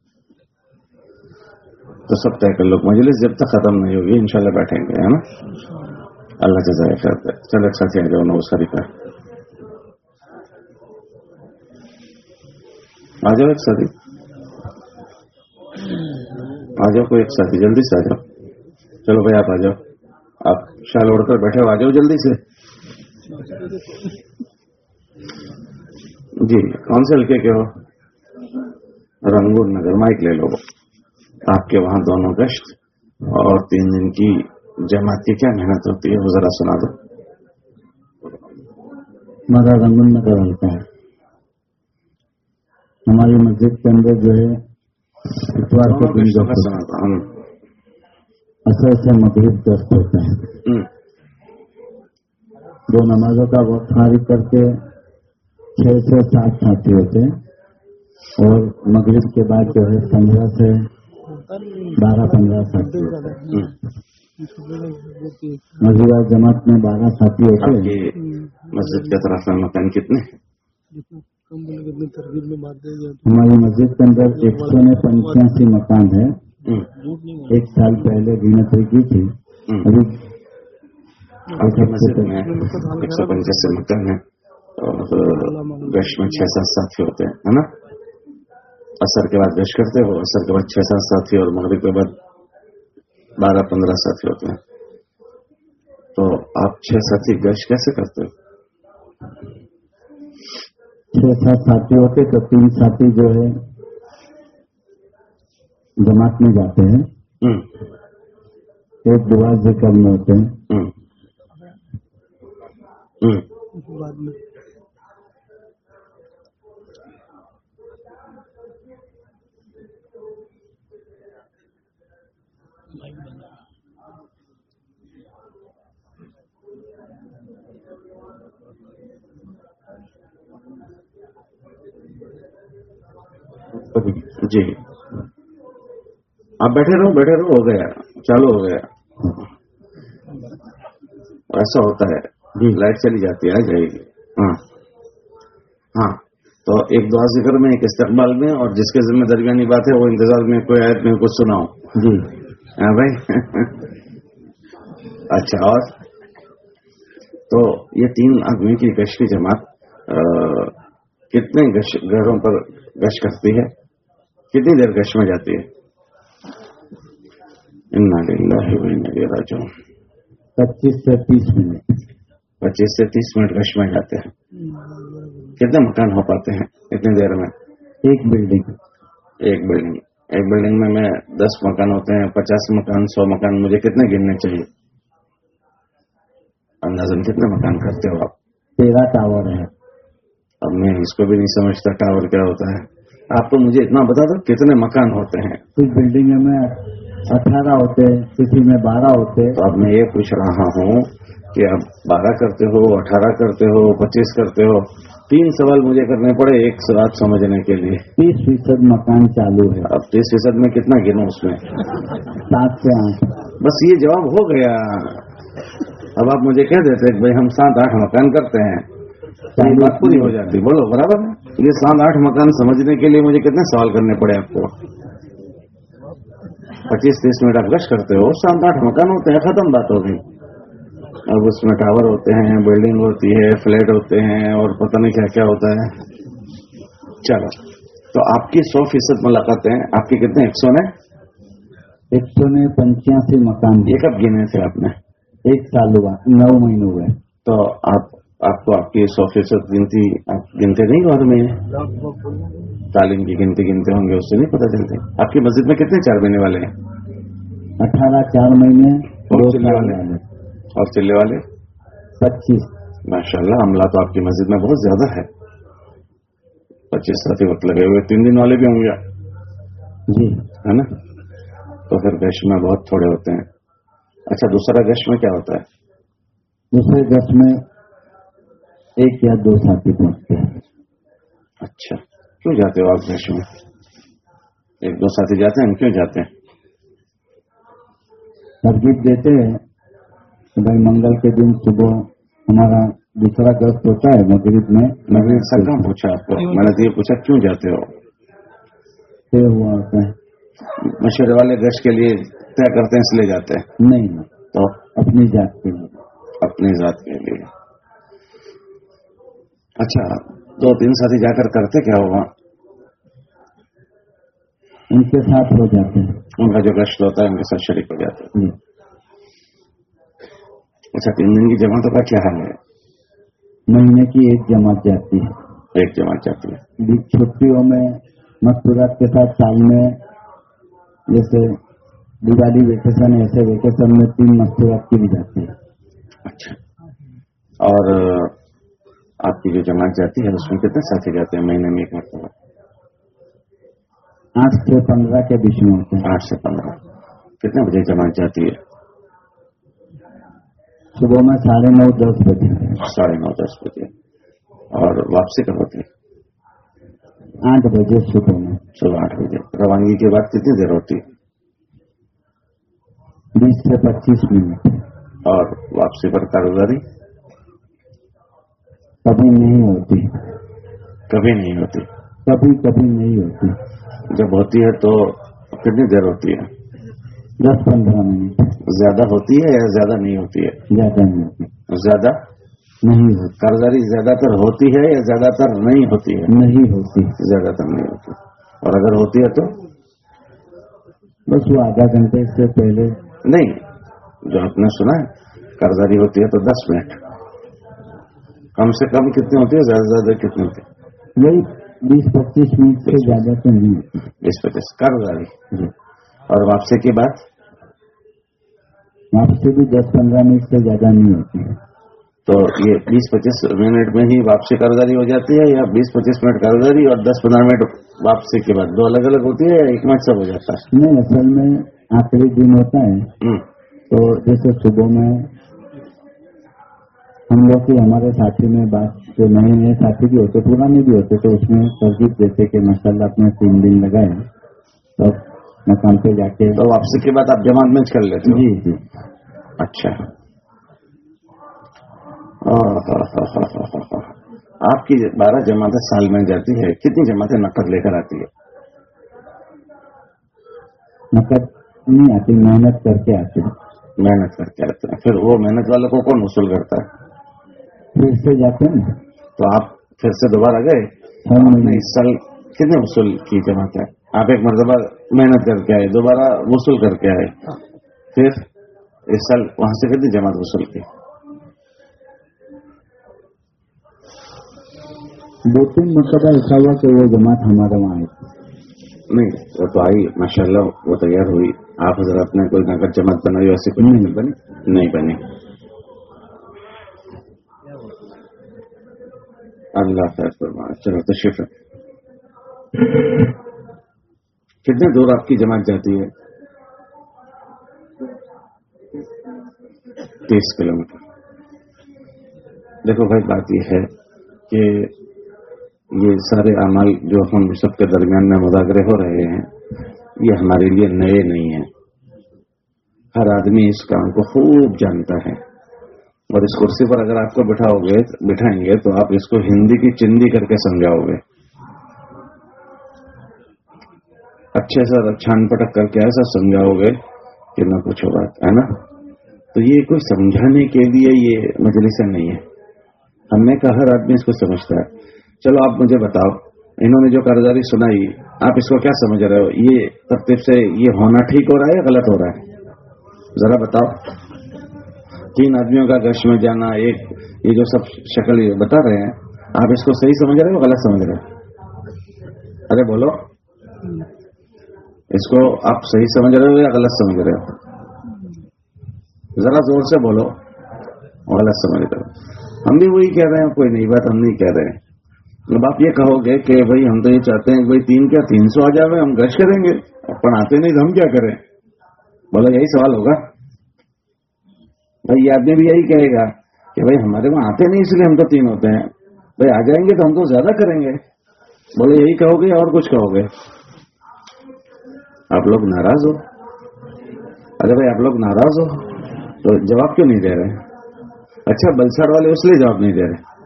تو سب طے کر لوگ مجلس جب تک ختم نہیں ہوگی انشاءاللہ بیٹھیں گے ہے نا؟ اللہ کے ذائقہ کرتے چل اچھا سے جو اس کا آ جاؤ ایک ساتھی۔ آ جاؤ کوئی ایک ساتھی جلدی سے آ جاؤ۔ چلو بھائی آپ آ جاؤ۔ آپ شال اوڑھ کر بیٹھے آ جاؤ جلدی سے۔ جی کون سے ہلکے کے ہو؟ رنگور نگر مائک لے لو۔ آپ کے وہاں دونوں گشت اور تین دن کی جماعت کی کیا محنت ہوتی ہے؟ وہ ذرا سنا دو۔ مگر رنگن نگر ہلکا ہے۔ ہماری مسجد کے اندر جو ہے اتوار کو سناتا ہوں اثر سے مغرب دست ہوتا ہے دو نمازوں کا وقت خارج کر کے چھ سے سات ساتھی ہوتے ہیں۔ اور مغرب کے بعد جو ہے پندرہ سے بارہ پندرہ ساتھی ہوتے مزید جماعت میں بارہ ساتھی ہوتے ہیں۔ مسجد کے طرف سے مکان کتنے ہماری مسجد کے اندر ایک سو پنچاسی مکان ہے۔ ایک سال پہلے گنتی کی تھی۔ ایک سو ہے اور گش میں چھ سات ساتھی ہوتے ہیں ہے نا؟ اثر کے بعد گش کرتے ہو اثر کے بعد چھ سات ساتھی اور مغرب کے بعد بارہ پندرہ ساتھی ہوتے ہیں۔ تو آپ چھ ساتھی گش کیسے کرتے ہو؟ چھ سات ساتھی ہوتے تو تین ساتھی جو ہے جماعت میں جاتے ہیں۔ ایک دو سے کم میں ہوتے ہیں۔ جی۔ آپ بیٹھے رہو بیٹھے رہو ہو گیا۔ چالو ہو گیا۔ ایسا ہوتا ہے۔ جی۔ لائٹ چلی جاتی ہے جائے گی۔ ہاں۔ ہاں۔ تو ایک دعا ذکر میں ایک استقبال میں اور جس کے ذمہ درمیانی بات ہے وہ انتظار میں کوئی آیت میں کچھ سناؤ جی۔ ہاں بھائی۔ اچھا اور؟ تو یہ تین آدمی کی گش کی جماعت کتنے گھروں پر گش کرتی ہے؟ کتنی دیر گش میں جاتی ہے؟ پچیس سے تیس منٹ۔ پچیس سے تیس منٹ رش میں جاتے ہیں۔ کتنے مکان ہو پاتے ہیں؟ اتنی دیر میں۔ ایک بلڈنگ ایک بلڈنگ ایک بلڈنگ میں میں دس مکان ہوتے ہیں پچاس مکان سو مکان مجھے کتنے گننے چاہیے؟ اندازن کتنے مکان کرتے ہو آپ؟ تیرہ ٹاور ہے۔ اب میں اس کو بھی نہیں سمجھتا ٹاور کیا ہوتا ہے۔ آپ تو مجھے اتنا بتا دو کتنے مکان ہوتے ہیں۔ کچھ بلڈنگ میں اٹھارہ ہوتے کسی میں بارہ ہوتے تو اب میں یہ پوچھ رہا ہوں کہ آپ بارہ کرتے ہو اٹھارہ کرتے ہو پچیس کرتے ہو؟ تین سوال مجھے کرنے پڑے ایک سوال سمجھنے کے لیے۔ تیس فیصد مکان چالو ہے۔ اب تیس فیصد میں کتنا گنوں اس میں؟ سات سے آٹھ۔ بس یہ جواب ہو گیا۔ اب آپ مجھے کہہ دیتے کہ بھائی ہم سات آٹھ مکان کرتے ہیں۔ بات پوری ہو جاتی۔ بولو برابر یہ سات آٹھ مکان سمجھنے کے لیے مجھے کتنے سوال کرنے پڑے آپ کو؟ پچیس تیس منٹ آپ گش کرتے ہو سات آٹھ مکان ہوتے ہیں ختم بات ہو گئی۔ اب اس میں ٹاور ہوتے ہیں بلڈنگ ہوتی ہے فلیٹ ہوتے ہیں اور پتہ نہیں کیا کیا ہوتا ہے۔ چلو تو آپ کی سو فیصد ملاقاتیں آپ کی کتنے؟ ایک سو نے؟ ایک سو نے پنچاسی مکان یہ کب گنے تھے آپ نے۔ ایک سال ہوا نو مہینے ہوئے۔ تو آپ آپ کو آپ کی سو فیصد گنتی آپ گنتے نہیں گھر میں؟ تعلیم کی گنتی گنتے ہوں گے اس سے نہیں پتہ چلتے آپ کی مسجد میں کتنے چار مہینے والے ہیں؟ اٹھارہ چار مہینے اور چلنے والے؟ اور چلے والے؟ پچیس۔ ماشاء اللہ عملہ تو آپ کی مسجد میں بہت زیادہ ہے۔ پچیس ساتھی وقت لگے ہوئے تین دن والے بھی ہوں گے۔ جی۔ ہے نا؟ تو پھر گش میں بہت تھوڑے ہوتے ہیں۔ اچھا دوسرا گش میں کیا ہوتا ہے؟ دوسرے گش میں ایک یا دو ساتھی پہنچتے ہیں۔ اچھا۔ کیوں جاتے ہو آپ میں؟ ایک دو ساتھی جاتے ہیں کیوں جاتے ہیں؟ ترغیب دیتے ہیں کہ بھائی منگل کے دن صبح ہمارا دوسرا گشت ہوتا ہے مغرب میں۔ میں نے ایسا کہاں پوچھا آپ کو؟ میں نے یہ پوچھا کیوں جاتے ہو؟ طے ہوا ہوتا ہے۔ مشورے والے گش کے لیے طے کرتے ہیں اس لیے جاتے ہیں۔ نہیں تو؟ اپنی جات کے لیے۔ اپنی ذات کے لیے۔ اچھا دو تین ساتھی جا کر کرتے کیا ہوگا؟ ان کے ساتھ ہو جاتے ہیں۔ ان کا جو گشت ہوتا ہے ان کے ساتھ شریک ہو جاتے ہیں۔ جی۔ اچھا تین دن کی جماعتوں کا کیا حال ہے؟ مہینے کی ایک جماعت جاتی ہے۔ ایک جماعت جاتی ہے۔ چھٹیوں میں مستورات کے ساتھ سال میں جیسے دیوالی ویکیشن ایسے ویکیشن میں تین مستورات کی بھی جاتی ہے۔ اچھا۔ اور آپ کی جو جماعت جاتی ہے اس میں کتنے ساتھی جاتے ہیں؟ مہینے میں ایک مرتبہ۔ آٹھ سے پندرہ کے بیچ میں ہوتے ہیں۔ آٹھ سے پندرہ۔ کتنے بجے جماعت جاتی ہے؟ صبح میں ساڑھے نو دس بجے۔ ساڑھے نو دس بجے۔ اور واپسی کب ہوتی ہے؟ آٹھ بجے صبح میں۔ صبح آٹھ بجے۔ روانگی کے بعد کتنی دیر ہوتی ہے؟ بیس سے پچیس منٹ۔ اور واپسی پر کاروباری؟ کبھی نہیں ہوتی۔ کبھی نہیں ہوتی۔ کبھی کبھی نہیں ہوتی۔ جب ہوتی ہے تو کتنی دیر ہوتی ہے؟ دس پندرہ منٹ۔ زیادہ ہوتی ہے یا زیادہ نہیں ہوتی ہے؟ زیادہ نہیں ہوتی۔ زیادہ؟ نہیں ہوتی۔ کاروباری زیادہ تر ہوتی ہے یا زیادہ تر نہیں ہوتی ہے؟ نہیں ہوتی۔ زیادہ تر نہیں ہوتی۔ اور اگر ہوتی ہے تو؟ بس وہ آدھا گھنٹے سے پہلے۔ نہیں جو آپ نے سنا ہے کاروباری ہوتی ہے تو دس منٹ۔ کم سے کم کتنی ہوتی ہے زیادہ سے زیادہ کتنی ہوتی ہے یہی بیس پچیس منٹ سے زیادہ تو نہیں بیس پچیس۔ کاروباری جی۔ اور واپسی کے بعد؟ سے بھی دس پندرہ منٹ سے زیادہ نہیں ہوتی تو یہ بیس پچیس منٹ میں ہی واپسی کاروباری ہو جاتی ہے یا بیس پچیس منٹ کاروباری اور دس پندرہ منٹ واپسی کے بعد؟ دو الگ الگ ہوتی ہے یا ایک منٹ سب ہو جاتا ہے؟ نہیں اصل میں آخری دن ہوتا ہے۔ تو جیسے صبح میں ہم لوگ کی ہمارے ساتھی میں بات جو نئے نئے ساتھی بھی ہوتے پرانے بھی ہوتے تو اس میں ترغیب دیتے کہ ماشاء اللہ اپنے تین دن لگائے تب مقام پہ جا کے تو واپسی کے بعد آپ جماعت میں کر لیتے جی جی۔ اچھا۔ آپ کی بارہ جماعتیں سال میں جاتی ہے کتنی جماعتیں نقد لے کر آتی ہے نقد نہیں آتی محنت کر کے آتے محنت کر کے آتے ہیں۔ پھر وہ محنت والوں کو کون وصول کرتا ہے؟ پھر سے جاتے ہیں۔ تو آپ پھر سے دوبارہ گئے۔ ہر آپ نے اس سال کتنے وصول کی جماعت ہے؟ آپ ایک مرتبہ محنت کر کے آئے دوبارہ وصول کر کے آئے۔ پھر اس سال وہاں سے کتنی جماعت وصول کی؟ دو تین مرتبہ ایسا ہوا کہ وہ جماعت ہمارے وہاں آئی۔ نہیں وہ تو آئی ماشاء اللہ وہ تیار ہوئی۔ آپ حضرات نے کوئی نقد جماعت بنائی ویسے کوئی نہیں بنی۔ نہیں بنی۔ اللہ خیر فرمائے، چلو تشریف کتنے دور آپ کی جماعت جاتی ہے؟ تیس کلو میٹر دیکھو بھائی، بات یہ ہے کہ یہ سارے اعمال جو ہم سب کے درمیان میں مذاکرے ہو رہے ہیں، یہ ہمارے لیے نئے نہیں ہیں۔ ہر آدمی اس کام کو خوب جانتا ہے۔ اور اس کرسی پر اگر آپ کو بٹھاؤ گے بٹھائیں گے، تو آپ اس کو ہندی کی چندی کر کے سمجھاؤ گے اچھے سے چھان پٹک کر کے ایسا سمجھاؤ گے کہ نہ پوچھو بات، ہے نا؟ تو یہ کوئی سمجھانے کے لیے یہ مجلس نہیں ہے۔ ہم نے کہا، ہر آدمی اس کو سمجھتا ہے۔ چلو آپ مجھے بتاؤ، انہوں نے جو کارگزاری سنائی، آپ اس کو کیا سمجھ رہے ہو؟ یہ ترتیب سے یہ ہونا ٹھیک ہو رہا ہے یا غلط ہو رہا ہے؟ ذرا بتاؤ۔ تین آدمیوں کا گش میں جانا، ایک، یہ جو سب شکل بتا رہے ہیں، آپ اس کو صحیح سمجھ رہے ہو غلط سمجھ رہے ہو ارے بولو۔ اس کو آپ صحیح سمجھ رہے ہو یا غلط سمجھ رہے ہو؟ ذرا زور سے بولو غلط سمجھ رہے ہو۔ ہم بھی وہی کہہ رہے ہیں، کوئی نئی بات ہم نہیں کہہ رہے۔ ہیں اب آپ یہ کہو گے کہ بھائی ہم تو یہ چاہتے ہیں بھائی تین کیا، تین سو آ جائے ہم گش کریں گے آتے نہیں تو ہم کیا کریں؟ بولو، یہی سوال ہوگا۔ بھائی، یہ آدمی بھی یہی کہے گا کہ بھائی، ہمارے وہاں آتے نہیں، اس لیے ہم تو تین ہوتے ہیں۔ بھائی، آ جائیں گے تو ہم تو زیادہ کریں گے۔ بولے، یہی کہو گے اور کچھ کہو گے۔ آپ لوگ ناراض ہو؟ ارے بھائی، آپ لوگ ناراض ہو تو جواب کیوں نہیں دے رہے؟ اچھا بلسڑ والے اس لیے جواب نہیں دے رہے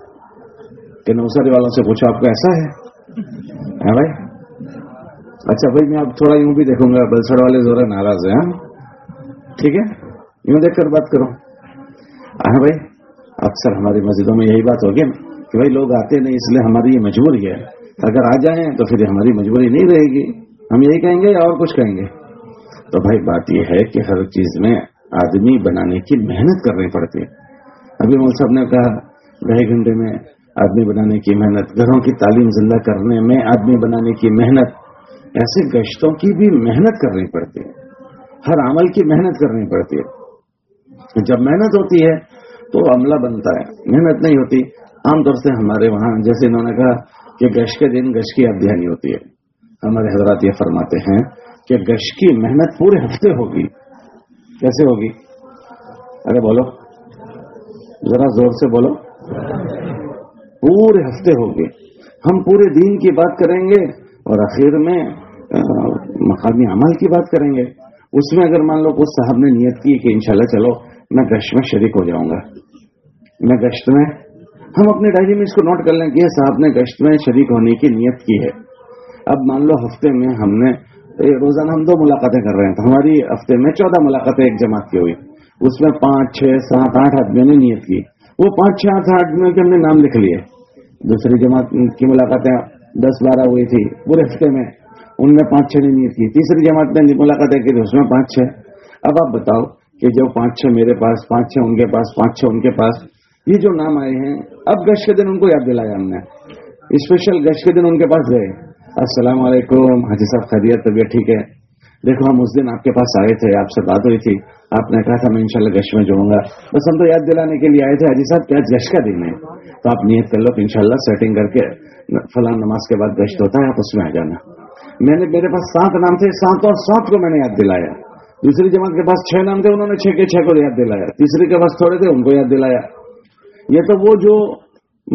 کہ نوساری والوں سے پوچھو، آپ کو ایسا ہے؟ ہاں بھائی؟ اچھا بھائی، میں اب تھوڑا یوں بھی دیکھوں گا۔ بلسڑ والے ذرا ناراض ہیں ہاں؟ ٹھیک ہے؟ یوں دیکھ کر بات کرو۔ ہاں بھائی، اکثر ہماری مسجدوں میں یہی بات ہوگی کہ بھائی، لوگ آتے نہیں، اس لیے ہماری یہ مجبوری ہے۔ اگر آ جائیں تو پھر ہماری مجبوری نہیں رہے گی۔ ہم یہی کہیں گے یا اور کچھ کہیں گے؟ تو بھائی، بات یہ ہے کہ ہر چیز میں آدمی بنانے کی محنت کرنی پڑتی ہے۔ ابھی مول صاحب نے کہا، ڈھائی گھنٹے میں آدمی بنانے کی محنت، گھروں کی تعلیم زندہ کرنے میں آدمی بنانے کی محنت، ایسے گشتوں کی بھی محنت کرنی پڑتی ہے۔ ہر عمل کی محنت کرنی پڑتی ہے۔ جب محنت ہوتی ہے تو عملہ بنتا ہے، محنت نہیں ہوتی۔ عام طور سے ہمارے وہاں، جیسے انہوں نے کہا کہ گش کے دن گش کی ابدھیانی ہوتی ہے۔ ہمارے حضرات یہ فرماتے ہیں کہ گش کی محنت پورے ہفتے ہوگی۔ کیسے ہوگی؟ ارے بولو۔ ذرا زور سے بولو۔ پورے ہفتے ہوگی۔ ہم پورے دین کی بات کریں گے اور آخر میں مقامی عمل کی بات کریں گے۔ اس میں اگر مان لو کچھ صاحب نے نیت کی کہ انشاءاللہ چلو میں گشت میں شریک ہو جاؤں گا۔ میں گشت میں ہم اپنے ڈائری میں اس کو نوٹ کر لیں کہ صاحب نے گشت میں شریک ہونے کی نیت کی ہے۔ اب مان لو ہفتے میں ہم نے روزانہ ہم دو ملاقاتیں کر رہے ہیں تو ہماری ہفتے میں چودہ ملاقاتیں ایک جماعت کی ہوئی۔ اس میں پانچ، چھ، سات، آٹھ آدمیوں نے نیت کی۔ وہ پانچ، چھ، آٹھ آدمیوں کے ہم نے نام لکھ لیے۔ دوسری جماعت کی ملاقاتیں دس، بارہ ہوئی تھی پورے ہفتے میں۔ ان میں پانچ، چھ نے نیت کی۔ تیسری جماعت نے ملاقاتیں کی تھی اس میں پانچ، چھ۔ اب آپ بتاؤ کہ جو پانچ چھ میرے پاس، پانچ چھ ان کے پاس، پانچ چھ ان کے پاس، یہ جو نام آئے ہیں، اب گش کے دن ان کو یاد دلایا ہم نے۔ اسپیشل گش کے دن ان کے پاس گئے۔ السلام علیکم، حاجی صاحب، خیریت، طبیعت ٹھیک ہے؟ دیکھو، ہم اس دن آپ کے پاس آئے تھے، آپ سے بات ہوئی تھی۔ آپ نے کہا تھا، میں انشاءاللہ گش میں جاؤں گا۔ بس ہم تو یاد دلانے کے لیے آئے تھے۔ حاجی صاحب، کیا گش کا دن ہے؟ تو آپ نیت کر لو انشاءاللہ سیٹنگ کر کے فلاں نماز کے بعد گشت ہوتا ہے، آپ اس میں آ جانا۔ میں نے، میرے پاس سات نام تھے، سات اور سات کو میں نے یاد دلایا۔ دوسری جماعت کے پاس چھ نام تھے، انہوں نے چھ کے چھ کو یاد دلایا۔ تیسری کے پاس تھوڑے تھے، ان کو یاد دلایا۔ یہ تو وہ جو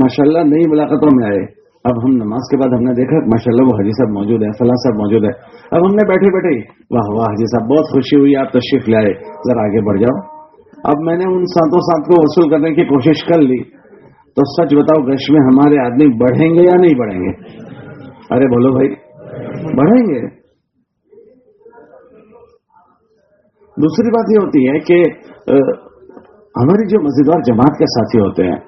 ماشاءاللہ نئی ملاقاتوں میں آئے۔ اب ہم نماز کے بعد ہم نے دیکھا ماشاء اللہ وہ حجی صاحب موجود ہے فلاں صاحب موجود ہے اب ہم نے بیٹھے بیٹھے واہ واہ حجی صاحب بہت خوشی ہوئی، آپ تشریف لائے ذرا آگے بڑھ جاؤ۔ اب میں نے ان ساتوں ساتھ کو وصول کرنے کی کوشش کر لی۔ تو سچ بتاؤ گش میں ہمارے آدمی بڑھیں گے یا نہیں بڑھیں گے؟ ارے بولو بھائی، بڑھیں گے۔ دوسری بات یہ ہوتی ہے کہ ہماری جو مزیدار جماعت کے ساتھی ہوتے ہیں،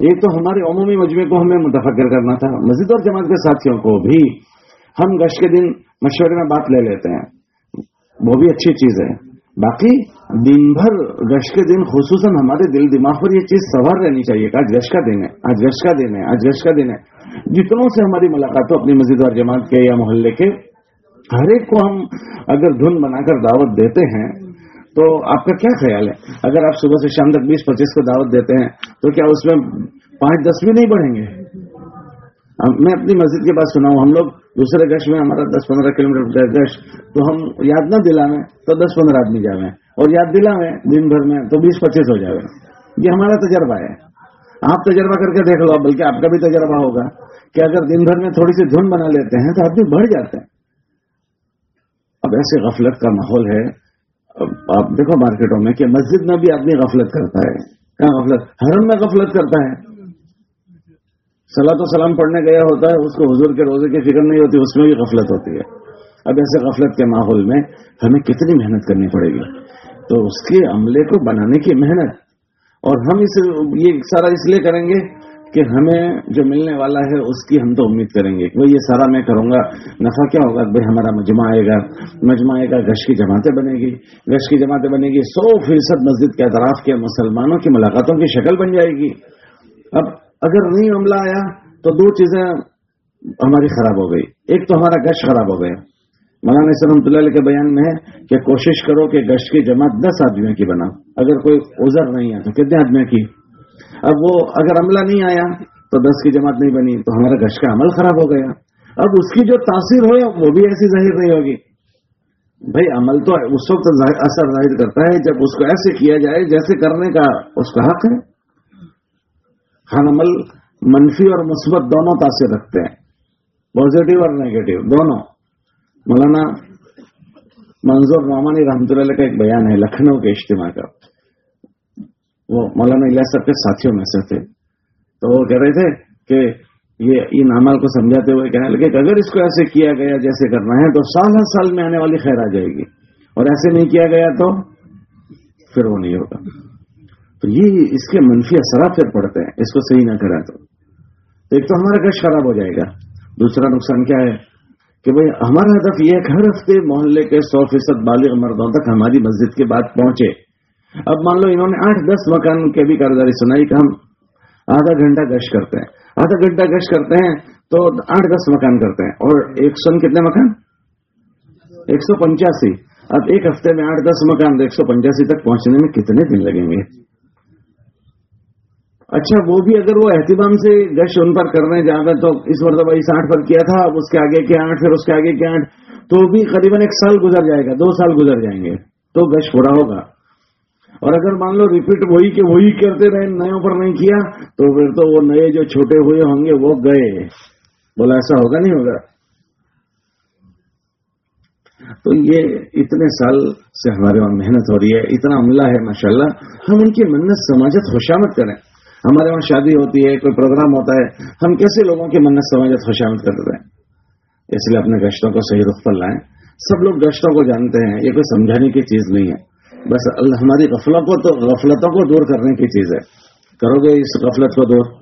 ایک تو ہمارے عمومی مجمے کو ہمیں متفقر کرنا تھا مسجد اور جماعت کے ساتھیوں کو بھی ہم گش کے دن مشورے میں بات لے لیتے ہیں، وہ بھی اچھی چیز ہے۔ باقی دن بھر گش کے دن خصوصاً ہمارے دل دماغ پر یہ چیز سوار رہنی چاہیے کہ آج گش کا دن ہے، آج گش کا دن ہے، آج گش کا دن ہے۔ جتنوں سے ہماری ملاقات ہو، اپنی مسجد اور جماعت کے یا محلے کے، ہر ایک کو ہم اگر دھن بنا کر دعوت دیتے ہیں تو آپ کا کیا خیال ہے؟ اگر آپ صبح سے شام تک بیس پچیس کو دعوت دیتے ہیں، تو کیا اس میں پانچ دس بھی نہیں بڑھیں گے؟ میں اپنی مسجد کے پاس سنا ہوں ہم لوگ دوسرے گش میں ہمارا دس پندرہ کلو میٹر گش تو ہم یاد نہ دلاویں تو دس پندرہ آدمی جاویں، اور یاد دلاویں دن بھر میں تو بیس پچیس ہو جائے یہ ہمارا تجربہ ہے۔ آپ تجربہ کر کے دیکھ لو بلکہ آپ کا بھی تجربہ ہوگا کہ اگر دن بھر میں تھوڑی سی دھن بنا لیتے ہیں تو آدمی بڑھ جاتے ہیں۔ اب ایسے غفلت کا ماحول ہے آپ دیکھو مارکیٹوں میں کہ مسجد میں بھی آدمی غفلت کرتا ہے۔ کہاں غفلت؟ حرم میں غفلت کرتا ہے۔ صلاح تو سلام پڑھنے گیا ہوتا ہے، اس کو حضور کے روزے کی فکر نہیں ہوتی، اس میں بھی غفلت ہوتی ہے۔ اب ایسے غفلت کے ماحول میں ہمیں کتنی محنت کرنی پڑے گی؟ تو اس کے عملے کو بنانے کی محنت۔ اور ہم اس یہ سارا اس لیے کریں گے کہ ہمیں جو ملنے والا ہے اس کی ہم تو امید کریں گے کہ یہ سارا میں کروں گا۔ نفع کیا ہوگا؟ بھائی ہمارا مجمع آئے گا۔ مجمع آئے گا گش کی جماعتیں بنے گی۔ گش کی جماعتیں بنے گی۔ سو فیصد مسجد کے اطراف کے مسلمانوں کی ملاقاتوں کی شکل بن جائے گی۔ اب اگر نہیں عملہ آیا تو دو چیزیں ہماری خراب ہو گئی۔ ایک تو ہمارا گش خراب ہو گیا۔ مولانا رحمۃ اللہ علیہ کے بیان میں ہے کہ کوشش کرو کہ گشت کی جماعت دس آدمیوں کی بنا۔ اگر کوئی عذر نہیں ہے تو کتنے آدمیوں کی؟ اب وہ اگر عملہ نہیں آیا تو دس کی جماعت نہیں بنی، تو ہمارا گشت کا عمل خراب ہو گیا۔ اب اس کی جو تاثیر ہو وہ بھی ایسی ظاہر نہیں ہوگی۔ بھائی، عمل تو اس وقت اثر ظاہر کرتا ہے جب اس کو ایسے کیا جائے جیسے کرنے کا اس کا حق ہے۔ ہر عمل منفی اور مثبت دونوں تاثر رکھتے ہیں۔ پازیٹو اور نیگیٹو دونوں۔ مولانا منظور نعمانی رحمۃ اللہ کا ایک بیان ہے، لکھنؤ کے اجتماع کا۔ وہ مولانا اللہ صاحب کے ساتھیوں میں سے تھے۔ تو وہ کہہ رہے تھے کہ یہ ان عمل کو سمجھاتے ہوئے کہنے لگے کہ اگر اس کو ایسے کیا گیا جیسے کرنا ہے تو سال ہر سال میں آنے والی خیر آ جائے گی۔ اور ایسے نہیں کیا گیا تو پھر وہ نہیں ہوگا۔ تو یہ اس کے منفی اثرات پھر پڑتے ہیں۔ اس کو صحیح نہ کریں تو۔ ایک تو ہمارا گش خراب ہو جائے گا۔ دوسرا نقصان کیا ہے کہ بھائی ہمارا ہدف یہ ہے کہ ہر ہفتے محلے کے سو فیصد بالغ مردوں تک ہماری مسجد کی بات پہنچے۔ اب مان لو انہوں نے آٹھ دس مکان کی بھی کارداری سنائی کہ ہم آدھا گھنٹہ گشت کرتے ہیں۔ آدھا گھنٹہ گشت کرتے ہیں تو آٹھ دس مکان کرتے ہیں۔ اور ایک سو کتنے مکان؟ ایک سو پچاسی اب ایک ہفتے میں آٹھ دس مکان ایک سو پچاسی تک پہنچنے میں کتنے دن لگیں گے؟ اچھا وہ بھی اگر وہ اہتمام سے گش ان پر کرنے جاتا تو اس مرتبہ اس آٹھ پر کیا تھا، اب اس کے آگے کے آٹھ، پھر اس کے آگے کے آٹھ، تو بھی قریباً ایک سال گزر جائے گا، دو سال گزر جائیں گے، تو گش پورا ہوگا۔ اور اگر مان لو ریپیٹ وہی کہ وہی کرتے رہے، نئے پر نہیں کیا، تو پھر تو وہ نئے جو چھوٹے ہوئے ہوں گے، وہ گئے۔ بولا ایسا ہوگا نہیں ہوگا؟ تو یہ اتنے سال سے ہمارے وہاں محنت ہو رہی ہے، اتنا عملہ ہے ماشاءاللہ۔ ہم ان کی منت سماجت خوشامد کریں۔ ہمارے وہاں شادی ہوتی ہے، کوئی پروگرام ہوتا ہے، ہم کیسے لوگوں کی منت سماجت خوشامد کرتے ہیں اس لیے اپنے گشتوں کو صحیح رخ پر لائیں۔ سب لوگ گشتوں کو جانتے ہیں، یہ کوئی سمجھانے کی چیز نہیں ہے۔ بس اللہ ہماری غفلوں کو تو غفلتوں کو دور کرنے کی چیز ہے۔ کرو گے اس غفلت کو دور۔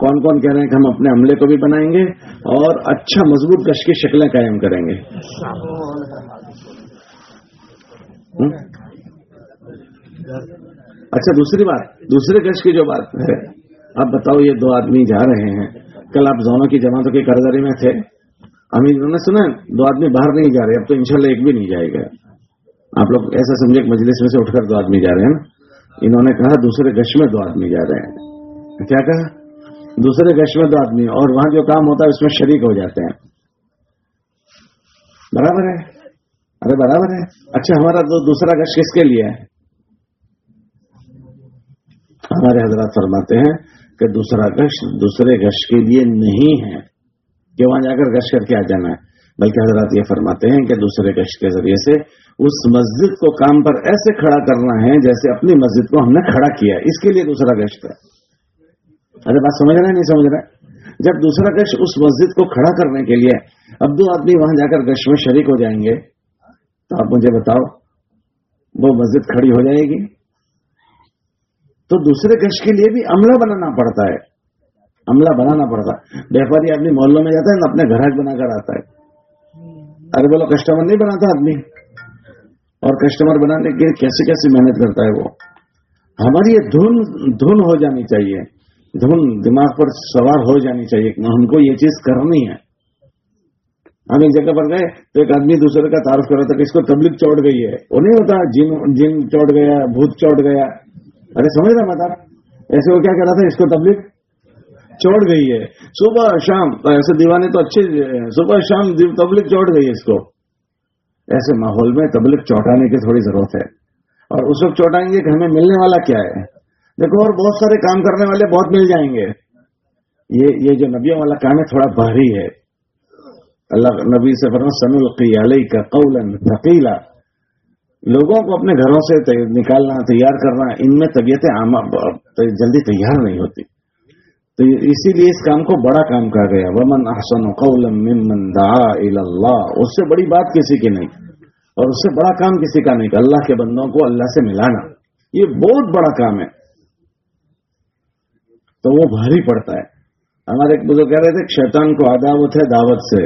کون کون کہہ رہے ہیں کہ ہم اپنے عملے کو بھی بنائیں گے اور اچھا مضبوط گش کی شکلیں قائم کریں گے۔ اچھا دوسری بات۔ دوسرے گش کی جو بات ہے اب بتاؤ یہ دو آدمی جا رہے ہیں۔ کل آپ دونوں کی جماعتوں کی کاروباری میں تھے۔ انہوں نے سنا دو آدمی باہر نہیں جا رہے، اب تو انشاءاللہ ایک بھی نہیں جائے گا۔ آپ لوگ ایسا سمجھے کہ مجلس میں سے اٹھ کر دو آدمی جا رہے ہیں نا۔ انہوں نے کہا دوسرے گش میں دو آدمی جا رہے ہیں۔ کیا کہا؟ دوسرے گش میں دو آدمی اور وہاں جو کام ہوتا ہے اس میں شریک ہو جاتے ہیں۔ برابر ہے؟ ارے برابر ہے؟ اچھا ہمارا دوسرا گش کس کے لیے ہے؟ ہمارے حضرات فرماتے ہیں کہ دوسرا گشت دوسرے گشت کے لیے نہیں ہے۔ کہ وہاں جا کر گشت کر کے آ جانا ہے۔ بلکہ حضرات یہ فرماتے ہیں کہ دوسرے گشت کے ذریعے سے اس مسجد کو کام پر ایسے کھڑا کرنا ہے جیسے اپنی مسجد کو ہم نے کھڑا کیا اس کے لیے دوسرا گشت ہے۔ ارے، بات سمجھ رہے ہیں؟ نہیں سمجھ رہے؟ جب دوسرا گشت اس مسجد کو کھڑا کرنے کے لیے اب دو آدمی وہاں جا کر گشت میں شریک ہو جائیں گے، تو آپ مجھے بتاؤ، وہ مسجد کھڑی ہو جائے گی؟ تو دوسرے کش کے لیے بھی عملہ بنانا پڑتا ہے۔ عملہ بنانا پڑتا ہے۔ ویپاری آدمی محلوں میں جاتا ہے نا اپنے گھر بنا کر آتا ہے۔ ارے، بولو، کسٹمر نہیں بناتا آدمی؟ اور کسٹمر بنانے کے لیے کیسی کیسی محنت کرتا ہے وہ؟ ہماری یہ دھن دھن ہو جانی چاہیے۔ دھن دماغ پر سوار ہو جانی چاہیے ہم کو یہ چیز کرنی ہے۔ ہم ایک جگہ پر گئے تو ایک آدمی دوسرے کا تعارف کر رہا تھا کہ اس کو تبلیغ چوٹ گئی ہے۔ وہ نہیں ہوتا، جن جن چوٹ گیا، بھوت چوٹ گیا۔ ارے سمجھ رہا میں ایسے وہ کیا کہہ رہا تھا، اس کو تبلیغ چوڑ گئی ہے۔ صبح شام، ایسے دیوانے تو اچھے، صبح شام تبلیغ چوڑ گئی ہے اس کو۔ ایسے ماحول میں تبلیغ چوٹانے کی تھوڑی ضرورت ہے۔ اور اس وقت چوٹائیں گے کہ ہمیں ملنے والا کیا ہے؟ دیکھو، اور بہت سارے کام کرنے والے بہت مل جائیں گے۔ یہ یہ جو نبیوں والا کام ہے، تھوڑا بھاری ہے۔ اللہ نبی سے فرما سن القی علیہ کا قول تھکیلا لوگوں کو اپنے گھروں سے نکالنا، تیار کرنا، ان میں طبیعتیں عامہ جلدی تیار نہیں ہوتی۔ تو اسی لیے اس کام کو بڑا کام کہا گیا۔ ومن احسن قولا ممن دعا الى اللہ اس سے بڑی بات کسی کی نہیں، اور اس سے بڑا کام کسی کا نہیں اللہ کے بندوں کو اللہ سے ملانا۔ یہ بہت بڑا کام ہے۔ تو وہ بھاری پڑتا ہے۔ ہمارے ایک بزرگ کہہ رہے تھے، شیطان کو عداوت ہے دعوت سے۔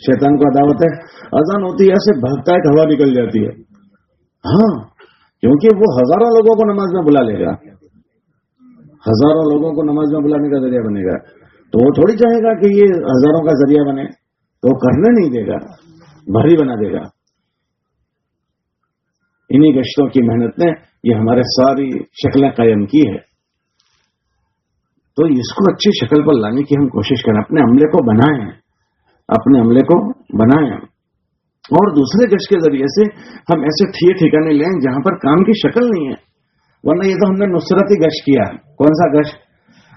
شیطان کو عداوت ہے۔ اذان ہوتی ہے، ایسے بھگتا ہے ہوا نکل جاتی ہے۔ ہاں کیونکہ وہ ہزاروں لوگوں کو نماز میں بلا لے گا۔ ہزاروں لوگوں کو نماز میں بلانے کا ذریعہ بنے گا۔ تو وہ تھوڑی چاہے گا کہ یہ ہزاروں کا ذریعہ بنے، تو وہ کرنے نہیں دے گا، بھاری بنا دے گا۔ انہی گشتوں کی محنت نے یہ ہمارے ساری شکلیں قائم کی ہے تو اس کو اچھی شکل پر لانے کی ہم کوشش کریں، اپنے عملے کو بنائیں۔ اپنے عملے کو بنائیں۔ اور دوسرے گشت کے ذریعے سے ہم ایسے ٹھیے ٹھکانے لیں جہاں پر کام کی شکل نہیں ہے۔ ورنہ یہ تو ہم نے نصرتی گشت کیا کون سا گشت؟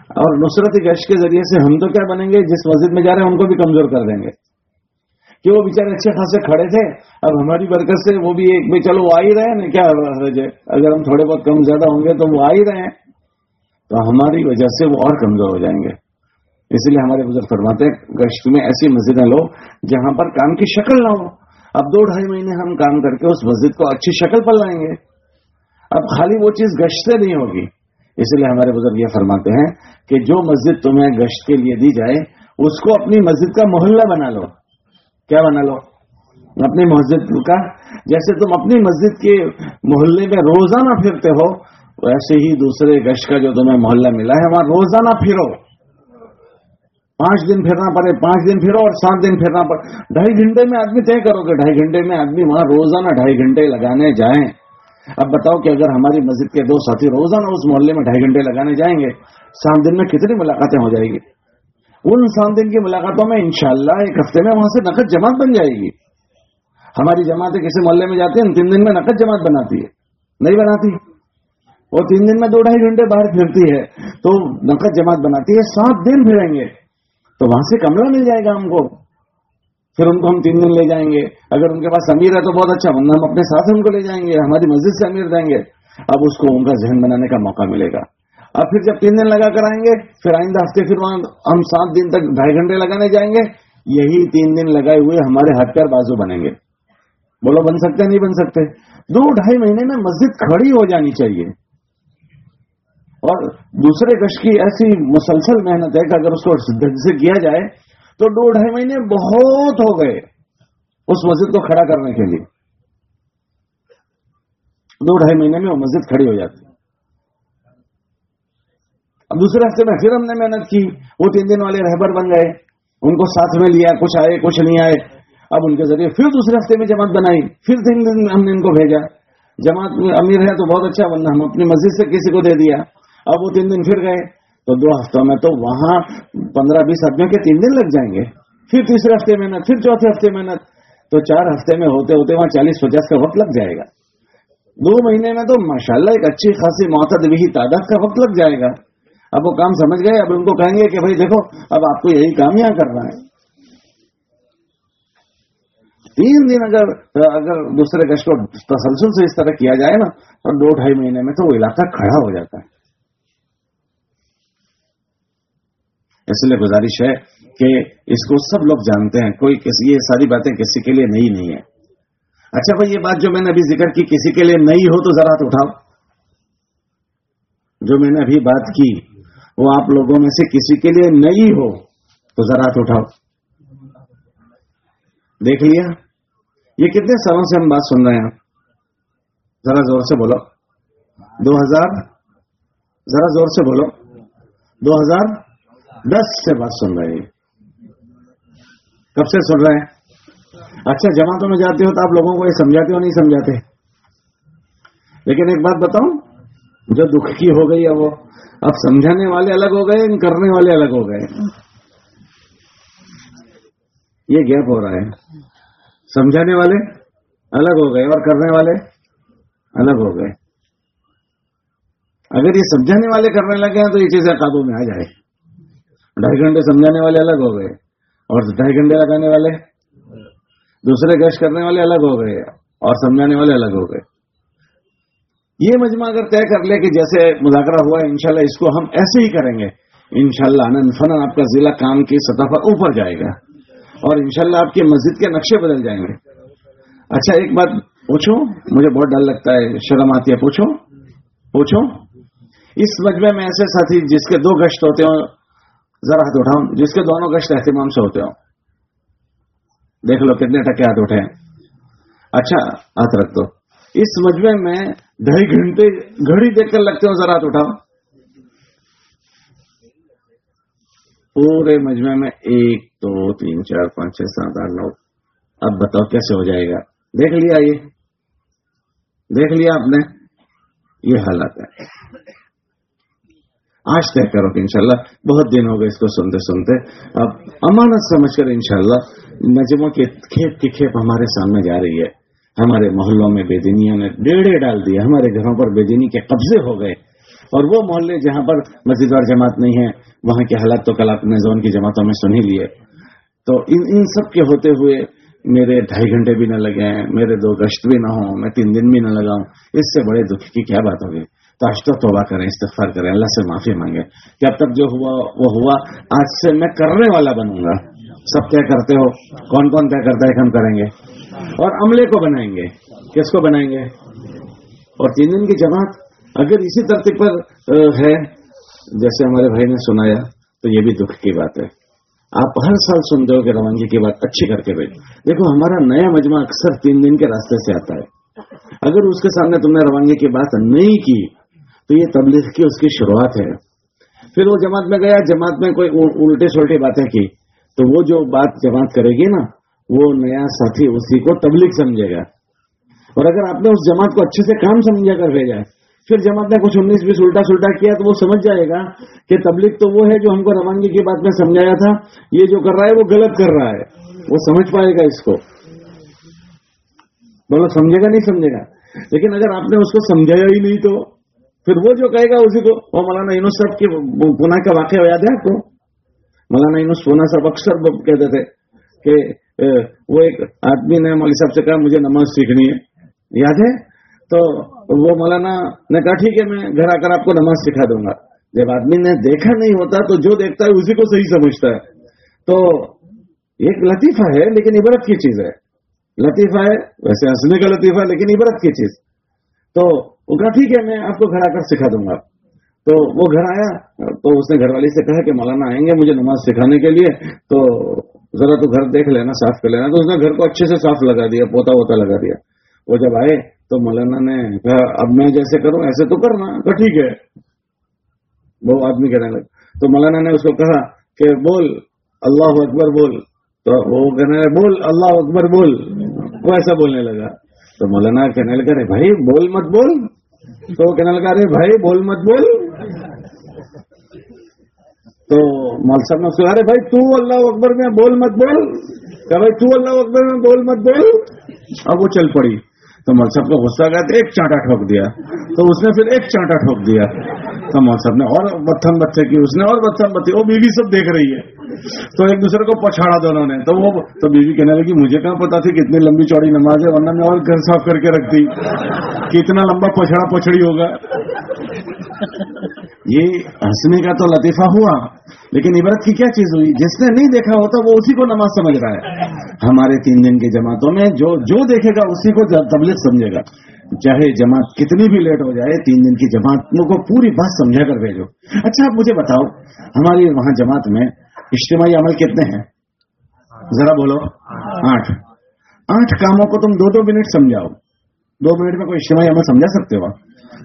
اور نصرتی گشت کے ذریعے سے ہم تو کیا بنیں گے؟ جس مسجد میں جا رہے ہیں، ان کو بھی کمزور کر دیں گے۔ کہ وہ بےچارے اچھے خاصے کھڑے تھے، اب ہماری برکت سے وہ بھی ایک بھائی، چلو وہ آ ہی رہے ہیں، کیا جی؟ اگر ہم تھوڑے بہت کم زیادہ ہوں گے تو وہ آ ہی رہے ہیں۔ تو ہماری وجہ سے وہ اور کمزور ہو جائیں گے۔ اس لیے ہمارے بزرگ فرماتے ہیں، گشت میں ایسی مسجدیں لو جہاں پر کام کی شکل نہ ہو۔ اب دو ڈھائی مہینے ہم کام کر کے اس مسجد کو اچھی شکل پر لائیں گے۔ اب خالی وہ چیز گشت نہیں ہوگی۔ اس لیے ہمارے بزرگ یہ فرماتے ہیں کہ جو مسجد تمہیں گشت کے لیے دی جائے، اس کو اپنی مسجد کا محلہ بنا لو۔ کیا بنا لو؟ اپنی مسجد کا۔ جیسے تم اپنی مسجد کے محلے میں روزانہ پھرتے ہو، ویسے ہی دوسرے گشت کا جو تمہیں محلہ ملا ہے، وہاں روزانہ پھرو۔ پانچ دن پھرنا پڑے، پانچ دن پھرو اور سات دن پھرنا پڑے۔ ڈھائی گھنٹے میں آدمی طے کرو کہ ڈھائی گھنٹے میں آدمی وہاں روزانہ ڈھائی گھنٹے لگانے جائیں۔ اب بتاؤ کہ اگر ہماری مسجد کے دو ساتھی روزانہ اس محلے میں ڈھائی گھنٹے لگانے جائیں گے سات دن میں کتنی ملاقاتیں ہو جائے گی؟ ان سات دن کی ملاقاتوں میں انشاءاللہ ایک ہفتے میں وہاں سے نقد جماعت بن جائے گی۔ ہماری جماعتیں کسی محلے میں جاتی ہیں، تین دن میں نقد جماعت بناتی ہے۔ نہیں بناتی۔ وہ تین دن میں دو ڈھائی گھنٹے باہر پھرتی ہے۔ تو نقد جماعت بناتی ہے، سات دن پھریں گے۔ تو وہاں سے کمرہ مل جائے گا ہم کو۔ پھر ان کو ہم تین دن لے جائیں گے۔ اگر ان کے پاس امیر ہے تو بہت اچھا ورنہ ہم اپنے ساتھ ان کو لے جائیں گے۔ ہماری مسجد سے امیر دیں گے۔ اب اس کو ان کا ذہن بنانے کا موقع ملے گا۔ اب پھر جب تین دن لگا کر آئیں گے، پھر آئندہ ہفتے پھر وہاں ہم سات دن تک ڈھائی گھنٹے لگانے جائیں گے۔ یہی تین دن لگائے ہوئے ہمارے ہاتھ بازو بنیں گے۔ بولو، بن سکتے نہیں بن سکتے؟ دو ڈھائی مہینے میں مسجد کھڑی ہو جانی چاہیے۔ اور دوسرے گشت کی ایسی مسلسل محنت ہے کہ اگر اس کو ڈھنگ سے کیا جائے تو دو ڈھائی مہینے بہت ہو گئے اس مسجد کو کھڑا کرنے کے لیے۔ دو ڈھائی مہینے میں وہ مسجد کھڑی ہو جاتی۔ اب دوسرے ہفتے میں پھر ہم نے محنت کی، وہ تین دن والے رہبر بن گئے۔ ان کو ساتھ میں لیا، کچھ آئے، کچھ نہیں آئے۔ اب ان کے ذریعے پھر دوسرے ہفتے میں جماعت بنائی۔ پھر تین دن ہم نے ان کو بھیجا۔ جماعت میں امیر ہے تو بہت اچھا ورنہ ہم اپنی مسجد سے کسی کو دے دیا۔ اب وہ تین دن پھر گئے۔ تو دو ہفتوں میں تو وہاں پندرہ بیس آدمیوں کے تین دن لگ جائیں گے۔ پھر تیسرے ہفتے محنت، پھر چوتھے ہفتے محنت۔ تو چار ہفتے میں ہوتے ہوتے وہاں چالیس پچاس کا وقت لگ جائے گا۔ دو مہینے میں تو ماشاءاللہ ایک اچھی خاصی معتد بھی تعداد کا وقت لگ جائے گا۔ اب وہ کام سمجھ گئے، اب ان کو کہیں گے کہ بھائی دیکھو، اب آپ کو یہی کام یہاں کرنا ہے۔ تین دن اگر اگر دوسرے گشت کو تسلسل سے اس طرح کیا جائے نا، تو دو ڈھائی مہینے میں تو وہ علاقہ کھڑا ہو جاتا ہے۔ اس لیے گزارش ہے کہ اس کو سب لوگ جانتے ہیں، کوئی کسی یہ ساری باتیں کسی کے لیے نئی نہیں ہے اچھا بھائی، یہ بات جو میں نے ابھی ذکر کی، کسی کے لیے نئی ہو تو ذرا ہاتھ اٹھاؤ۔ جو میں نے ابھی بات کی، وہ آپ لوگوں میں سے کسی کے لیے نئی ہو تو ذرا ہاتھ اٹھاؤ۔ دیکھ لیا؟ یہ کتنے سالوں سے ہم بات سن رہے ہیں؟ ذرا زور سے بولو۔ دو ہزار؟ ذرا زور سے بولو۔ دو ہزار؟ دس سے بات سن رہے ہیں۔ کب سے سن رہے ہیں؟ اچھا جماعتوں میں جاتے ہو تو آپ لوگوں کو یہ سمجھاتے ہو نہیں سمجھاتے؟ لیکن ایک بات بتاؤں، جو دکھ کی ہو گئی ہے وہ، اب سمجھانے والے الگ ہو گئے کرنے والے الگ ہو گئے۔ یہ گیپ ہو رہا ہے۔ سمجھانے والے الگ ہو گئے اور کرنے والے الگ ہو گئے۔ اگر یہ سمجھانے والے کرنے لگے ہیں تو یہ چیزیں قابو میں آ جائے۔ ڈھائی گھنٹے سمجھانے والے الگ ہو گئے اور ڈھائی گھنٹے لگانے والے دوسرے گش کرنے والے الگ ہو گئے اور سمجھانے والے الگ ہو گئے۔ یہ مجمع اگر طے کر لے کہ جیسے مذاکرہ ہوا ہے انشاءاللہ اس کو ہم ایسے ہی کریں گے۔ انشاءاللہ شاء فن آپ کا ضلع کام کی سطح پر اوپر جائے گا۔ اور انشاءاللہ آپ کی مسجد کے نقشے بدل جائیں گے۔ اچھا ایک بات پوچھو مجھے بہت ڈر لگتا ہے، شرم آتی ہے۔ پوچھو پوچھو اس مجمع میں ایسے ساتھی جس کے دو گشت ہوتے ہیں ذرا ہاتھ اٹھاؤں، جس کے دونوں گشت اہتمام سے ہوتے ہو دیکھ لو کتنے ٹکے ہاتھ اٹھے اچھا ہاتھ رکھ دو۔ اس مجمع میں ڈھائی گھنٹے، گھڑی دیکھ کر لگتے ہو، ذرا ہاتھ اٹھاؤ۔ پورے مجمع میں ایک، دو، تین، چار، پانچ، چھ، سات، آٹھ، نو۔ اب بتاؤ کیسے ہو جائے گا؟ دیکھ لیا یہ۔ دیکھ لیا آپ نے۔ یہ حالت ہے۔ آج طے کرو کہ انشاءاللہ بہت دن ہو گئے اس کو سنتے سنتے۔ اب امانت سمجھ کر انشاءاللہ نجموں کے کھیپ کی کھیپ ہمارے سامنے جا رہی ہے۔ ہمارے محلوں میں بےدینیوں نے ڈیڑھے ڈال دیے، ہمارے گھروں پر بے دینی کے قبضے ہو گئے۔ اور وہ محلے جہاں پر مزیدوار جماعت نہیں ہے، وہاں کے حالات تو کل آپ نے زون کی جماعتوں میں سن ہی لیے۔ تو ان ان سب کے ہوتے ہوئے میرے ڈھائی گھنٹے بھی نہ لگے میرے دو گشت بھی نہ ہوں، میں تین دن بھی نہ لگاؤں، اس سے بڑے دکھ کی کیا بات ہوگی؟ تاشتہ توبہ کریں، استغفار کریں، اللہ سے معافی مانگیں۔ کہ اب تک جو ہوا، وہ ہوا، آج سے میں کرنے والا بنوں گا۔ سب کیا کرتے ہو، کون کون کیا کرتا ہے کہ ہم کریں گے؟ اور عملے کو بنائیں گے۔ کس کو بنائیں گے؟ اور تین دن کی جماعت اگر اسی ترتیب پر ہے، جیسے ہمارے بھائی نے سنایا، تو یہ بھی دکھ کی بات ہے۔ آپ ہر سال سنتے ہو کہ روانگی کی بات اچھی کر کے بھائی دیکھو، ہمارا نیا مجمع اکثر تین دن کے راستے سے آتا ہے۔ اگر اس کے سامنے تم نے روانگی کی بات نہیں کی تو یہ تبلیغ کی اس کی شروعات ہے۔ پھر وہ جماعت میں گیا، جماعت میں کوئی الٹے سلٹے باتیں کی۔ تو وہ جو بات جماعت کرے گی نا، وہ نیا ساتھی اسی کو تبلیغ سمجھے گا۔ اور اگر آپ نے اس جماعت کو اچھے سے کام سمجھا کر بھیجا ہے پھر جماعت نے کچھ انیس بیس الٹا سلٹا کیا تو وہ سمجھ جائے گا کہ تبلیغ تو وہ ہے جو ہم کو روانگی کی بات میں سمجھایا تھا، یہ جو کر رہا ہے وہ غلط کر رہا ہے۔ وہ سمجھ پائے گا اس کو۔ بولو، سمجھے گا نہیں سمجھے گا؟ لیکن اگر آپ نے اس کو سمجھایا ہی نہیں تو پھر وہ جو کہے گا اسی کو، وہ مولانا یونس صاحب کے پونا کا واقعہ یاد ہے آپ کو؟ مولانا یونس پونا صاحب اکثر کہتے تھے کہ وہ ایک آدمی نے مولوی صاحب سے کہا، مجھے نماز سیکھنی ہے۔ یاد ہے؟ تو وہ مولانا نے کہا، ٹھیک ہے، میں گھر آ کر آپ کو نماز سکھا دوں گا۔ جب آدمی نے دیکھا نہیں ہوتا تو جو دیکھتا ہے اسی کو صحیح سمجھتا ہے۔ تو ایک لطیفہ ہے، لیکن عبرت کی چیز ہے۔ لطیفہ ہے، ویسے ہنسنے کا لطیفہ ہے لیکن عبرت کی چیز۔ تو وہ کہا، ٹھیک ہے، میں آپ کو گھر آ کر سکھا دوں گا. تو وہ گھر آیا، تو اس نے گھر والی سے کہا کہ مولانا آئیں گے مجھے نماز سکھانے کے لیے، تو ذرا تو گھر دیکھ لینا، صاف کر لینا۔ تو اس نے گھر کو اچھے سے صاف لگا دیا، پوتا ووتا لگا دیا۔ وہ جب آئے، تو مولانا نے کہا، اب میں جیسے کروں، ایسے تو کرنا۔ کہا، ٹھیک ہے۔ وہ آدمی کہنے لگا۔ تو مولانا نے اس کو کہا کہ بول، اللہ اکبر بول۔ تو وہ کہنے لگا، بول، اللہ اکبر بول۔ وہ ایسا بولنے لگا۔ تو مولانا کہنے لگا رہے بھائی، بول مت بول. تو کہنے لگا رہے بھائی، بول مت بول. تو مول صاحب نے سنا رہے بھائی، تو اللہ اکبر میں بول مت بول. کہ بھائی، تو اللہ اکبر میں بول مت بول. اب وہ چل پڑی۔ تو مول صاحب کو غصہ گیا ایک چانٹا ٹھوک دیا۔ تو اس نے پھر ایک چانٹا ٹھوک دیا۔ تو مول صاحب نے اور بتھم بچے کی، اس نے اور بتھم بتھی وہ بیوی سب دیکھ رہی ہے۔ تو ایک دوسرے کو پچھاڑا دونوں نے۔ تو وہ تو بیوی کہنے لگی، مجھے کہاں پتا تھی کتنی لمبی چوڑی نماز ہے، ورنہ میں اور گھر صاف کر کے رکھتی کتنا لمبا پچھڑا پچھڑی ہوگا۔ یہ ہنسنے کا تو لطیفہ ہوا، لیکن عبرت کی کیا چیز ہوئی؟ جس نے نہیں دیکھا ہوتا، وہ اسی کو نماز سمجھ رہا ہے۔ ہمارے تین دن کی جماعتوں میں جو جو دیکھے گا، اسی کو تبلیغ سمجھے گا۔ چاہے جماعت کتنی بھی لیٹ ہو جائے، تین دن کی جماعتوں کو پوری بات سمجھا کر بھیجو۔ اچھا آپ مجھے بتاؤ، ہماری وہاں جماعت میں اجتماعی عمل کتنے ہیں؟ ذرا بولو۔ آٹھ۔ آٹھ کاموں کو تم دو دو منٹ سمجھاؤ۔ دو منٹ میں کوئی اجتماعی عمل سمجھا سکتے ہو؟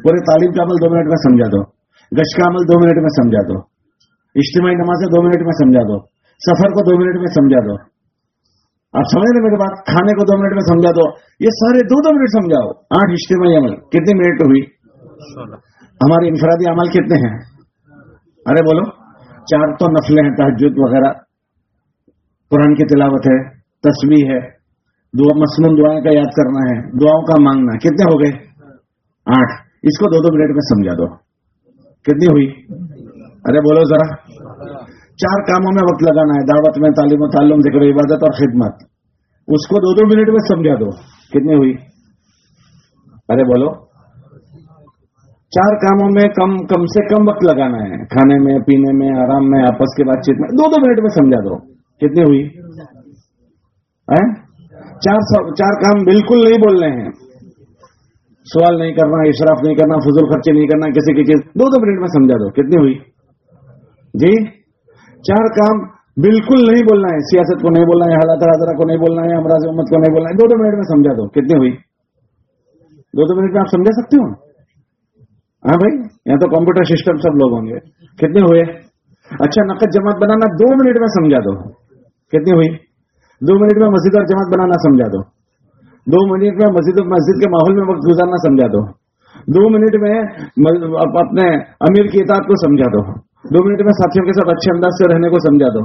پورے تعلیم کا عمل دو منٹ میں سمجھا دو۔ گش کا عمل دو منٹ میں سمجھا دو۔ اجتماعی نمازیں دو منٹ میں سمجھا دو۔ سفر کو دو منٹ میں سمجھا دو۔ آپ سمجھ رہے میرے بات؟ کھانے کو دو منٹ میں سمجھا دو۔ یہ سارے دو دو منٹ سمجھاؤ۔ آٹھ اجتماعی عمل۔ کتنے منٹ ہوئی؟ ہمارے انفرادی عمل کتنے ہیں؟ ارے بولو۔ چار تو نفلیں ہیں تحجد وغیرہ۔ قرآن کی تلاوت ہے تصویر ہے، دعا مصنون دعائیں کا یاد کرنا ہے، دعاؤں کا مانگنا کتنے ہو گئے؟ آٹھ۔ اس کو دو دو منٹ میں سمجھا دو۔ کتنی ہوئی؟ ارے بولو ذرا۔ چار کاموں میں وقت لگانا ہے، دعوت میں تعلیم و تعلم، ذکر و عبادت اور خدمت۔ اس کو دو دو منٹ میں سمجھا دو۔ کتنی ہوئی؟ ارے بولو۔ چار کاموں میں کم کم سے کم وقت لگانا ہے۔ کھانے میں، پینے میں، آرام میں، آپس کے بات چیت میں۔ دو دو منٹ میں سمجھا دو۔ کتنی ہوئی؟ چار چار کام بالکل نہیں بولنے ہیں۔ سوال نہیں کرنا، اشراف نہیں کرنا، فضول خرچے نہیں کرنا، کسی کی چیز۔ دو دو منٹ میں سمجھا دو۔ کتنی ہوئی؟ جی؟ چار کام بالکل نہیں بولنا ہے۔ سیاست کو نہیں بولنا ہے، حالات حاضرہ کو نہیں بولنا ہے، امراض امت کو نہیں بولنا ہے۔ دو دو منٹ میں سمجھا دو۔ کتنی ہوئی؟ دو دو منٹ میں آپ سمجھا سکتے ہو؟ ہاں بھائی؟ یہاں تو کمپیوٹر سسٹم سب لوگ ہوں گے۔ کتنے ہوئے؟ اچھا نقد جماعت بنانا دو منٹ میں سمجھا دو۔ کتنی ہوئی؟ دو منٹ میں مسجد اور جماعت بنانا سمجھا دو۔ دو منٹ میں مسجد مسجد کے ماحول میں وقت گزارنا سمجھا دو۔ دو منٹ میں اپنے امیر کی اطاعت کو سمجھا دو۔ دو منٹ میں ساتھیوں کے ساتھ اچھے انداز سے رہنے کو سمجھا دو۔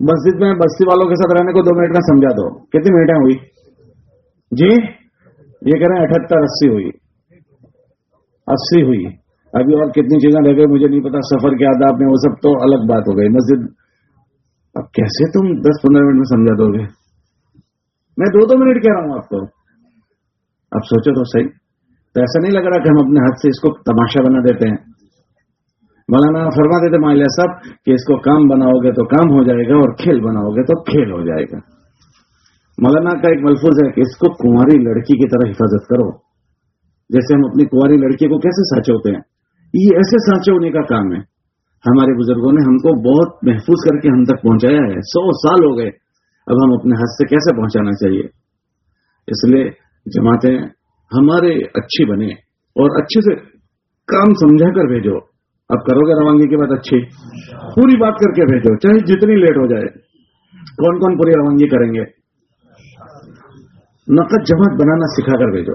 مسجد میں بستی والوں کے ساتھ رہنے کو دو منٹ میں سمجھا دو۔ کتنی منٹیں ہوئی؟ جی یہ کہہ رہے ہیں اٹھہتر اسی ہوئی۔ اسی ہوئی۔ ابھی اور کتنی چیزیں لے گئی مجھے نہیں پتا، سفر کے آداب میں وہ سب تو الگ بات ہو گئی۔ مسجد، اب کیسے تم دس پندرہ منٹ میں سمجھا دو گے؟ میں دو دو منٹ کہہ رہا ہوں آپ کو۔ اب سوچو تو صحیح۔ تو ایسا نہیں لگ رہا کہ ہم اپنے ہاتھ سے اس کو تماشا بنا دیتے ہیں۔ مولانا فرما دیتے مالیہ صاحب، کہ اس کو کام بناؤ گے تو کام ہو جائے گا اور کھیل بناؤ گے تو کھیل ہو جائے گا۔ مولانا کا ایک ملفوظ ہے کہ اس کو کنواری لڑکی کی طرح حفاظت کرو۔ جیسے ہم اپنی کنواری لڑکی کو کیسے سچوتے ہیں؟ یہ ایسے سانچے ہونے کا کام ہے۔ ہمارے بزرگوں نے ہم کو بہت محفوظ کر کے ہم تک پہنچایا ہے۔ سو سال ہو گئے۔ اب ہم اپنے ہاتھ سے کیسے پہنچانا چاہیے؟ اس لیے جماعتیں ہمارے اچھی بنے اور اچھے سے کام سمجھا کر بھیجو۔ اب کرو گے روانگی کے بعد اچھی۔ پوری بات کر کے بھیجو، چاہے جتنی لیٹ ہو جائے۔ کون کون پوری روانگی کریں گے؟ نقد جماعت بنانا سکھا کر بھیجو۔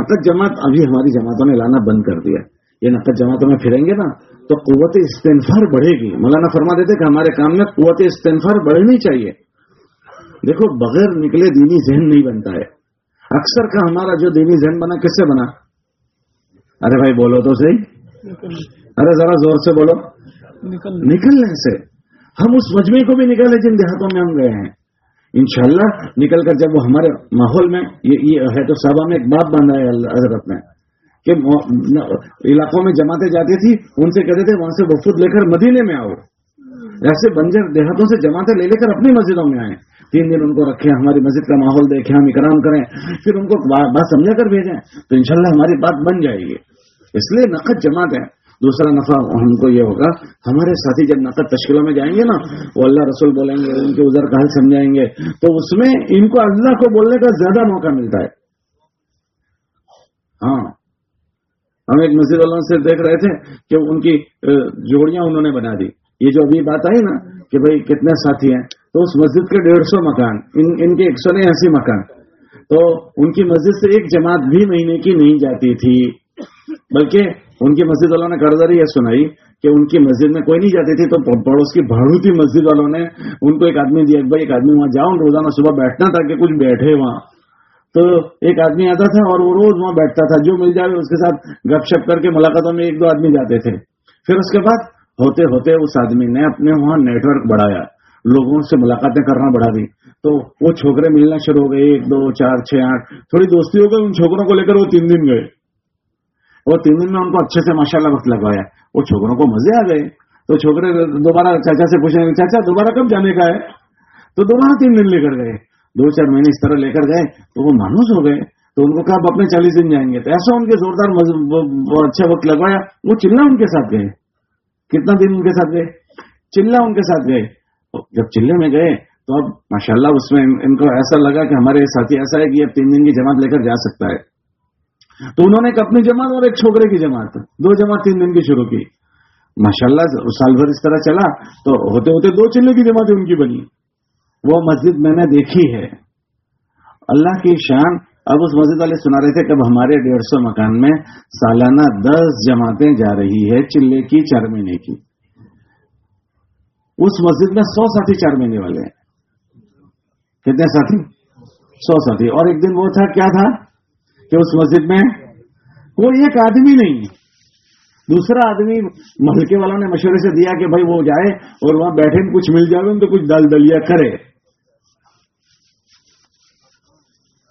نقد جماعت ابھی ہماری جماعتوں نے لانا بند کر دیا۔ یعنی یہ نقد جماعتوں میں پھریں گے نا تو قوت استنفار بڑھے گی۔ مولانا فرما دیتے کہ ہمارے کام میں قوت استنفار بڑھنی چاہیے۔ دیکھو بغیر نکلے دینی ذہن نہیں بنتا ہے۔ اکثر کا ہمارا جو دینی ذہن بنا کس سے بنا؟ ارے بھائی بولو تو صحیح۔ ارے ذرا زور سے بولو۔ نکلنے سے۔ ہم اس مجمے کو بھی نکلے جن دیہاتوں میں ہم گئے ہیں۔ انشاءاللہ نکل کر جب وہ ہمارے ماحول میں یہ ہے تو صحابہ میں ایک بات باندھا ہے حضرت میں۔ کہ علاقوں میں جماعتیں جاتی تھی ان سے کہتے تھے، وہاں سے وفود لے کر مدینے میں آؤ۔ ایسے بنجر دیہاتوں سے جماعتیں لے لے کر اپنی مسجدوں میں آئے تین دن ان کو رکھیں، ہماری مسجد کا ماحول دیکھیں، ہم اکرام کریں، پھر ان کو بات سمجھا کر بھیجیں۔ تو انشاءاللہ ہماری بات بن جائے گی۔ اس لیے نقد جماعت ہے۔ دوسرا نفع ہم کو یہ ہوگا، ہمارے ساتھی جب نقد تشکیلوں میں جائیں گے نا، وہ اللہ رسول بولیں گے، ان کے ادھر کا حل سمجھائیں گے۔ تو اس میں ان کو اللہ کو بولنے کا زیادہ موقع ملتا ہے۔ ہاں۔ ہم ایک مسجد اللہ سے دیکھ رہے تھے کہ ان کی جوڑیاں انہوں نے بنا دی۔ یہ جو ابھی بات آئی نا کہ بھائی کتنے ساتھی ہیں، تو اس مسجد کے ڈیڑھ سو مکان، ان ان کے ایک سو نے ایسی مکان۔ تو ان کی مسجد سے ایک جماعت بھی مہینے کی نہیں جاتی تھی۔ بلکہ ان کی مسجد والوں نے قرض یہ سنائی کہ ان کی مسجد میں کوئی نہیں جاتی تھی، تو پڑوس کی بھاڑوتی مسجد والوں نے ان کو ایک آدمی دیا بھائی، ایک آدمی وہاں جاؤ روزانہ صبح بیٹھنا تھا کہ کچھ بیٹھے وہاں۔ تو ایک آدمی آتا تھا اور وہ روز وہاں بیٹھتا تھا، جو مل جائے اس کے ساتھ گپ شپ کر کے ملاقاتوں میں ایک دو آدمی جاتے تھے۔ پھر اس کے بعد ہوتے ہوتے اس آدمی نے اپنے وہاں نیٹ ورک بڑھایا، لوگوں سے ملاقاتیں کرنا بڑھا دی۔ تو وہ چھوکرے ملنا شروع ہو گئے، ایک دو، چار، چھ، آٹھ، تھوڑی دوستی ہو گئی، ان چھوکروں کو لے کر وہ تین دن گئے۔ وہ تین دن میں ان کو اچھے سے ماشاء اللہ وقت لگوایا وہ چھوکروں کو مزے آ گئے۔ تو چھوکرے دوبارہ چاچا سے پوچھیں چاچا دوبارہ کب جانے کا ہے؟ تو دوبارہ تین دن لے کر گئے۔ دو چار مہینے اس طرح لے کر گئے تو وہ مانوس ہو گئے تو ان کو کہا اپنے چالیس دن جائیں گے تو ایسا ان کے زوردار اچھا وقت لگوایا۔ وہ چلنا ان کے ساتھ گئے۔ کتنا دن ان کے ساتھ گئے؟ چلنا ان کے ساتھ گئے۔ جب چلے میں گئے تو اب ماشاء اللہ اس میں ان کو ایسا لگا کہ ہمارے ساتھی ایسا ہے کہ اب تین دن کی جماعت لے کر جا سکتا ہے۔ تو انہوں نے ایک اپنی جماعت اور ایک چھوکرے کی جماعت، دو جماعت تین دن کی شروع کی۔ ماشاء اللہ سال بھر اس طرح چلا تو ہوتے ہوتے دو چلے کی جماعتیں ان کی بنی۔ وہ مسجد میں نے دیکھی ہے۔ اللہ کی شان اب اس مسجد والے سنا رہے تھے کہ ہمارے ڈیڑھ سو مکان میں سالانہ دس جماعتیں جا رہی ہے چلے کی چار مہینے کی۔ اس مسجد میں سو ساتھی چار مہینے والے ہیں۔ کتنے ساتھی؟ سو ساتھی۔ اور ایک دن وہ تھا، کیا تھا؟ کہ اس مسجد میں کوئی ایک آدمی نہیں۔ دوسرا آدمی ملکے والوں نے مشورے سے دیا کہ بھائی وہ جائے اور وہاں بیٹھے، کچھ مل جائے، ان کو کچھ دل دلیا کرے۔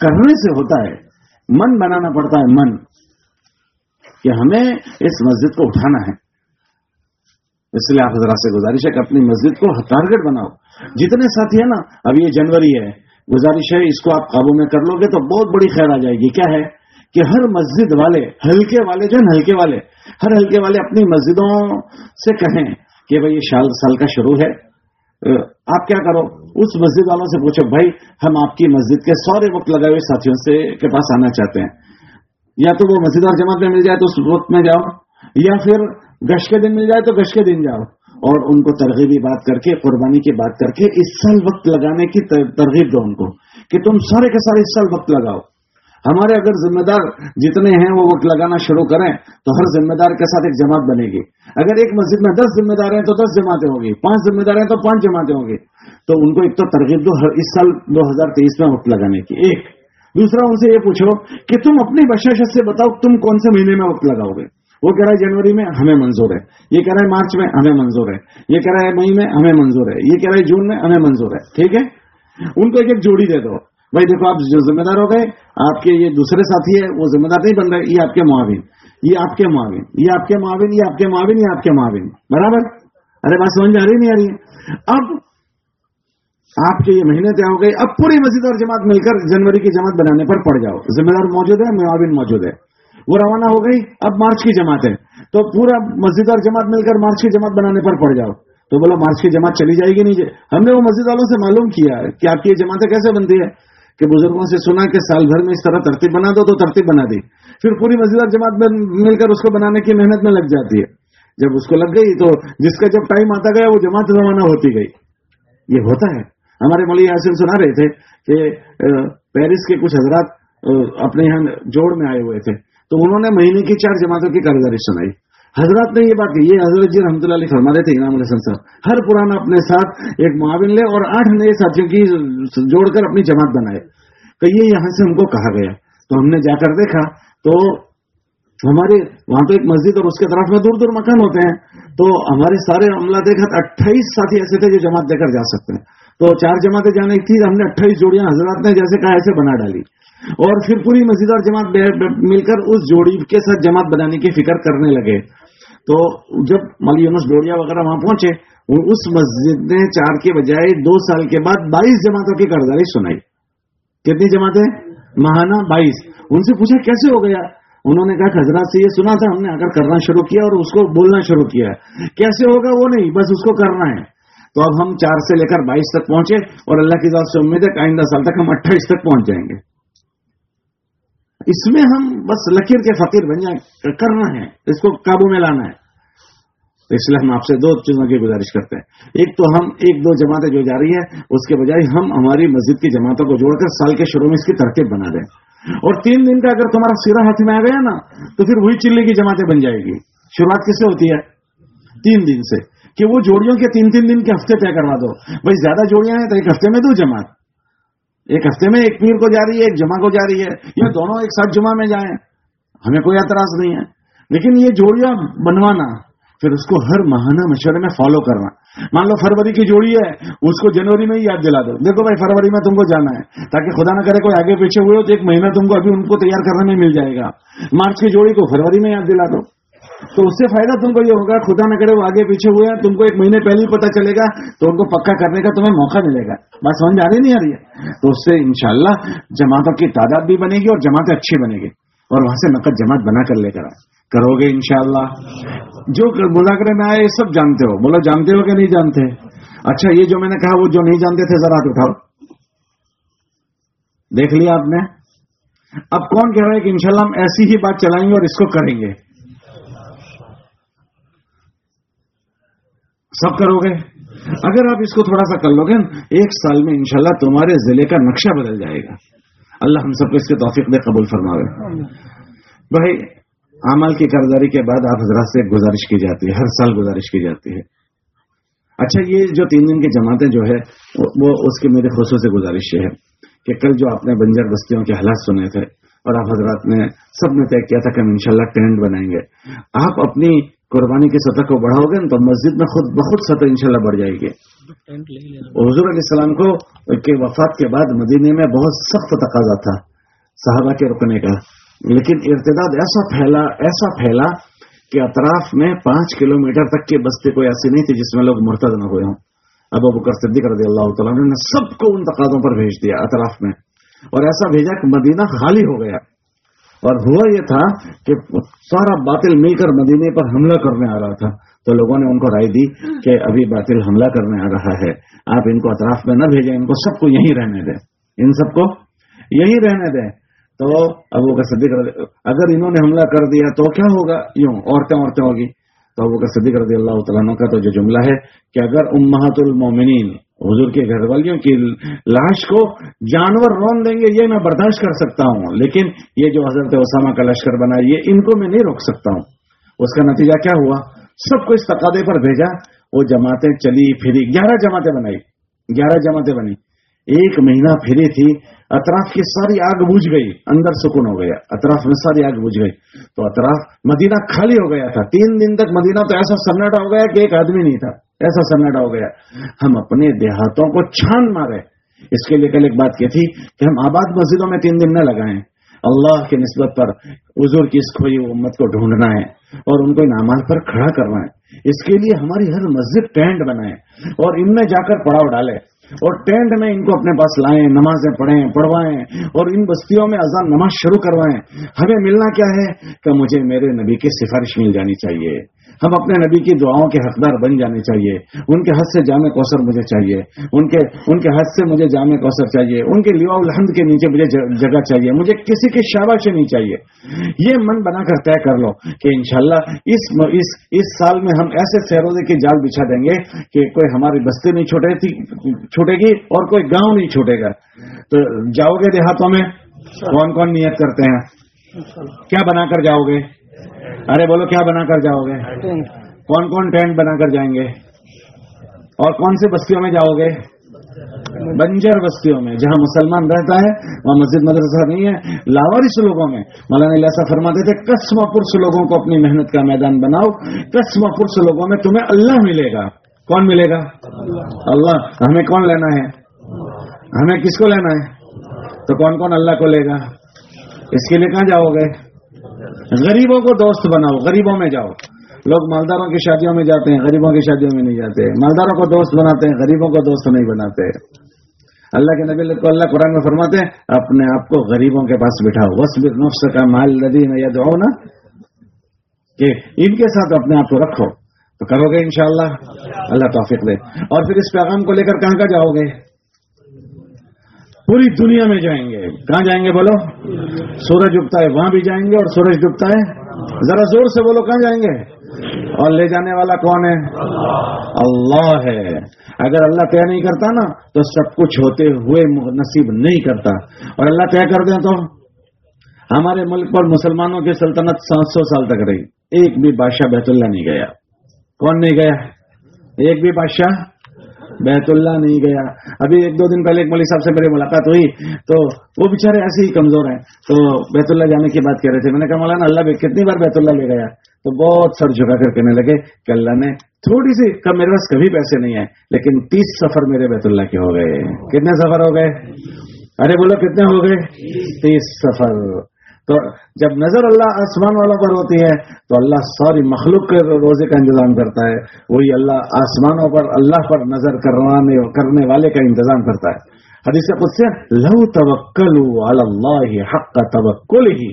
کرنے سے ہوتا ہے، من بنانا پڑتا ہے، من، کہ ہمیں اس مسجد کو اٹھانا ہے۔ اس لیے آپ حضرات سے گزارش ہے کہ اپنی مسجد کو ٹارگیٹ بناؤ۔ جتنے ساتھی ہیں نا، اب یہ جنوری ہے، گزارش ہے اس کو آپ قابو میں کر لو گے تو بہت بڑی خیر آ جائے گی۔ کیا ہے؟ کہ ہر مسجد والے، ہلکے والے جو ہلکے والے، ہر ہلکے والے اپنی مسجدوں سے کہیں کہ بھائی یہ سال کا شروع ہے۔ آپ کیا کرو؟ اس مسجد والوں سے پوچھو، بھائی ہم آپ کی مسجد کے سورے وقت لگائے ہوئے ساتھیوں سے کے پاس آنا چاہتے ہیں۔ یا تو وہ مسجد اور جماعت میں مل جائے تو اس وقت میں جاؤ، یا پھر گش کے دن مل جائے تو گش کے دن جاؤ۔ اور ان کو ترغیبی بات کر کے، قربانی کی بات کر کے اس سال وقت لگانے کی ترغیب دو ان کو کہ تم سارے کے سارے اس سال وقت لگاؤ۔ ہمارے اگر ذمہ دار جتنے ہیں وہ وقت لگانا شروع کریں تو ہر ذمہ دار کے ساتھ ایک جماعت بنے گی۔ اگر ایک مسجد میں دس ذمہ دار ہیں تو دس جماعتیں ہوگی پانچ ذمہ دار ہیں تو پانچ جماعتیں ہوں گی۔ تو ان کو ایک تو ترغیب دو اس سال دو ہزار تیئیس میں وقت لگانے کی، ایک۔ دوسرا ان سے یہ پوچھو کہ تم اپنی بشاشت سے بتاؤ تم کون سے مہینے میں وقت لگاؤ گے؟ وہ کہہ رہا ہے جنوری میں ہمیں منظور ہے، یہ کہہ رہا ہے مارچ میں ہمیں منظور ہے، یہ کہہ رہا ہے مئی میں ہمیں منظور ہے، یہ کہہ رہا ہے جون میں ہمیں منظور ہے، ٹھیک ہے؟ ان کو ایک ایک جوڑی دے دو۔ بھائی دیکھو، آپ جو ذمہ دار ہو گئے، آپ کے یہ دوسرے ساتھی ہے وہ ذمہ دار نہیں بن رہے، یہ آپ کے معاون، یہ آپ کے معاون، یہ آپ کے معاون، یہ آپ کے معاون، یہ آپ کے معاون، برابر؟ ارے، بات سمجھ آ رہی نہیں آ رہی ہے؟ اب آپ کے یہ مہینے طے ہو گئے، اب پوری مسجد اور جماعت مل کر جنوری کی جماعت بنانے پر پڑ جاؤ۔ ذمہ دار موجود ہے، معاون موجود ہے۔ وہ روانہ ہو گئی، اب مارچ کی جماعت ہے۔ تو پورا مسجد اور جماعت مل کر مارچ کی جماعت بنانے پر پڑ جاؤ۔ تو بولو، مارچ کی جماعت چلی جائے گی نہیں؟ ہم نے وہ مسجد والوں سے معلوم کیا کہ آپ کی یہ جماعتیں کیسے بنتی ہے کہ بزرگوں سے سنا کہ سال بھر میں اس طرح ترتیب بنا دو تو ترتیب بنا دی پھر پوری مسجد اور جماعت میں مل کر اس کو بنانے کی محنت میں لگ جاتی ہے۔ جب اس کو لگ گئی تو جس کا جب ٹائم آتا گیا وہ جماعت روانہ ہوتی گئی۔ یہ ہوتا ہے۔ ہمارے مولوی حاصل سنا رہے تھے کہ پیرس کے کچھ حضرات اپنے یہاں جوڑ میں آئے ہوئے تھے۔ تو انہوں نے مہینے کی چار جماعتوں کی کاروباری سنائی۔ حضرات نے یہ بات کی یہ حضرت جی رحمۃ اللہ علیہ فرما رہے تھے انعام الحسن صاحب، ہر پرانا اپنے ساتھ ایک معاون لے اور آٹھ نئے ساتھیوں کی جوڑ کر اپنی جماعت بنائے۔ کہ یہ یہاں سے ہم کو کہا گیا۔ تو ہم نے جا کر دیکھا، تو ہمارے وہاں تو ایک مسجد اور اس کے طرف میں دور دور مکان ہوتے ہیں۔ تو ہمارے سارے عملہ دیکھا اٹھائیس ساتھی ایسے تھے جو جماعت دے کر جا سکتے ہیں۔ تو چار جماعتیں جانے کی ہم نے اٹھائیس جوڑیاں حضرات نے جیسے کہا ایسے بنا ڈالی۔ اور پھر پوری مسجد اور جماعت مل کر اس جوڑی کے ساتھ جماعت بنانے کی فکر کرنے لگے۔ تو جب ملی یونس ڈوڑیا وغیرہ وہاں پہنچے اس مسجد نے چار کے بجائے دو سال کے بعد بائیس جماعتوں کی کرداری سنائی۔ کتنی جماعتیں؟ ماہانہ بائیس۔ ان سے پوچھا کیسے ہو گیا؟ انہوں نے کہا حضرات سے یہ سنا تھا، ہم نے اگر کرنا شروع کیا اور اس کو بولنا شروع کیا۔ کیسے ہوگا وہ نہیں، بس اس کو کرنا ہے۔ تو اب ہم چار سے لے کر بائیس تک پہنچے اور اللہ کی ذات سے امید ہے آئندہ سال تک ہم اٹھائیس تک پہنچ جائیں گے۔ اس میں ہم بس لکیر کے فقیر بن جائیں۔ کرنا ہے، اس کو قابو میں لانا ہے۔ اس لیے ہم آپ سے دو چیزوں کی گزارش کرتے ہیں۔ ایک تو ہم ایک دو جماعتیں جو جا رہی ہے اس کے بجائے ہم ہماری مسجد کی جماعتوں کو جوڑ کر سال کے شروع میں اس کی ترکیب بنا دیں۔ اور تین دن کا اگر تمہارا سیرا ہاتھ میں آ گیا نا، تو پھر وہی چلے کی جماعتیں بن جائے گی۔ شروعات کس سے ہوتی ہے؟ تین دن سے۔ کہ وہ جوڑیوں کے تین تین دن کے ہفتے طے کروا دو۔ بھائی زیادہ جوڑیاں ہیں تو ایک ہفتے میں دو جماعت۔ ایک ہفتے میں ایک پیر کو جا رہی ہے، ایک جمعہ کو جا رہی ہے، یا دونوں ایک ساتھ جمعہ میں جائیں، ہمیں کوئی اعتراض نہیں ہے۔ لیکن یہ جوڑیاں بنوانا، پھر اس کو ہر ماہانہ مشورے میں فالو کرنا۔ مان لو فروری کی جوڑی ہے، اس کو جنوری میں ہی یاد دلا دو۔ دیکھو بھائی، فروری میں تم کو جانا ہے، تاکہ خدا نہ کرے کوئی آگے پیچھے ہوئے ہو تو ایک مہینہ تم کو ابھی ان کو تیار کرنے میں مل جائے گا۔ مارچ کی جوڑی کو فروری میں یاد دلا دو۔ تو اس سے فائدہ تم کو یہ ہوگا، خدا نہ کرے وہ آگے پیچھے ہوئے ہیں، تم کو ایک مہینے پہلے ہی پتا چلے گا، تو ان کو پکا کرنے کا تمہیں موقع ملے گا۔ بات سمجھ آ رہی نہیں آ رہی ہے؟ تو اس سے انشاءاللہ جماعتوں کی تعداد بھی بنے گی اور جماعتیں اچھی بنے گی۔ اور وہاں سے نقد جماعت بنا کر لے کر آئے کرو گے انشاءاللہ۔ جو مذاکرے میں آئے یہ سب جانتے ہو۔ بولو جانتے ہو کہ نہیں جانتے؟ اچھا یہ جو میں نے کہا، وہ جو نہیں جانتے تھے، ذرا اٹھاؤ۔ دیکھ لیا آپ نے؟ اب کون کہہ رہا ہے کہ انشاءاللہ ہم ایسی ہی بات چلائیں گے اور اس کو کریں گے؟ سب کرو گے؟ اگر آپ اس کو تھوڑا سا کر لو گے ایک سال میں انشاءاللہ تمہارے ضلع کا نقشہ بدل جائے گا۔ اللہ ہم سب کو اس کے توفیق دے، قبول فرماوے۔ بھائی امال کی کرداری کے بعد آپ حضرات سے گزارش کی جاتی ہے، ہر سال گزارش کی جاتی ہے۔ اچھا یہ جو تین دن کی جماعتیں جو ہے وہ اس کی میرے خصوص سے گزارش یہ ہے کہ کل جو آپ نے بنجر بستیوں کے حالات سنے تھے اور آپ حضرات نے سب نے طے کیا تھا کہ ہم انشاءاللہ ٹینٹ بنائیں گے۔ آپ اپنی قربانی کی سطح کو بڑھاؤ گے، تو مسجد میں خود بخود سطح انشاءاللہ بڑھ جائے گی۔ حضور علیہ السلام کو کے وفات کے بعد مدینے میں بہت سخت تقاضا تھا صحابہ کے رکنے کا۔ لیکن ارتداد ایسا پھیلا ایسا پھیلا کہ اطراف میں پانچ کلومیٹر تک کی بستی کوئی ایسی نہیں تھی جس میں لوگ مرتد نہ ہوئے ہوں۔ اب ابو بکر صدیق رضی اللہ تعالیٰ نے سب کو ان تقاضوں پر بھیج دیا اطراف میں۔ اور ایسا بھیجا کہ مدینہ خالی ہو گیا۔ اور ہوا یہ تھا کہ سارا باطل مل کر مدینے پر حملہ کرنے آ رہا تھا۔ تو لوگوں نے ان کو رائے دی کہ ابھی باطل حملہ کرنے آ رہا ہے۔ آپ ان کو اطراف میں نہ بھیجیں، ان کو سب کو یہیں رہنے دیں۔ ان سب کو یہیں رہنے دیں۔ تو ابو کا صدیق اگر انہوں نے حملہ کر دیا تو کیا ہوگا؟ یوں، عورتیں عورتیں ہوگی۔ ابو کا صدیق رضی اللہ تعالیٰ کا تو جو جملہ ہے کہ اگر امہات المومنین، حضور کے گھر والیوں کی لاش کو جانور رون دیں گے، یہ میں برداشت کر سکتا ہوں، لیکن یہ جو حضرت اسامہ کا لشکر بنا، یہ ان کو میں نہیں روک سکتا ہوں۔ اس کا نتیجہ کیا ہوا؟ سب کو اس تقاضے پر بھیجا، وہ جماعتیں چلی پھری، گیارہ جماعتیں بنائی، گیارہ جماعتیں بنی۔ ایک مہینہ پھری تھی، اطراف کی ساری آگ بجھ گئی، اندر سکون ہو گیا، اطراف میں ساری آگ بجھ گئی۔ تو اطراف مدینہ خالی ہو گیا تھا۔ تین دن تک مدینہ تو ایسا سناٹا ہو گیا کہ ایک آدمی نہیں تھا۔ ایسا سناٹا ہو گیا۔ ہم اپنے دیہاتوں کو چھان مارے۔ اس کے لیے کل ایک بات یہ تھی کہ ہم آباد مسجدوں میں تین دن نہ لگائیں۔ اللہ کی نسبت پر حضور کی اس کھوئی امت کو ڈھونڈنا ہے اور ان کو ان پر کھڑا کرنا ہے۔ اس کے لیے ہماری ہر مسجد ٹینٹ بنائے اور ان میں جا کر پڑاؤ ڈالے اور ٹینٹ میں ان کو اپنے پاس لائیں، نمازیں پڑھیں، پڑھوائیں، اور ان بستیوں میں اذان نماز شروع کروائیں۔ ہمیں ملنا کیا ہے؟ کہ مجھے میرے نبی کی سفارش مل جانی چاہیے۔ ہم اپنے نبی کی دعاؤں کے حقدار بن جانے چاہیے۔ ان کے حد سے جامع کوثر مجھے چاہیے۔ ان کے ان کے حد سے مجھے جامع کوثر چاہیے۔ ان کے لیوا الحمد کے نیچے مجھے جگہ چاہیے۔ مجھے کسی کی شاباشی نہیں چاہیے۔ یہ من بنا کر طے کر لو کہ انشاءاللہ اس اس اس سال میں ہم ایسے سیروزے کی جال بچھا دیں گے کہ کوئی ہماری بستی نہیں چھوٹے چھوٹے گی اور کوئی گاؤں نہیں چھوٹے گا۔ تو جاؤ گے دیہاتوں میں؟ کون کون نیت کرتے ہیں؟ کیا بنا کر جاؤ گے؟ ارے بولو کیا بنا کر جاؤ گے؟ کون کون ٹینٹ بنا کر جائیں گے؟ اور کون سی بستیوں میں جاؤ گے؟ بنجر بستیوں میں جہاں مسلمان رہتا ہے وہاں مسجد مدرسہ نہیں ہے لاوارش لوگوں میں۔ مولانا ایسا فرماتے تھے کسم پرس لوگوں کو اپنی محنت کا میدان بناؤ کسم پرس لوگوں میں تمہیں اللہ ملے گا۔ کون ملے گا؟ اللہ۔ ہمیں کون لینا ہے؟ ہمیں کس کو لینا ہے؟ تو کون کون اللہ کو لے گا؟ اس کے لیے کہاں جاؤ گے؟ غریبوں کو دوست بناؤ، غریبوں میں جاؤ۔ لوگ مالداروں کی شادیوں میں جاتے ہیں، غریبوں کی شادیوں میں نہیں جاتے۔ مالداروں کو دوست بناتے ہیں، غریبوں کو دوست نہیں بناتے۔ اللہ کے نبی کو اللہ قرآن میں فرماتے ہیں، اپنے آپ کو غریبوں کے پاس بٹھاؤ۔ وس نفس کا مال ندی میں یا دعو نا کہ ان کے ساتھ اپنے آپ کو رکھو۔ تو کرو گے انشاءاللہ۔ اللہ توفیق دے۔ اور پھر اس پیغام کو لے کر کہاں کا جاؤ گے؟ پوری دنیا میں جائیں گے۔ کہاں جائیں گے بولو؟ سورج اگتا ہے، وہاں بھی جائیں گے اور سورج ڈوبتا ہے۔ ذرا زور سے بولو، کہاں جائیں گے؟ اور لے جانے والا کون ہے؟ اللہ ہے۔ اگر اللہ طے نہیں کرتا نا، تو سب کچھ ہوتے ہوئے نصیب نہیں کرتا۔ اور اللہ طے کر دیں تو؟ ہمارے ملک پر مسلمانوں کی سلطنت سات سو سال تک رہی۔ ایک بھی بادشاہ بیت اللہ نہیں گیا۔ کون نہیں گیا؟ ایک بھی بادشاہ؟ بیت اللہ نہیں گیا۔ ابھی ایک دو دن پہلے ایک مولوی صاحب سے میری ملاقات ہوئی، تو وہ بےچارے ایسے ہی کمزور ہیں۔ تو بیت اللہ جانے کی بات کر رہے تھے۔ میں نے کہا، مولانا، اللہ کتنی بار بیت اللہ لے گیا۔ تو بہت سر جھکا کر کہنے لگے کہ اللہ نے تھوڑی سی، کم میرے پاس کبھی پیسے نہیں آئے لیکن تیس سفر میرے بیت اللہ کے ہو گئے۔ کتنے سفر ہو گئے؟ ارے بولو، کتنے ہو گئے؟ تیس سفر۔ تو جب نظر اللہ آسمان والوں پر ہوتی ہے تو اللہ ساری مخلوق کے روزے کا انتظام کرتا ہے، وہی اللہ آسمانوں پر اللہ پر نظر کروانے کرنے والے کا انتظام کرتا ہے۔ حدیث سے لو توکل اللہ حق کا توکل ہی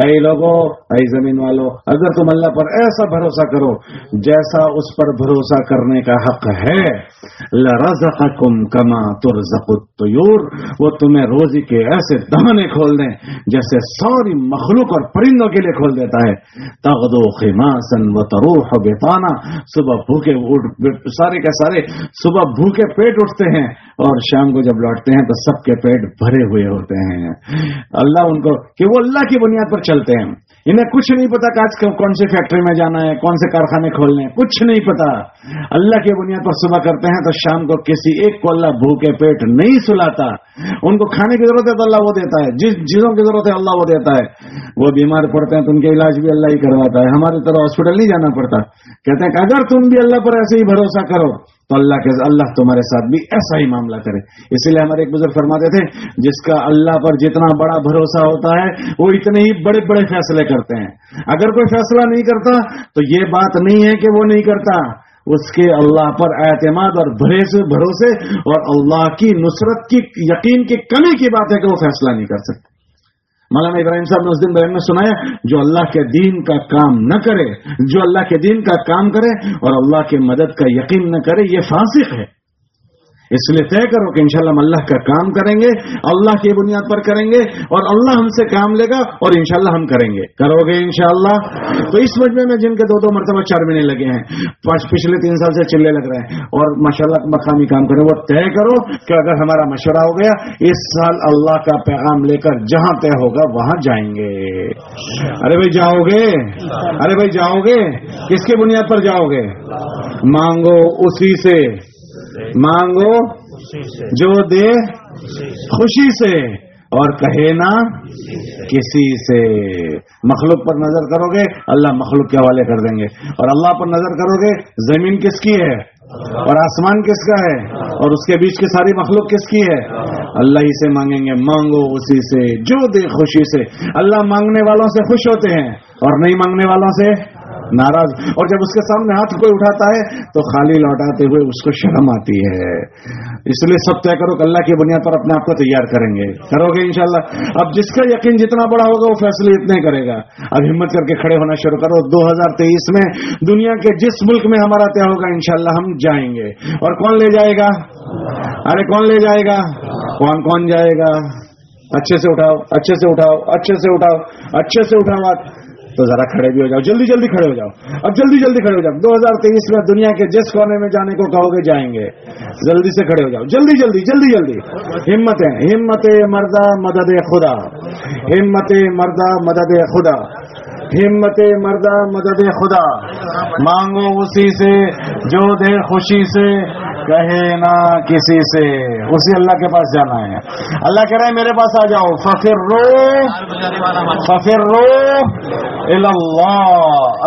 اے لوگو، اے زمین والو، اگر تم اللہ پر ایسا بھروسہ کرو جیسا اس پر بھروسہ کرنے کا حق ہے، لرزقکم کما ترزق الطیور۔ وہ تمہیں روزی کے ایسے دہنے کھول دیں جیسے ساری مخلوق اور پرندوں کے لیے کھول دیتا ہے۔ تغدو خماسن و تروح صبح بھوکے سارے کے سارے صبح بھوکے پیٹ اٹھتے ہیں اور شام کو جب لوٹ پڑھتے ہیں تو سب کے پیٹ بھرے ہوئے ہوتے ہیں۔ اللہ ان کو کہ وہ اللہ کی بنیاد پر چلتے ہیں۔ انہیں کچھ نہیں پتا کہ آج کون سی فیکٹری میں جانا ہے، کون سے کارخانے کھولنے ہیں۔ کچھ نہیں پتا۔ اللہ کی بنیاد پر صبح کرتے ہیں تو شام کو کسی ایک کو اللہ بھوکے پیٹ نہیں سلاتا۔ ان کو کھانے کی ضرورت ہے تو اللہ وہ دیتا ہے۔ جس چیزوں کی ضرورت ہے اللہ وہ دیتا ہے۔ وہ بیمار پڑتے ہیں تو ان کے علاج بھی اللہ ہی کرواتا ہے۔ ہماری طرح ہاسپٹل نہیں جانا پڑتا۔ کہتے ہیں کہ اگر تم بھی اللہ پر ایسے ہی بھروسہ کرو تو اللہ کے اللہ تمہارے ساتھ بھی ایسا ہی معاملہ کرے۔ اسی لیے ہمارے ایک بزرگ فرماتے تھے، جس کا اللہ پر جتنا بڑا بھروسہ ہوتا ہے، وہ اتنے ہی بڑے بڑے فیصلے کرتے ہیں۔ اگر کوئی فیصلہ نہیں کرتا، تو یہ بات نہیں ہے کہ وہ نہیں کرتا۔ اس کے اللہ پر اعتماد اور بھروسے بھروسے اور اللہ کی نصرت کی یقین کی کمی کی بات ہے کہ وہ فیصلہ نہیں کر سکتے مولانا ابراہیم صاحب نے اس دن بیان میں سنایا، جو اللہ کے دین کا کام نہ کرے، جو اللہ کے دین کا کام کرے اور اللہ کی مدد کا یقین نہ کرے، یہ فاسق ہے۔ اس لیے طے کرو کہ انشاءاللہ ہم اللہ کا کام کریں گے، اللہ کی بنیاد پر کریں گے اور اللہ ہم سے کام لے گا اور انشاءاللہ ہم کریں گے۔ کرو گے انشاءاللہ؟ تو اس مجمع میں جن کے دو دو مرتبہ چار مہینے لگے ہیں پچھلے تین سال سے چلے لگ رہے ہیں اور ماشاءاللہ مقامی کام کریں، وہ طے کرو کہ اگر ہمارا مشورہ ہو گیا، اس سال اللہ کا پیغام لے کر جہاں طے ہوگا، وہاں جائیں گے۔ ارے بھائی، جاؤ گے؟ ارے بھائی، جاؤ گے؟ کس کی بنیاد پر جاؤ گے؟ مانگو اسی سے۔ مانگو جو دے خوشی سے اور کہے نا کسی سے۔ مخلوق پر نظر کرو گے اللہ مخلوق کے حوالے کر دیں گے۔ اور اللہ پر نظر کرو گے زمین کس کی ہے؟ اور آسمان کس کا ہے؟ اور اس کے بیچ کی ساری مخلوق کس کی ہے؟ اللہ ہی سے مانگیں گے مانگو اسی سے جو دے خوشی سے۔ اللہ مانگنے والوں سے خوش ہوتے ہیں اور نہیں مانگنے والوں سے ناراض۔ اور جب اس کے سامنے ہاتھ کوئی اٹھاتا ہے تو خالی لوٹاتے ہوئے اس کو شرم آتی ہے۔ اس لیے سب طے کرو کہ اللہ کی بنیاد پر اپنے آپ کو تیار کریں گے۔ کرو گے انشاءاللہ۔ اب جس کا یقین جتنا بڑا ہوگا وہ فیصلے اتنے کرے گا۔ اب ہمت کر کے کھڑے ہونا شروع کرو۔ دو ہزار تیئیس میں دنیا کے جس ملک میں ہمارا طے ہوگا انشاءاللہ ہم جائیں گے۔ اور کون لے جائے گا؟ ارے کون لے جائے گا؟ کون کون جائے گا؟ اچھے سے اٹھاؤ، اچھے سے اٹھاؤ، اچھے سے اٹھاؤ، اچھے سے اٹھاؤ تو ذرا کھڑے بھی ہو جاؤ۔ جلدی جلدی کھڑے ہو جاؤ۔ اب جلدی جلدی کھڑے ہو جاؤ۔ دو ہزار تیئیس میں دنیا کے جس کونے میں جانے کو کہو گے جائیں گے۔ جلدی سے کھڑے ہو جاؤ۔ جلدی جلدی جلدی جلدی۔ ہمتیں ہمت مردہ، مدد خدا۔ ہمت مردہ، مدد خدا۔ ہمت مردہ، مدد خدا۔ مانگو اسی سے، جو دے خوشی سے۔ کہے نہ کسی سے اسی اللہ کے پاس جانا ہے۔ اللہ کہہ رہے میرے پاس آ جاؤ۔ ففر رو ففر رو اللہ